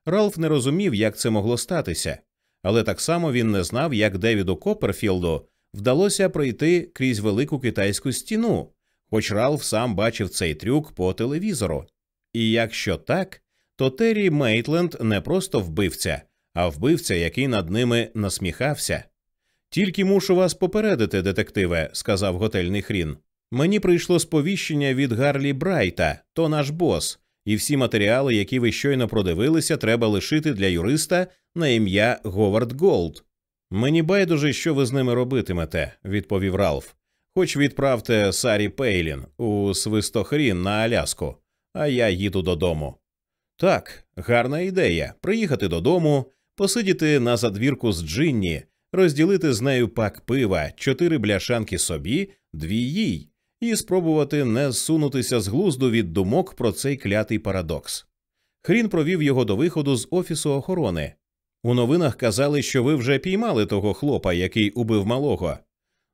Ралф не розумів, як це могло статися, але так само він не знав, як Девіду Копперфілду вдалося пройти крізь велику китайську стіну, хоч Ралф сам бачив цей трюк по телевізору. І якщо так, то Террі Мейтленд не просто вбивця, а вбивця, який над ними насміхався. Тільки мушу вас попередити, детективе, сказав готельний хрін. Мені прийшло сповіщення від Гарлі Брайта, то наш бос, і всі матеріали, які ви щойно продивилися, треба лишити для юриста на ім'я Говард Голд. Мені байдуже, що ви з ними робитимете, відповів Ралф. Хоч відправте Сарі Пейлін у свистохрін на Аляску, а я їду додому. Так, гарна ідея приїхати додому, посидіти на задвірку з Джинні, розділити з нею пак пива, чотири бляшанки собі, дві їй і спробувати не зсунутися з глузду від думок про цей клятий парадокс. Хрін провів його до виходу з офісу охорони. У новинах казали, що ви вже піймали того хлопа, який убив малого.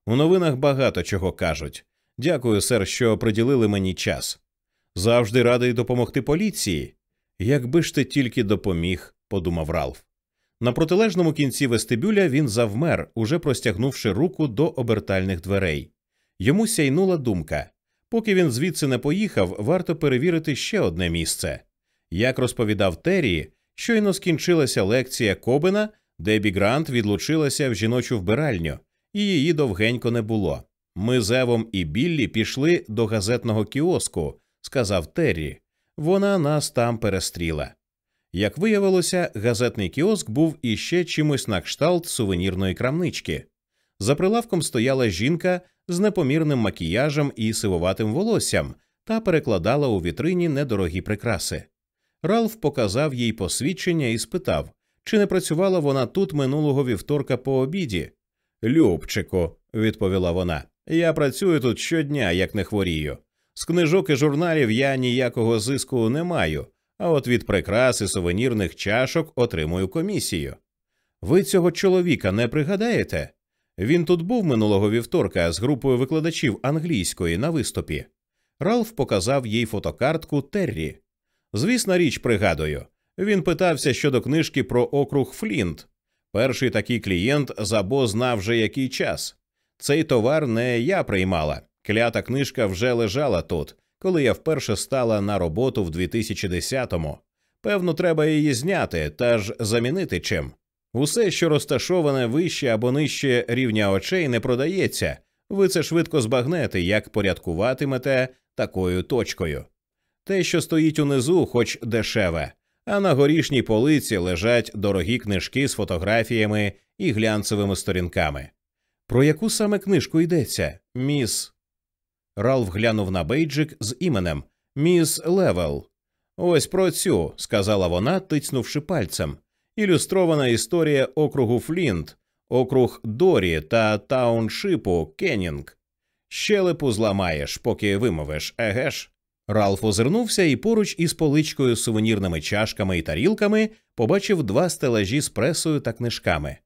У новинах багато чого кажуть. Дякую, сер, що приділили мені час. Завжди радий допомогти поліції. Якби ж ти тільки допоміг, подумав Ралф. На протилежному кінці вестибюля він завмер, уже простягнувши руку до обертальних дверей. Йому сяйнула думка поки він звідси не поїхав, варто перевірити ще одне місце. Як розповідав Террі, щойно скінчилася лекція Кобена, Дебі Грант відлучилася в жіночу вбиральню, і її довгенько не було. Ми з Евом і Біллі пішли до газетного кіоску, сказав Террі. Вона нас там перестріла. Як виявилося, газетний кіоск був іще чимось на кшталт сувенірної крамнички. За прилавком стояла жінка з непомірним макіяжем і сивуватим волоссям та перекладала у вітрині недорогі прикраси. Ралф показав їй посвідчення і спитав, чи не працювала вона тут минулого вівторка по обіді. Любчику, відповіла вона, я працюю тут щодня, як не хворію. З книжок і журналів я ніякого зиску не маю, а от від прикрас і сувенірних чашок отримую комісію. Ви цього чоловіка не пригадаєте? Він тут був минулого вівторка з групою викладачів англійської на виступі. Ралф показав їй фотокартку Террі. Звісна річ, пригадую, він питався щодо книжки про округ Флінт. Перший такий клієнт забо знав вже який час. Цей товар не я приймала. Клята книжка вже лежала тут, коли я вперше стала на роботу в 2010-му. Певно, треба її зняти та ж замінити чим. Усе, що розташоване вище або нижче рівня очей, не продається. Ви це швидко збагнете, як порядкуватимете такою точкою. Те, що стоїть унизу, хоч дешеве, а на горішній полиці лежать дорогі книжки з фотографіями і глянцевими сторінками. Про яку саме книжку йдеться, міс? Ралф глянув на бейджик з іменем Міс Левел. Ось про цю, сказала вона, тицнувши пальцем. Ілюстрована історія округу Флінт, округ Дорі та тауншипу Кеннінг. Щелепу зламаєш, поки вимовиш, еге ж. Ралф озирнувся і поруч із поличкою з сувенірними чашками і тарілками побачив два стелажі з пресою та книжками.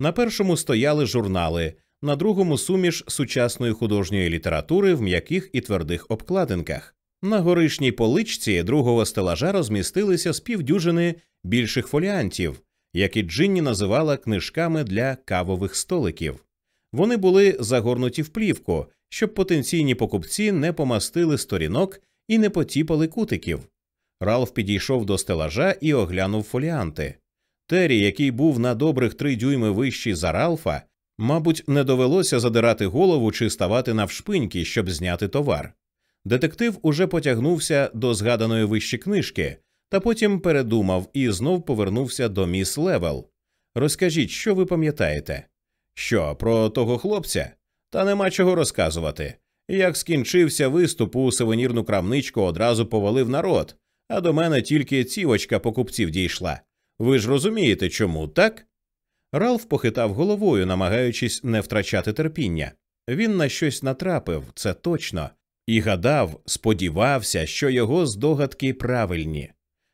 На першому стояли журнали, на другому суміш сучасної художньої літератури в м'яких і твердих обкладинках. На горишній поличці другого стелажа розмістилися з півдюжини більших фоліантів, які Джинні називала книжками для кавових столиків. Вони були загорнуті в плівку, щоб потенційні покупці не помастили сторінок і не потіпали кутиків. Ралф підійшов до стелажа і оглянув фоліанти. Террі, який був на добрих три дюйми вищий за Ралфа, мабуть, не довелося задирати голову чи ставати навшпиньки, щоб зняти товар. Детектив уже потягнувся до згаданої вище книжки, та потім передумав і знов повернувся до міс Левел. Розкажіть, що ви пам'ятаєте? Що, про того хлопця? Та нема чого розказувати. Як скінчився виступ у сувенірну крамничку, одразу повалив народ, а до мене тільки цівочка покупців дійшла. Ви ж розумієте, чому, так? Ралф похитав головою, намагаючись не втрачати терпіння. Він на щось натрапив, це точно, і гадав, сподівався, що його здогадки правильні.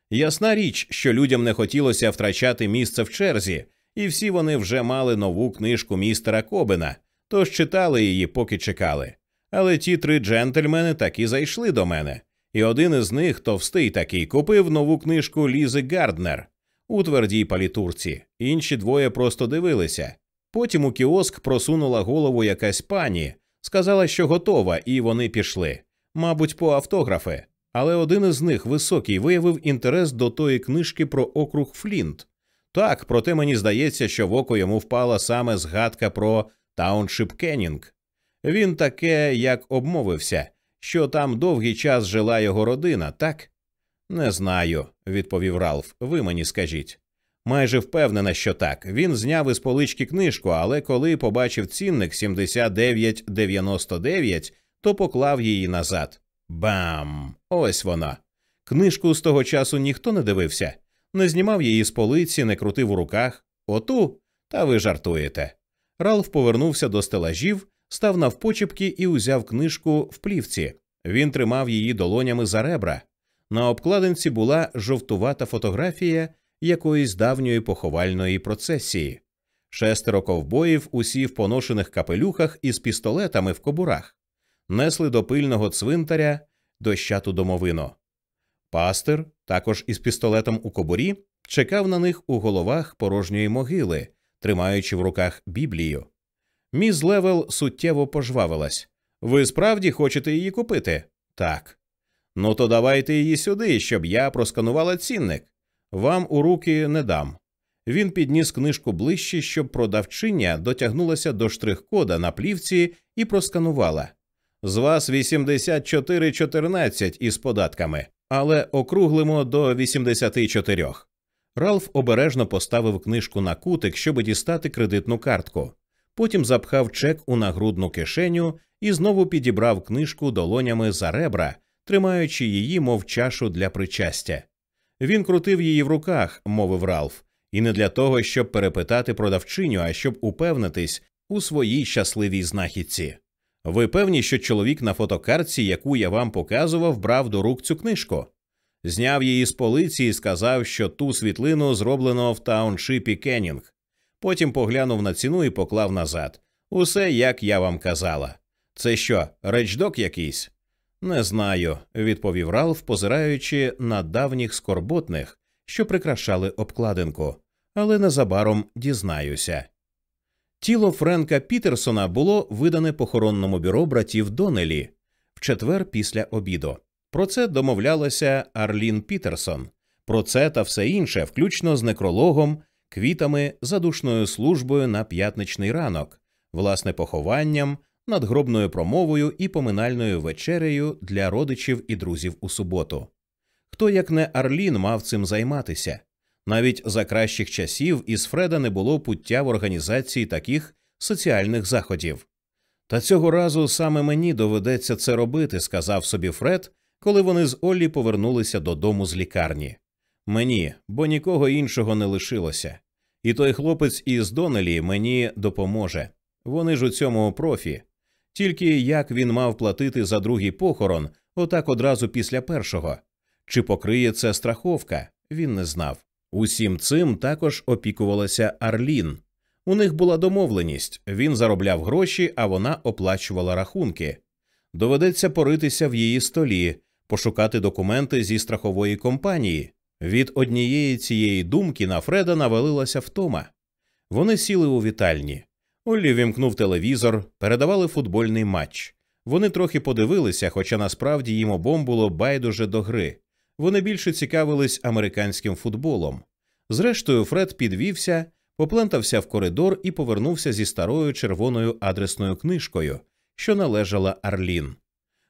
Ясна річ, що людям не хотілося втрачати місце в черзі, і всі вони вже мали нову книжку містера Кобена, тож читали її, поки чекали. Але ті три джентльмени таки зайшли до мене, і один із них, товстий такий, купив нову книжку Лізи Гарднер у твердій палітурці, інші двоє просто дивилися. Потім у кіоск просунула голову якась пані, сказала, що готова, і вони пішли, мабуть, по автографи. Але один із них високий виявив інтерес до тої книжки про округ Флінт. Так, проте мені здається, що в око йому впала саме згадка про Тауншип Кеннінг. Він таке як обмовився, що там довгий час жила його родина, так? Не знаю, відповів Ралф. Ви мені скажіть. Майже впевнена, що так. Він зняв із полички книжку, але коли побачив цінник 79,99, то поклав її назад. Бам! Ось вона. Книжку з того часу ніхто не дивився, не знімав її з полиці, не крутив у руках. Оту, та ви жартуєте. Ралф повернувся до стелажів, став навпочепки і узяв книжку в плівці. Він тримав її долонями за ребра. На обкладинці була жовтувата фотографія якоїсь давньої поховальної процесії. Шестеро ковбоїв, усі в поношених капелюхах із пістолетами в кобурах, несли до пильного цвинтаря дощату домовину. Пастир, також із пістолетом у кобурі, чекав на них у головах порожньої могили, тримаючи в руках Біблію. Міс Левел суттєво пожвавилась. Ви справді хочете її купити? Так. Ну, то давайте її сюди, щоб я просканувала цінник. Вам у руки не дам. Він підніс книжку ближче, щоб продавчиня дотягнулася до штрих-кода на плівці і просканувала. З вас 84,14 із податками, але округлимо до 84. Ралф обережно поставив книжку на кутик, щоб дістати кредитну картку. Потім запхав чек у нагрудну кишеню і знову підібрав книжку долонями за ребра, тримаючи її, мов чашу для причастя. Він крутив її в руках, мовив Ралф, і не для того, щоб перепитати продавчиню, а щоб упевнитись у своїй щасливій знахідці. Ви певні, що чоловік на фотокартці, яку я вам показував, брав до рук цю книжку? Зняв її з полиці і сказав, що ту світлину зроблено в тауншипі Кеннінг. Потім поглянув на ціну і поклав назад. Усе як я вам казала. Це що, речдок якийсь? Не знаю, відповів Ралф, позираючи на давніх скорботних, що прикрашали обкладинку, але незабаром дізнаюся. Тіло Френка Пітерсона було видане похоронному бюро братів Донелі в четвер після обіду. Про це домовлялася Арлін Пітерсон. Про це та все інше, включно з некрологом, квітами, задушною службою на п'ятничний ранок, власне похованням, надгробною промовою і поминальною вечерею для родичів і друзів у суботу. Хто як не Арлін мав цим займатися? Навіть за кращих часів із Фреда не було пуття в організації таких соціальних заходів. Та цього разу саме мені доведеться це робити, сказав собі Фред, коли вони з Оллі повернулися додому з лікарні. Мені, бо нікого іншого не лишилося. І той хлопець із Донелі мені допоможе. Вони ж у цьому профі. Тільки як він мав платити за другий похорон, отак одразу після першого. Чи покриє це страховка, він не знав. Усім цим також опікувалася Арлін. У них була домовленість він заробляв гроші, а вона оплачувала рахунки. Доведеться поритися в її столі, пошукати документи зі страхової компанії. Від однієї цієї думки на Фреда навалилася втома. Вони сіли у вітальні. Оллі вімкнув телевізор, передавали футбольний матч. Вони трохи подивилися, хоча насправді їм обом було байдуже до гри. Вони більше цікавились американським футболом. Зрештою, Фред підвівся, поплентався в коридор і повернувся зі старою червоною адресною книжкою, що належала Арлін.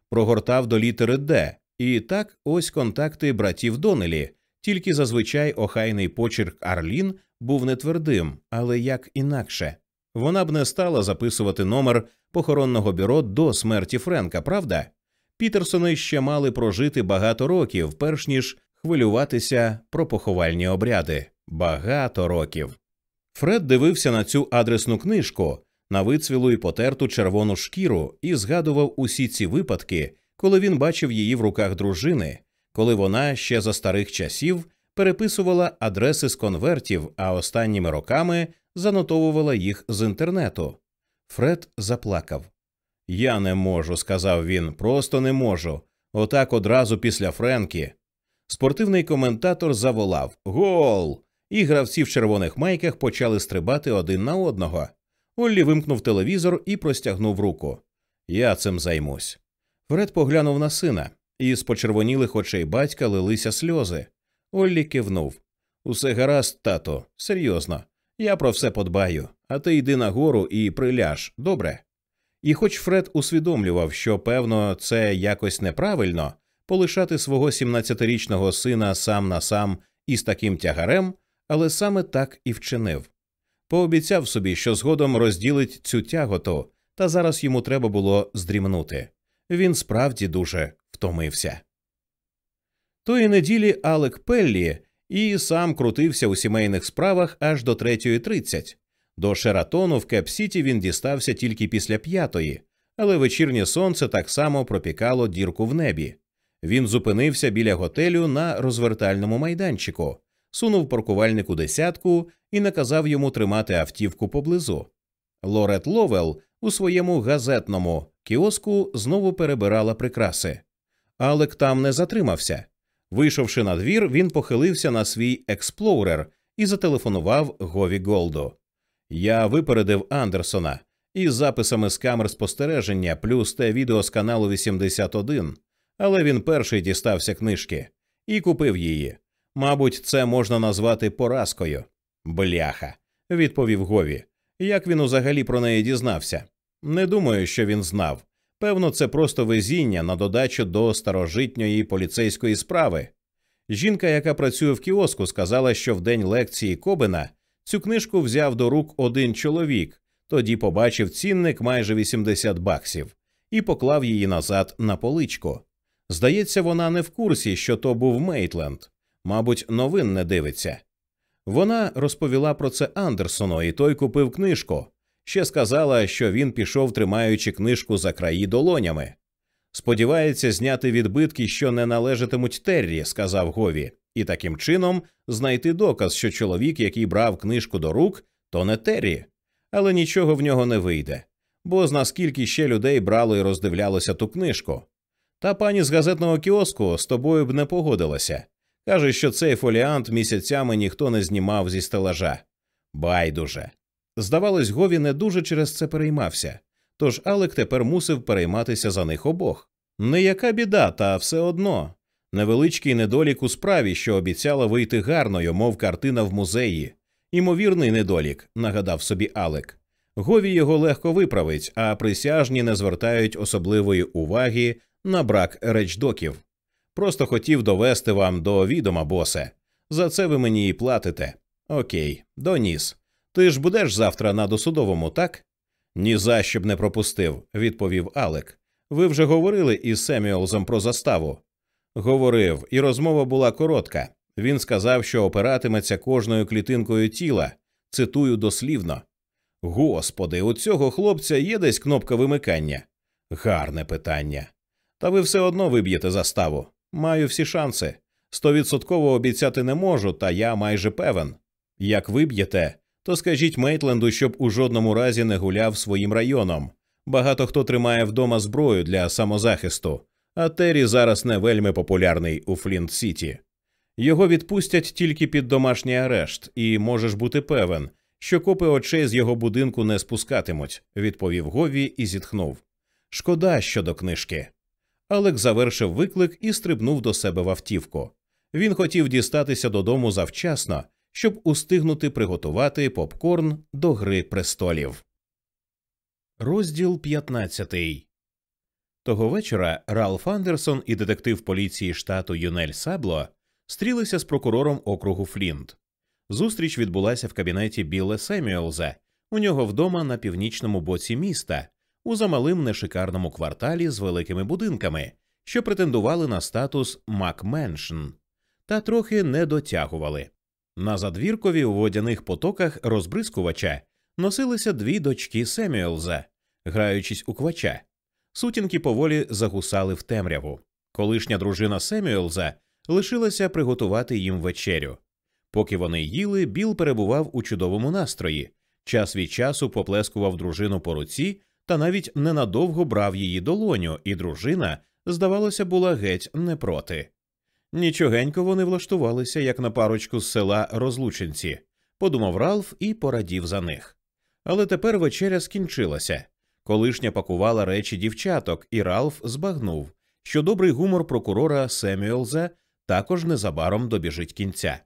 Прогортав до літери Д, і так ось контакти братів Донелі, тільки зазвичай охайний почерк Арлін був не твердим, але як інакше. Вона б не стала записувати номер похоронного бюро до смерті Френка, правда? Пітерсони ще мали прожити багато років, перш ніж хвилюватися про поховальні обряди. Багато років. Фред дивився на цю адресну книжку, на вицвілу і потерту червону шкіру і згадував усі ці випадки, коли він бачив її в руках дружини, коли вона ще за старих часів переписувала адреси з конвертів, а останніми роками занотовувала їх з інтернету. Фред заплакав. Я не можу, сказав він, просто не можу. Отак одразу після Френкі. Спортивний коментатор заволав Гол! І гравці в червоних майках почали стрибати один на одного. Оллі вимкнув телевізор і простягнув руку. Я цим займусь. Фред поглянув на сина, і з почервонілих очей батька лилися сльози. Оллі кивнув. Усе гаразд, тато, серйозно. Я про все подбаю, а ти йди нагору і приляж, добре? І хоч Фред усвідомлював, що, певно, це якось неправильно полишати свого 17-річного сина сам на сам із таким тягарем, але саме так і вчинив. Пообіцяв собі, що згодом розділить цю тяготу, та зараз йому треба було здрімнути. Він справді дуже втомився. Тої неділі Алек Пеллі і сам крутився у сімейних справах аж до 3.30. До Шератону в Кеп-Сіті він дістався тільки після п'ятої, але вечірнє сонце так само пропікало дірку в небі. Він зупинився біля готелю на розвертальному майданчику, сунув паркувальнику десятку і наказав йому тримати автівку поблизу. Лорет Левел у своєму газетному кіоску знову перебирала прикраси. Алек там не затримався. Вийшовши на двір, він похилився на свій експлорер і зателефонував Гові Голду. Я випередив Андерсона із записами з камер спостереження, плюс те відео з каналу 81, але він перший дістався книжки і купив її. Мабуть, це можна назвати поразкою. Бляха, відповів Гові. Як він узагалі про неї дізнався? Не думаю, що він знав. Певно, це просто везіння на додачу до старожитньої поліцейської справи. Жінка, яка працює в кіоску, сказала, що в день лекції Кобина цю книжку взяв до рук один чоловік, тоді побачив цінник майже 80 баксів і поклав її назад на поличку. Здається, вона не в курсі, що то був Мейтленд, мабуть, новин не дивиться. Вона розповіла про це Андерсону, і той купив книжку. Ще сказала, що він пішов, тримаючи книжку за краї долонями. Сподівається зняти відбитки, що не належатимуть Террі, сказав Гові, і таким чином знайти доказ, що чоловік, який брав книжку до рук, то не Террі. Але нічого в нього не вийде. Бо зна скільки ще людей брало і роздивлялося ту книжку. Та пані з газетного кіоску з тобою б не погодилася. Каже, що цей фоліант місяцями ніхто не знімав зі стелажа. Байдуже. Здавалось, Гові не дуже через це переймався, тож Алек тепер мусив перейматися за них обох. Не яка біда, та все одно. Невеличкий недолік у справі, що обіцяла вийти гарною, мов картина в музеї. Імовірний недолік, нагадав собі Алек. Гові його легко виправить, а присяжні не звертають особливої уваги на брак речдоків. Просто хотів довести вам до відома, босе. За це ви мені і платите. Окей, доніс. Ти ж будеш завтра на досудовому, так? «Ні за що б не пропустив, відповів Алек. Ви вже говорили із Семюелзом про заставу. Говорив, і розмова була коротка. Він сказав, що опиратиметься кожною клітинкою тіла. Цитую дослівно. Господи, у цього хлопця є десь кнопка вимикання. Гарне питання. Та ви все одно виб'єте заставу. Маю всі шанси. Стовідсотково обіцяти не можу, та я майже певен. Як виб'єте, то скажіть Мейтленду, щоб у жодному разі не гуляв своїм районом. Багато хто тримає вдома зброю для самозахисту, а Террі зараз не вельми популярний у Флінт Сіті. Його відпустять тільки під домашній арешт, і можеш бути певен, що копи очей з його будинку не спускатимуть, відповів Гові і зітхнув. Шкода щодо книжки. Алек завершив виклик і стрибнув до себе в автівку. Він хотів дістатися додому завчасно, щоб устигнути приготувати попкорн до Гри престолів. Розділ 15 Того вечора Ралф Андерсон і детектив поліції штату Юнель Сабло стрілися з прокурором округу Флінт. Зустріч відбулася в кабінеті Білла Семюелза, у нього вдома на північному боці міста, у замалим нешикарному кварталі з великими будинками, що претендували на статус Макменшн, та трохи не дотягували. На задвіркові у водяних потоках розбризкувача носилися дві дочки Семюелза, граючись у квача. Сутінки поволі загусали в темряву. Колишня дружина Семюелза лишилася приготувати їм вечерю. Поки вони їли, Біл перебував у чудовому настрої, час від часу поплескував дружину по руці та навіть ненадовго брав її долоню, і дружина, здавалося, була геть не проти. Нічогенько вони влаштувалися, як на парочку з села розлученці, подумав Ралф і порадів за них. Але тепер вечеря скінчилася. Колишня пакувала речі дівчаток, і Ралф збагнув, що добрий гумор прокурора Семюелза також незабаром добіжить кінця.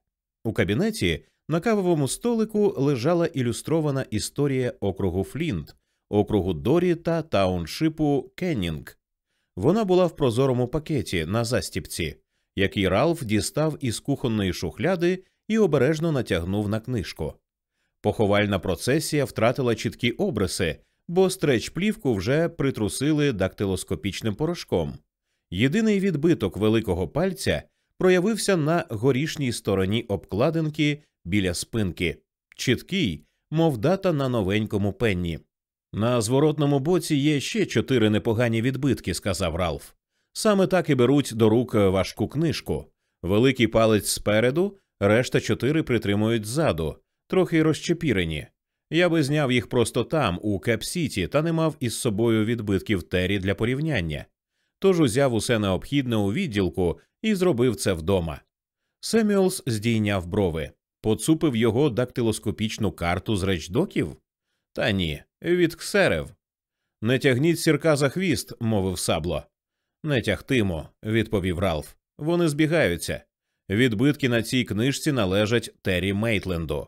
У кабінеті на кавовому столику лежала ілюстрована історія округу Флінт, округу Дорі та тауншипу Кеннінг. Вона була в прозорому пакеті на застіпці, який Ралф дістав із кухонної шухляди і обережно натягнув на книжку. Поховальна процесія втратила чіткі обриси, бо стреч плівку вже притрусили дактилоскопічним порошком. Єдиний відбиток великого пальця проявився на горішній стороні обкладинки біля спинки, чіткий, мов дата на новенькому пенні. На зворотному боці є ще чотири непогані відбитки, сказав Ралф. Саме так і беруть до рук важку книжку. Великий палець спереду, решта чотири притримують ззаду, трохи розчепірені. Я би зняв їх просто там, у Кеп-Сіті, та не мав із собою відбитків Террі для порівняння. Тож узяв усе необхідне у відділку і зробив це вдома. Семюелс здійняв брови, поцупив його дактилоскопічну карту з речдоків? Та ні, відксерив. Не тягніть сірка за хвіст, мовив Сабло. Не тягтимо, відповів Ралф. Вони збігаються. Відбитки на цій книжці належать Террі Мейтленду.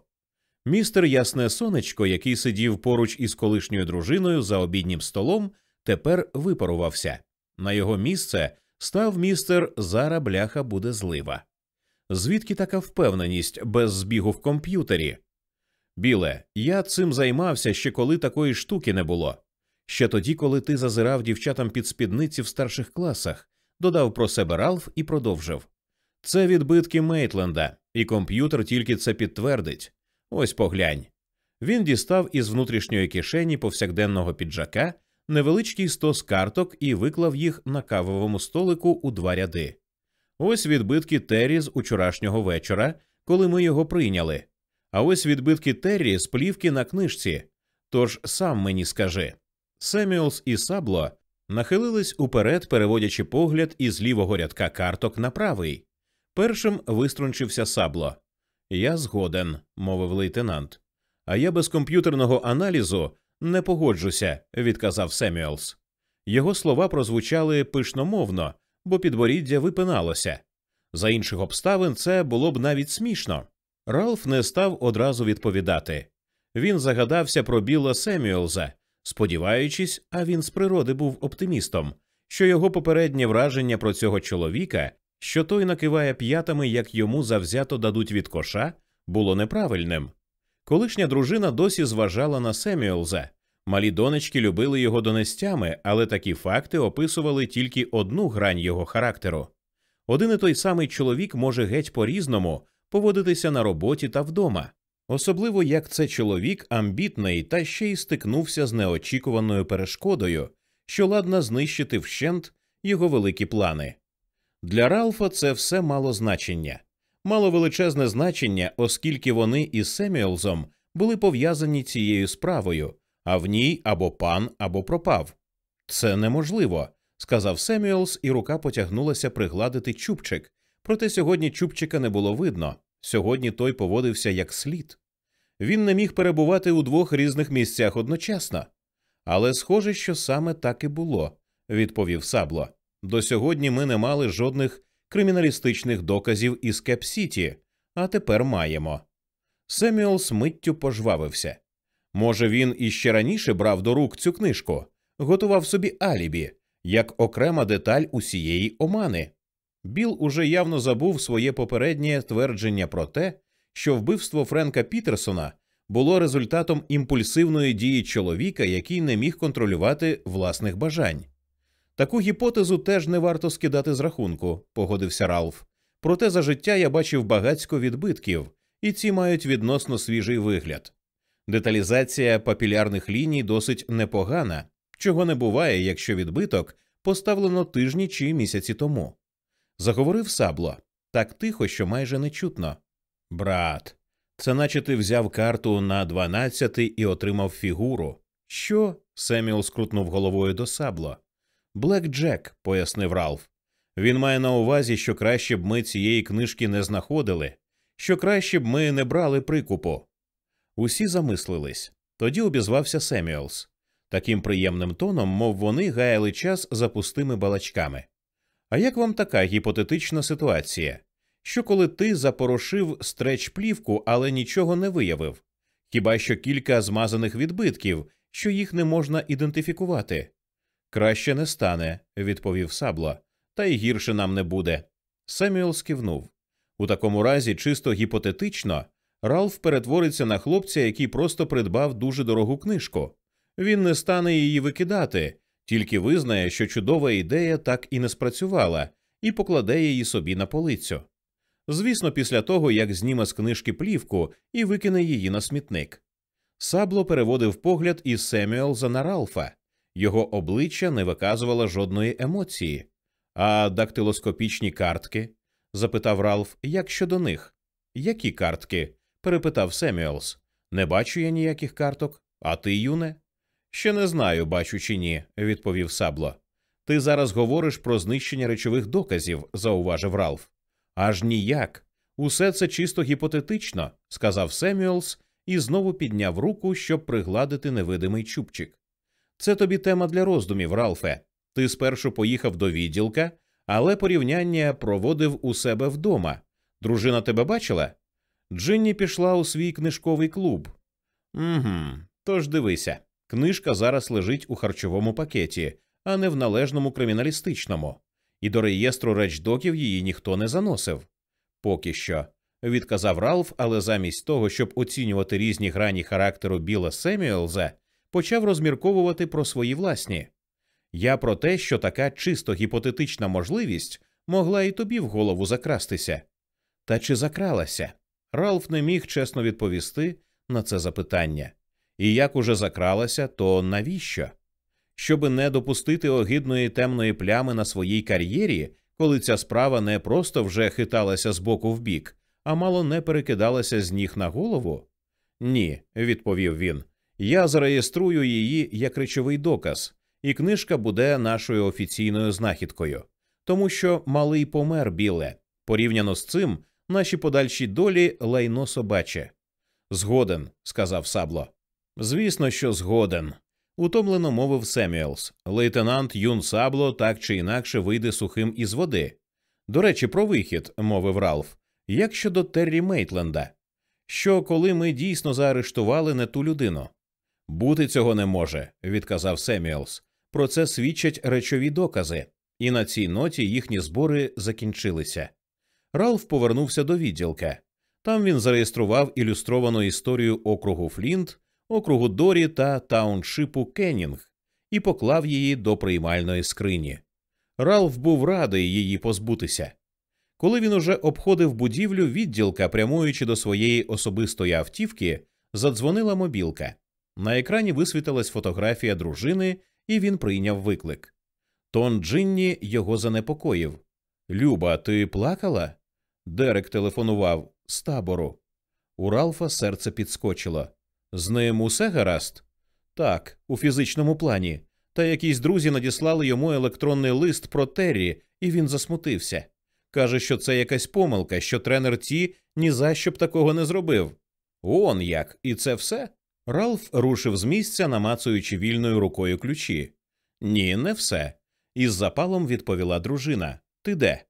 Містер Ясне Сонечко, який сидів поруч із колишньою дружиною за обіднім столом, тепер випарувався. На його місце став містер Зара бляха буде злива. Звідки така впевненість без збігу в комп'ютері? Біле, я цим займався ще коли такої штуки не було. Ще тоді, коли ти зазирав дівчатам під спідниці в старших класах, додав про себе Ралф і продовжив. Це відбитки Мейтленда, і комп'ютер тільки це підтвердить. Ось поглянь. Він дістав із внутрішньої кишені повсякденного піджака невеличкий стос карток і виклав їх на кавовому столику у два ряди. Ось відбитки Террі з учорашнього вечора, коли ми його прийняли. А ось відбитки Террі з плівки на книжці. Тож сам мені скажи. Семюелс і Сабло нахилились уперед, переводячи погляд із лівого рядка карток на правий. Першим виструнчився сабло. Я згоден, мовив лейтенант. А я без комп'ютерного аналізу не погоджуся, відказав Семюелс. Його слова прозвучали пишномовно, бо підборіддя випиналося. За інших обставин це було б навіть смішно. Ралф не став одразу відповідати. Він загадався про Біла Семюелза, сподіваючись, а він з природи був оптимістом, що його попереднє враження про цього чоловіка, що той накиває п'ятами, як йому завзято дадуть від коша, було неправильним. Колишня дружина досі зважала на Семюелза. Малі донечки любили його донестями, але такі факти описували тільки одну грань його характеру. Один і той самий чоловік може геть по різному поводитися на роботі та вдома, особливо як це чоловік амбітний та ще й стикнувся з неочікуваною перешкодою, що ладна знищити вщент його великі плани. Для Ралфа це все мало значення, мало величезне значення, оскільки вони із Семюелзом були пов'язані цією справою, а в ній або пан, або пропав. Це неможливо, сказав Семюелс, і рука потягнулася пригладити чубчик. Проте сьогодні чубчика не було видно. Сьогодні той поводився як слід. Він не міг перебувати у двох різних місцях одночасно. Але схоже, що саме так і було, відповів Сабло. До сьогодні ми не мали жодних криміналістичних доказів із Кеп-Сіті, а тепер маємо. Семюелс миттю пожвавився. Може, він іще раніше брав до рук цю книжку, готував собі алібі, як окрема деталь усієї омани. Біл уже явно забув своє попереднє твердження про те, що вбивство Френка Пітерсона було результатом імпульсивної дії чоловіка, який не міг контролювати власних бажань. Таку гіпотезу теж не варто скидати з рахунку, погодився Ралф. Проте за життя я бачив багацько відбитків, і ці мають відносно свіжий вигляд. Деталізація папілярних ліній досить непогана, чого не буває, якщо відбиток поставлено тижні чи місяці тому. Заговорив сабло так тихо, що майже не чутно. Брат, це наче ти взяв карту на дванадцятий і отримав фігуру. Що? Семіл скрутнув головою до сабло. Блек Джек, пояснив Ралф. Він має на увазі, що краще б ми цієї книжки не знаходили, що краще б ми не брали прикупу. Усі замислились. Тоді обізвався Семюелс. Таким приємним тоном, мов вони гаяли час за пустими балачками. А як вам така гіпотетична ситуація? Що коли ти запорошив стреч плівку, але нічого не виявив? Хіба що кілька змазаних відбитків, що їх не можна ідентифікувати? Краще не стане, відповів Сабло, та й гірше нам не буде. Семюел скивнув. У такому разі, чисто гіпотетично, Ралф перетвориться на хлопця, який просто придбав дуже дорогу книжку. Він не стане її викидати, тільки визнає, що чудова ідея так і не спрацювала, і покладе її собі на полицю. Звісно, після того, як зніме з книжки плівку і викине її на смітник. Сабло переводив погляд із Семюелза на Ралфа. Його обличчя не виказувало жодної емоції. А дактилоскопічні картки? запитав Ралф, як щодо них? Які картки? перепитав Семюелс. Не бачу я ніяких карток. А ти, юне? Ще не знаю, бачу чи ні, відповів сабло. Ти зараз говориш про знищення речових доказів, зауважив Ралф. Аж ніяк. Усе це чисто гіпотетично, сказав Семюелс і знову підняв руку, щоб пригладити невидимий чубчик. Це тобі тема для роздумів, Ралфе. Ти спершу поїхав до відділка, але порівняння проводив у себе вдома. Дружина тебе бачила? Джинні пішла у свій книжковий клуб. Угу, Тож дивися, книжка зараз лежить у харчовому пакеті, а не в належному криміналістичному, і до реєстру речдоків її ніхто не заносив. Поки що, відказав Ралф, але замість того, щоб оцінювати різні грані характеру Біла Семюелза, почав розмірковувати про свої власні. Я про те, що така чисто гіпотетична можливість могла і тобі в голову закрастися. Та чи закралася? Ралф не міг чесно відповісти на це запитання. І як уже закралася, то навіщо? Щоби не допустити огидної темної плями на своїй кар'єрі, коли ця справа не просто вже хиталася з боку в бік, а мало не перекидалася з ніг на голову? Ні, відповів він. Я зареєструю її як речовий доказ, і книжка буде нашою офіційною знахідкою. Тому що малий помер, Біле. Порівняно з цим, наші подальші долі лайно собаче. Згоден, сказав Сабло. Звісно, що згоден. Утомлено мовив Семюелс. Лейтенант Юн Сабло так чи інакше вийде сухим із води. До речі, про вихід, мовив Ралф. Як щодо Террі Мейтленда, що коли ми дійсно заарештували не ту людину? Бути цього не може, відказав Семюелс. Про це свідчать речові докази, і на цій ноті їхні збори закінчилися. Ралф повернувся до відділка. Там він зареєстрував ілюстровану історію округу Флінт, округу Дорі та тауншипу Кеннінг і поклав її до приймальної скрині. Ралф був радий її позбутися. Коли він уже обходив будівлю відділка, прямуючи до своєї особистої автівки, задзвонила мобілка. На екрані висвітилась фотографія дружини, і він прийняв виклик. Тон Джинні його занепокоїв. Люба, ти плакала? Дерек телефонував з табору. У Ралфа серце підскочило. З ним усе гаразд? Так, у фізичному плані. Та якісь друзі надіслали йому електронний лист про Террі, і він засмутився. Каже, що це якась помилка, що тренер Ті ні за що б такого не зробив. Он як, і це все? Ралф рушив з місця, намацуючи вільною рукою ключі. Ні, не все. Із запалом відповіла дружина. Ти де?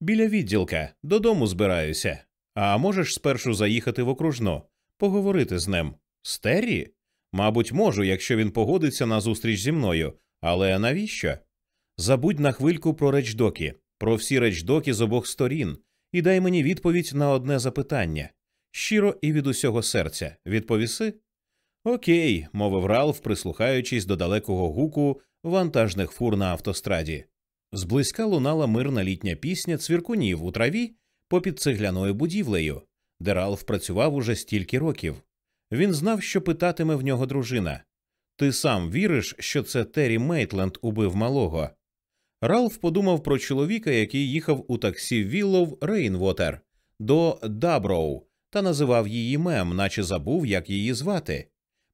Біля відділка, додому збираюся. А можеш спершу заїхати в окружно, поговорити з ним. З Террі? Мабуть, можу, якщо він погодиться на зустріч зі мною. Але навіщо? Забудь на хвильку про речдоки, про всі речдоки з обох сторін, і дай мені відповідь на одне запитання щиро і від усього серця. Відповіси? Окей, мовив Ралф, прислухаючись до далекого гуку вантажних фур на автостраді. Зблизька лунала мирна літня пісня цвіркунів у траві попід цегляною будівлею, де Ралф працював уже стільки років. Він знав, що питатиме в нього дружина. Ти сам віриш, що це Террі Мейтленд убив малого? Ралф подумав про чоловіка, який їхав у таксі Віллов Рейнвотер до Даброу та називав її ma'am, наче забув, як її звати.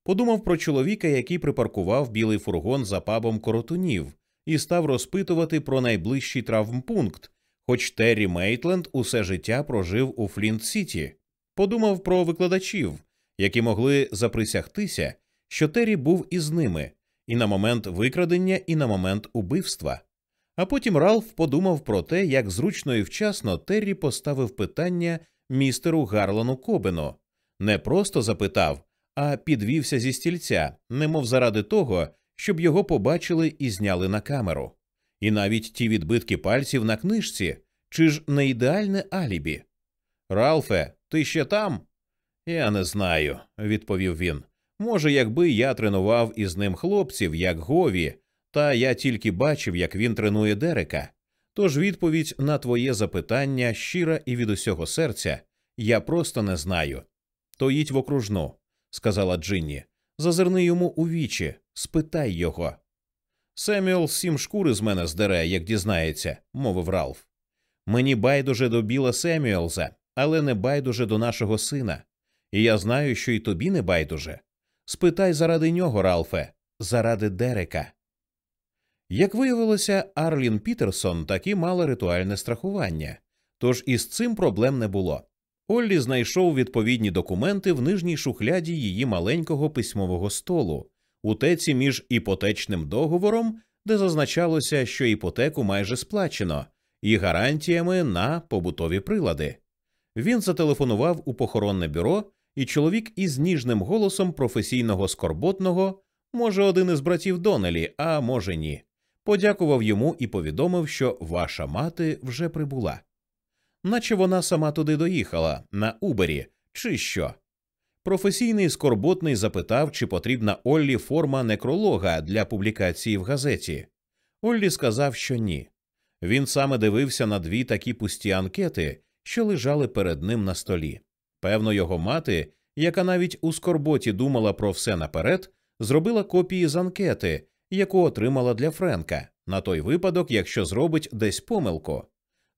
Подумав про чоловіка, який припаркував білий фургон за пабом коротунів, і став розпитувати про найближчий травмпункт, хоч Террі Мейтленд усе життя прожив у Флінт Сіті. Подумав про викладачів, які могли заприсягтися, що Террі був із ними і на момент викрадення, і на момент убивства. А потім Ралф подумав про те, як зручно і вчасно Террі поставив питання містеру Гарлану Кобену. Не просто запитав, а підвівся зі стільця, немов заради того, щоб його побачили і зняли на камеру. І навіть ті відбитки пальців на книжці, чи ж не ідеальне алібі? Ралфе, ти ще там? Я не знаю, відповів він. Може, якби я тренував із ним хлопців, як Гові, та я тільки бачив, як він тренує Дерека. Тож відповідь на твоє запитання щира і від усього серця я просто не знаю. То їдь в окружну, сказала Джинні. Зазирни йому у вічі, спитай його. Семюел сім шкури з мене здере, як дізнається, мовив Ралф. Мені байдуже до біла Семюелза, але не байдуже до нашого сина. І я знаю, що й тобі не байдуже. Спитай заради нього, Ралфе, заради Дерека. Як виявилося, Арлін Пітерсон таки мала ритуальне страхування, тож із цим проблем не було. Оллі знайшов відповідні документи в нижній шухляді її маленького письмового столу, у теці між іпотечним договором, де зазначалося, що іпотеку майже сплачено, і гарантіями на побутові прилади. Він зателефонував у похоронне бюро, і чоловік із ніжним голосом професійного скорботного, може, один із братів Донелі, а може ні, подякував йому і повідомив, що ваша мати вже прибула. Наче вона сама туди доїхала, на Убері, чи що. Професійний скорботний запитав, чи потрібна Оллі форма некролога для публікації в газеті. Оллі сказав, що ні. Він саме дивився на дві такі пусті анкети, що лежали перед ним на столі. Певно, його мати, яка навіть у скорботі думала про все наперед, зробила копії з анкети, яку отримала для Френка, на той випадок, якщо зробить десь помилку.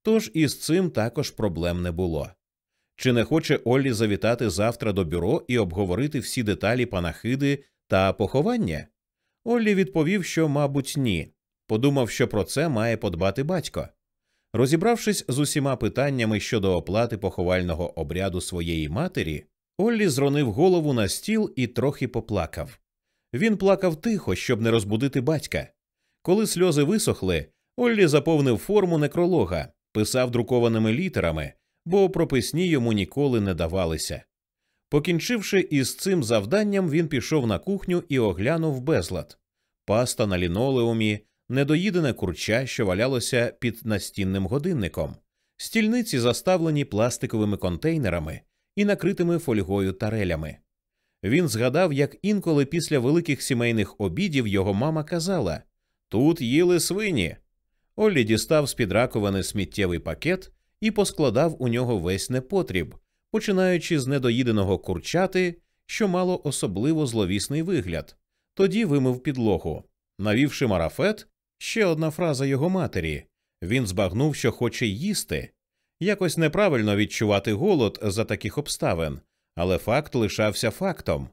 Тож із цим також проблем не було. Чи не хоче Оллі завітати завтра до бюро і обговорити всі деталі панахиди та поховання? Оллі відповів, що, мабуть, ні. Подумав, що про це має подбати батько. Розібравшись з усіма питаннями щодо оплати поховального обряду своєї матері, Оллі зронив голову на стіл і трохи поплакав. Він плакав тихо, щоб не розбудити батька. Коли сльози висохли, Оллі заповнив форму некролога, писав друкованими літерами, бо прописні йому ніколи не давалися. Покінчивши із цим завданням, він пішов на кухню і оглянув безлад паста на лінолеумі, недоїдене курча, що валялося під настінним годинником, стільниці заставлені пластиковими контейнерами і накритими фольгою тарелями. Він згадав, як інколи після великих сімейних обідів його мама казала Тут їли свині. Оллі дістав з під раковини сміттєвий пакет і поскладав у нього весь непотріб, починаючи з недоїденого курчати, що мало особливо зловісний вигляд, тоді вимив підлогу. Навівши марафет, ще одна фраза його матері він збагнув, що хоче їсти. Якось неправильно відчувати голод за таких обставин, але факт лишався фактом.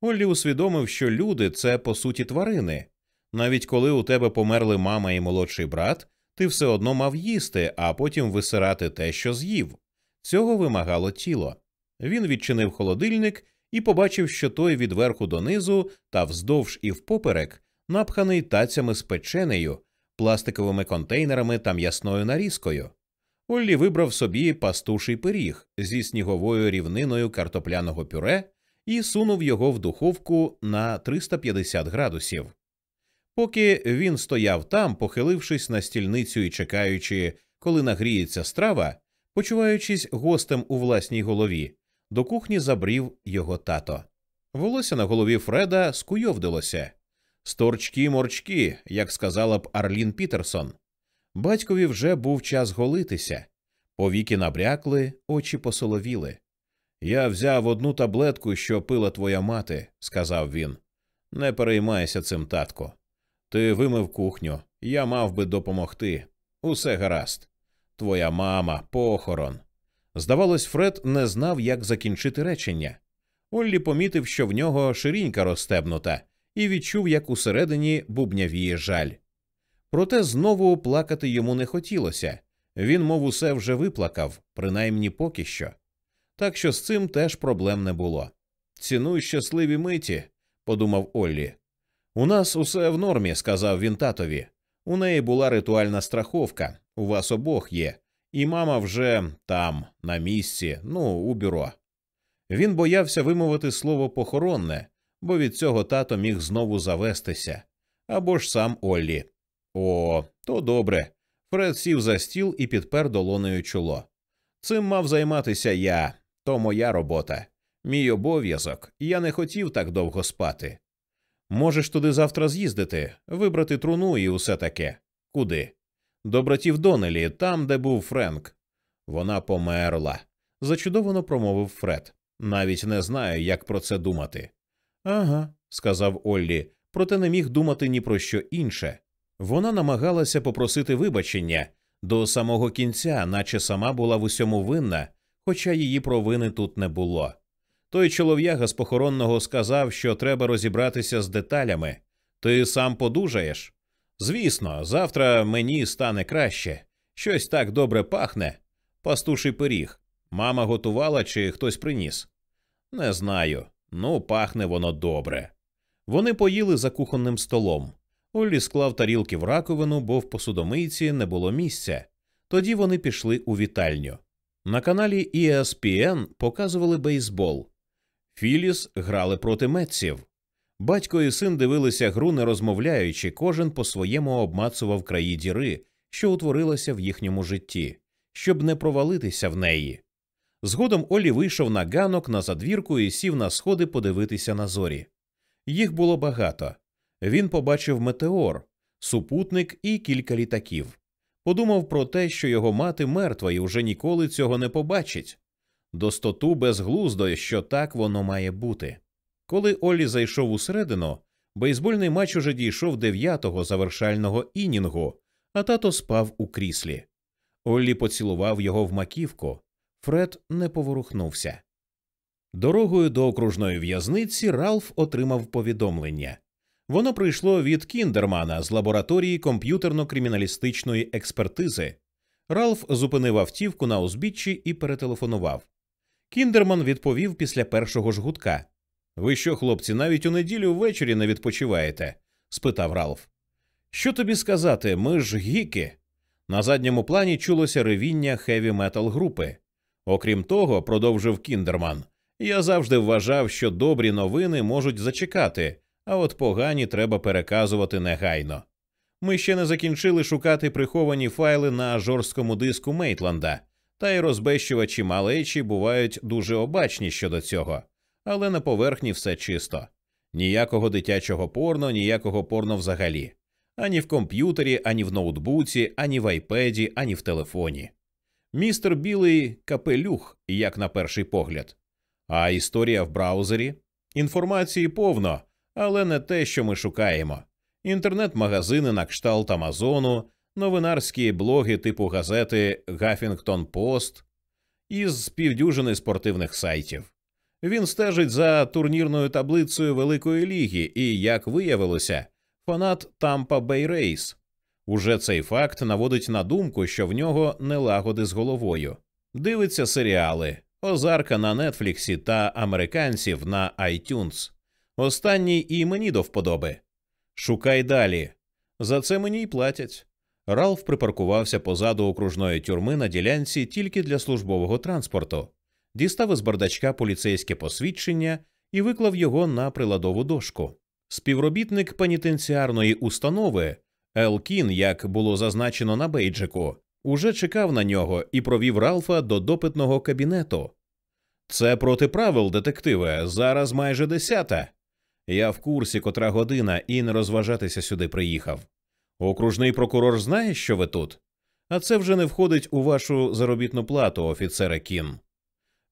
Оллі усвідомив, що люди це по суті тварини. Навіть коли у тебе померли мама і молодший брат, ти все одно мав їсти, а потім висирати те, що з'їв. Цього вимагало тіло. Він відчинив холодильник і побачив, що той від верху донизу та вздовж і впоперек напханий тацями з печенею, пластиковими контейнерами та м'ясною нарізкою. Оллі вибрав собі пастуший пиріг зі сніговою рівниною картопляного пюре і сунув його в духовку на 350 градусів. Поки він стояв там, похилившись на стільницю і чекаючи, коли нагріється страва, почуваючись гостем у власній голові, до кухні забрів його тато. Волосся на голові Фреда скуйовдилося. Сторчки морчки, як сказала б Арлін Пітерсон. Батькові вже був час голитися. Повіки набрякли, очі посоловіли. Я взяв одну таблетку, що пила твоя мати, сказав він. Не переймайся цим, татко. Ти вимив кухню, я мав би допомогти. Усе гаразд. Твоя мама, похорон. Здавалось, Фред не знав, як закінчити речення. Оллі помітив, що в нього ширінька розстебнута, і відчув, як усередині бубнявіє жаль. Проте знову плакати йому не хотілося він, мов усе вже виплакав, принаймні поки що. Так що з цим теж проблем не було. Цінуй щасливі миті, подумав Оллі. У нас усе в нормі, сказав він татові. У неї була ритуальна страховка, у вас обох є, і мама вже там, на місці, ну, у бюро. Він боявся вимовити слово похоронне, бо від цього тато міг знову завестися або ж сам Оллі. О, то добре. Фред сів за стіл і підпер долонею чоло. Цим мав займатися я, то моя робота, мій обов'язок, я не хотів так довго спати. Можеш туди завтра з'їздити, вибрати труну і усе таке. Куди? До братів Донелі, там, де був Френк. Вона померла, зачудовано промовив Фред. Навіть не знаю, як про це думати. Ага, сказав Оллі, проте не міг думати ні про що інше. Вона намагалася попросити вибачення до самого кінця, наче сама була в усьому винна, хоча її провини тут не було. Той чолов'яга з похоронного сказав, що треба розібратися з деталями. Ти сам подужаєш? Звісно, завтра мені стане краще. Щось так добре пахне. Пастуший пиріг. Мама готувала чи хтось приніс? Не знаю. Ну, пахне воно добре. Вони поїли за кухонним столом. Оллі склав тарілки в раковину, бо в посудомийці не було місця. Тоді вони пішли у вітальню. На каналі ESPN показували бейсбол. Філіс грали проти Метсів. Батько і син дивилися гру, не розмовляючи, кожен по своєму обмацував краї діри, що утворилася в їхньому житті, щоб не провалитися в неї. Згодом Олі вийшов на ганок на задвірку і сів на сходи подивитися на зорі. Їх було багато. Він побачив метеор, супутник і кілька літаків. Подумав про те, що його мати мертва і вже ніколи цього не побачить. Достоту безглуздо, що так воно має бути. Коли Олі зайшов усередину, бейсбольний матч уже дійшов дев'ятого завершального інінгу, а тато спав у кріслі. Оллі поцілував його в маківку. Фред не поворухнувся. Дорогою до окружної в'язниці Ралф отримав повідомлення. Воно прийшло від Кіндермана з лабораторії комп'ютерно-криміналістичної експертизи. Ралф зупинив автівку на узбіччі і перетелефонував. Кіндерман відповів після першого ж гудка. Ви що, хлопці, навіть у неділю ввечері не відпочиваєте? спитав Ралф. Що тобі сказати? Ми ж гіки. На задньому плані чулося ревіння хеві метал групи. Окрім того, продовжив Кіндерман, я завжди вважав, що добрі новини можуть зачекати, а от погані треба переказувати негайно. Ми ще не закінчили шукати приховані файли на жорсткому диску Мейтланда, та й розбещувачі малечі бувають дуже обачні щодо цього, але на поверхні все чисто. Ніякого дитячого порно, ніякого порно взагалі. Ані в комп'ютері, ані в ноутбуці, ані в айпеді, ані в телефоні. Містер білий капелюх, як на перший погляд. А історія в браузері інформації повно, але не те, що ми шукаємо. Інтернет-магазини на кшталт Амазону, новинарські блоги типу газети Гафінгтон Пост із півдюжини спортивних сайтів. Він стежить за турнірною таблицею Великої Ліги і, як виявилося, фанат Тампа Бей Рейс. Уже цей факт наводить на думку, що в нього нелагоди з головою. Дивиться серіали, Озарка на Нетфліксі та американців на iTunes. Останній і мені до вподоби. Шукай далі. За це мені й платять. Ралф припаркувався позаду окружної тюрми на ділянці тільки для службового транспорту, дістав із бардачка поліцейське посвідчення і виклав його на приладову дошку. Співробітник пенітенціарної установи Елкін, як було зазначено на бейджику, уже чекав на нього і провів Ралфа до допитного кабінету. Це проти правил, детективе, зараз майже десята. Я в курсі, котра година, і не розважатися сюди приїхав. Окружний прокурор знає, що ви тут, а це вже не входить у вашу заробітну плату, офіцере Кін.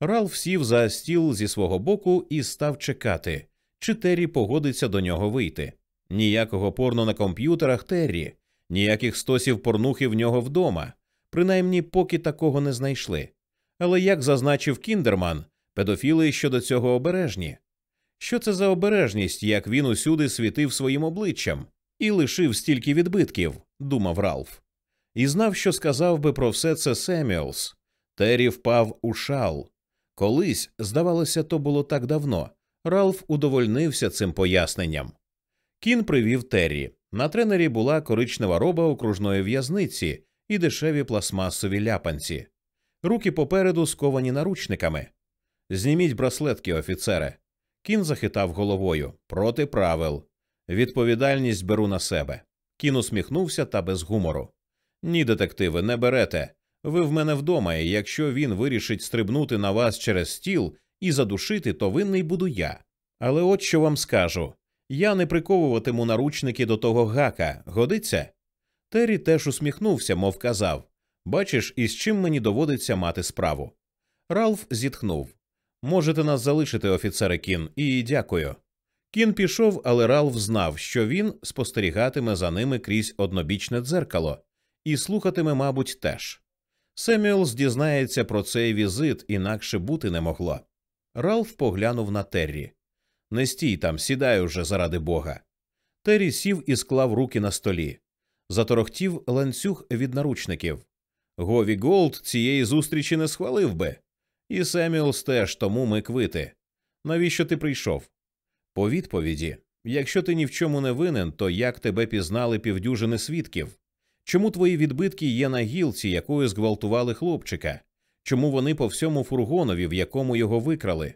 Ралф сів за стіл зі свого боку і став чекати, чи Террі погодиться до нього вийти. Ніякого порно на комп'ютерах Террі, ніяких стосів порнухи в нього вдома, принаймні поки такого не знайшли. Але як зазначив Кіндерман, педофіли щодо цього обережні. Що це за обережність, як він усюди світив своїм обличчям і лишив стільки відбитків, думав Ралф. І знав, що сказав би про все це Семюелс. Террі впав у шал. Колись, здавалося, то було так давно. Ралф удовольнився цим поясненням. Кін привів Террі. На тренері була коричнева роба окружної в'язниці і дешеві пластмасові ляпанці. Руки попереду сковані наручниками. Зніміть браслетки, офіцере. Кін захитав головою проти правил. Відповідальність беру на себе. Кін усміхнувся та без гумору. Ні, детективи, не берете. Ви в мене вдома, і якщо він вирішить стрибнути на вас через стіл і задушити, то винний буду я. Але от що вам скажу я не приковуватиму наручники до того гака, годиться? Террі теж усміхнувся, мов казав Бачиш, із чим мені доводиться мати справу. Ралф зітхнув. Можете нас залишити, офіцере Кін, і дякую. Кін пішов, але Ралф знав, що він спостерігатиме за ними крізь однобічне дзеркало і слухатиме, мабуть, теж. Семюелс дізнається про цей візит, інакше бути не могло. Ралф поглянув на Террі. Не стій там, сідай уже заради бога. Террі сів і склав руки на столі. Заторохтів ланцюг від наручників. Гові Голд цієї зустрічі не схвалив би. І Семюелс теж тому ми квити. Навіщо ти прийшов? По відповіді якщо ти ні в чому не винен, то як тебе пізнали півдюжини свідків? Чому твої відбитки є на гілці, якою зґвалтували хлопчика? Чому вони по всьому фургонові, в якому його викрали?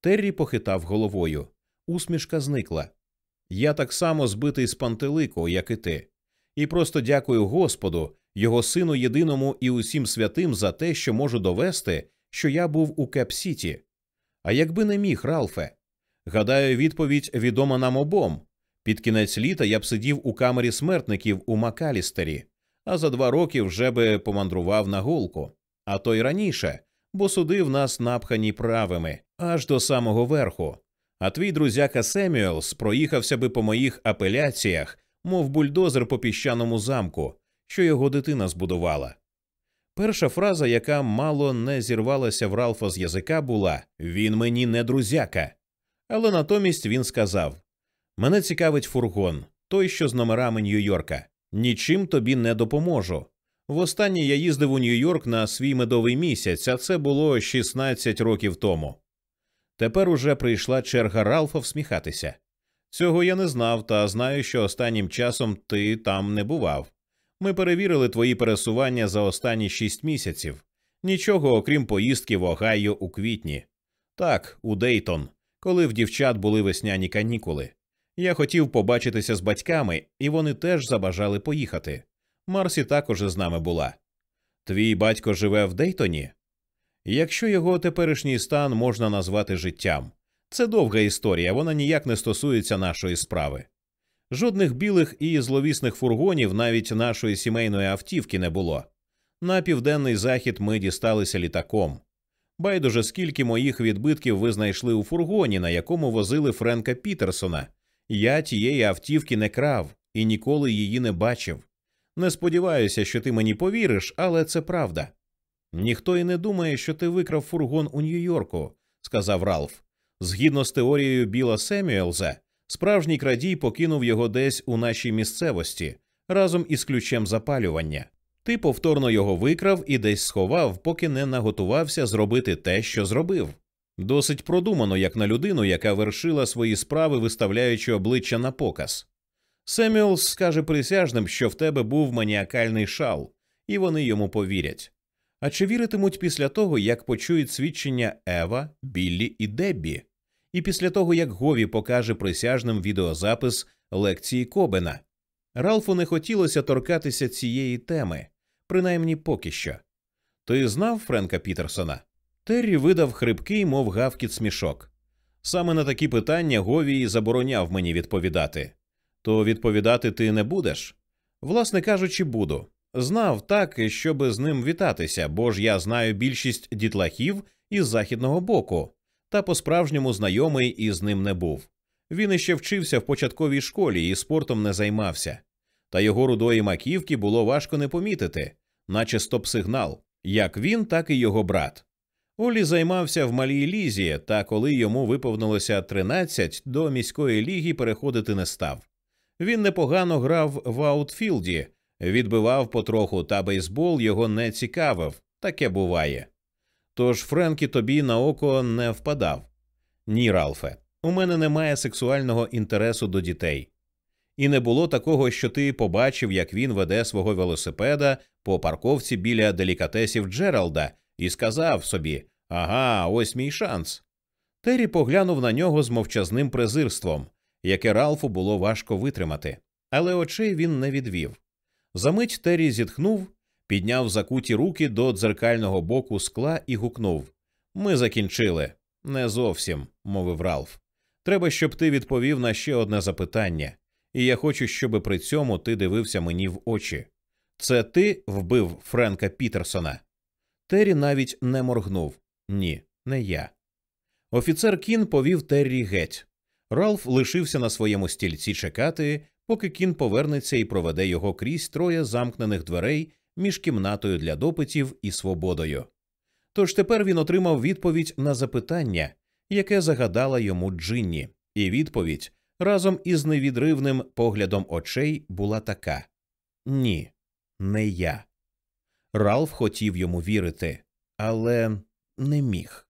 Террі похитав головою. Усмішка зникла. Я так само збитий з пантелику, як і ти. І просто дякую Господу, його сину єдиному і усім святим за те, що можу довести, що я був у Кеп-Сіті. А якби не міг, Ралфе? Гадаю, відповідь відома нам обом. Під кінець літа я б сидів у камері смертників у Макалістері, а за два роки вже би помандрував на голку. А то й раніше, бо суди в нас напхані правими аж до самого верху. А твій друзяка Семюелс проїхався би по моїх апеляціях, мов бульдозер по піщаному замку, що його дитина збудувала. Перша фраза, яка мало не зірвалася в Ралфа з язика, була Він мені не друзяка. Але натомість він сказав Мене цікавить фургон, той, що з номерами Нью-Йорка. Нічим тобі не допоможу. Востаннє я їздив у Нью-Йорк на свій медовий місяць, а це було 16 років тому. Тепер уже прийшла черга Ралфа всміхатися. Цього я не знав, та знаю, що останнім часом ти там не бував. Ми перевірили твої пересування за останні шість місяців. Нічого, окрім поїздки в Огайо у квітні. Так, у Дейтон, коли в дівчат були весняні канікули. Я хотів побачитися з батьками, і вони теж забажали поїхати. Марсі також з нами була. Твій батько живе в Дейтоні? Якщо його теперішній стан можна назвати життям, це довга історія, вона ніяк не стосується нашої справи. Жодних білих і зловісних фургонів, навіть нашої сімейної автівки, не було. На південний захід ми дісталися літаком. Байдуже, скільки моїх відбитків ви знайшли у фургоні, на якому возили Френка Пітерсона. Я тієї автівки не крав і ніколи її не бачив. Не сподіваюся, що ти мені повіриш, але це правда. Ніхто і не думає, що ти викрав фургон у Нью-Йорку, сказав Ралф. Згідно з теорією Біла Семюелза, справжній крадій покинув його десь у нашій місцевості разом із ключем запалювання. Ти повторно його викрав і десь сховав, поки не наготувався зробити те, що зробив. Досить продумано, як на людину, яка вершила свої справи, виставляючи обличчя на показ. Семюелс скаже присяжним, що в тебе був маніакальний шал, і вони йому повірять. А чи віритимуть після того, як почують свідчення Ева, Біллі і Деббі, і після того, як Гові покаже присяжним відеозапис лекції Кобена? Ралфу не хотілося торкатися цієї теми, принаймні поки що. Ти знав Френка Пітерсона? Террі видав хрипкий, мов гавкіт смішок. Саме на такі питання Говій забороняв мені відповідати. То відповідати ти не будеш? Власне кажучи, буду. Знав так, щоби з ним вітатися, бо ж я знаю більшість дітлахів із західного боку, та по-справжньому знайомий із ним не був. Він іще вчився в початковій школі і спортом не займався. Та його рудої маківки було важко не помітити, наче стоп-сигнал, як він, так і його брат. Олі займався в малій лізі, та коли йому виповнилося 13, до міської ліги переходити не став. Він непогано грав в аутфілді, відбивав потроху, та бейсбол його не цікавив, таке буває. Тож Френкі тобі на око не впадав. Ні, Ралфе, у мене немає сексуального інтересу до дітей. І не було такого, що ти побачив, як він веде свого велосипеда по парковці біля делікатесів Джералда, і сказав собі Ага, ось мій шанс. Террі поглянув на нього з мовчазним презирством, яке Ралфу було важко витримати, але очей він не відвів. Замить Террі зітхнув, підняв закуті руки до дзеркального боку скла і гукнув Ми закінчили. Не зовсім, мовив Ралф. Треба, щоб ти відповів на ще одне запитання, і я хочу, щоб при цьому ти дивився мені в очі. Це ти вбив Френка Пітерсона? Террі навіть не моргнув. Ні, не я. Офіцер Кін повів Террі геть. Ралф лишився на своєму стільці чекати, поки кін повернеться і проведе його крізь троє замкнених дверей між кімнатою для допитів і свободою. Тож тепер він отримав відповідь на запитання, яке загадала йому Джинні, і відповідь разом із невідривним поглядом очей була така Ні, не я. Ралф хотів йому вірити, але не міг.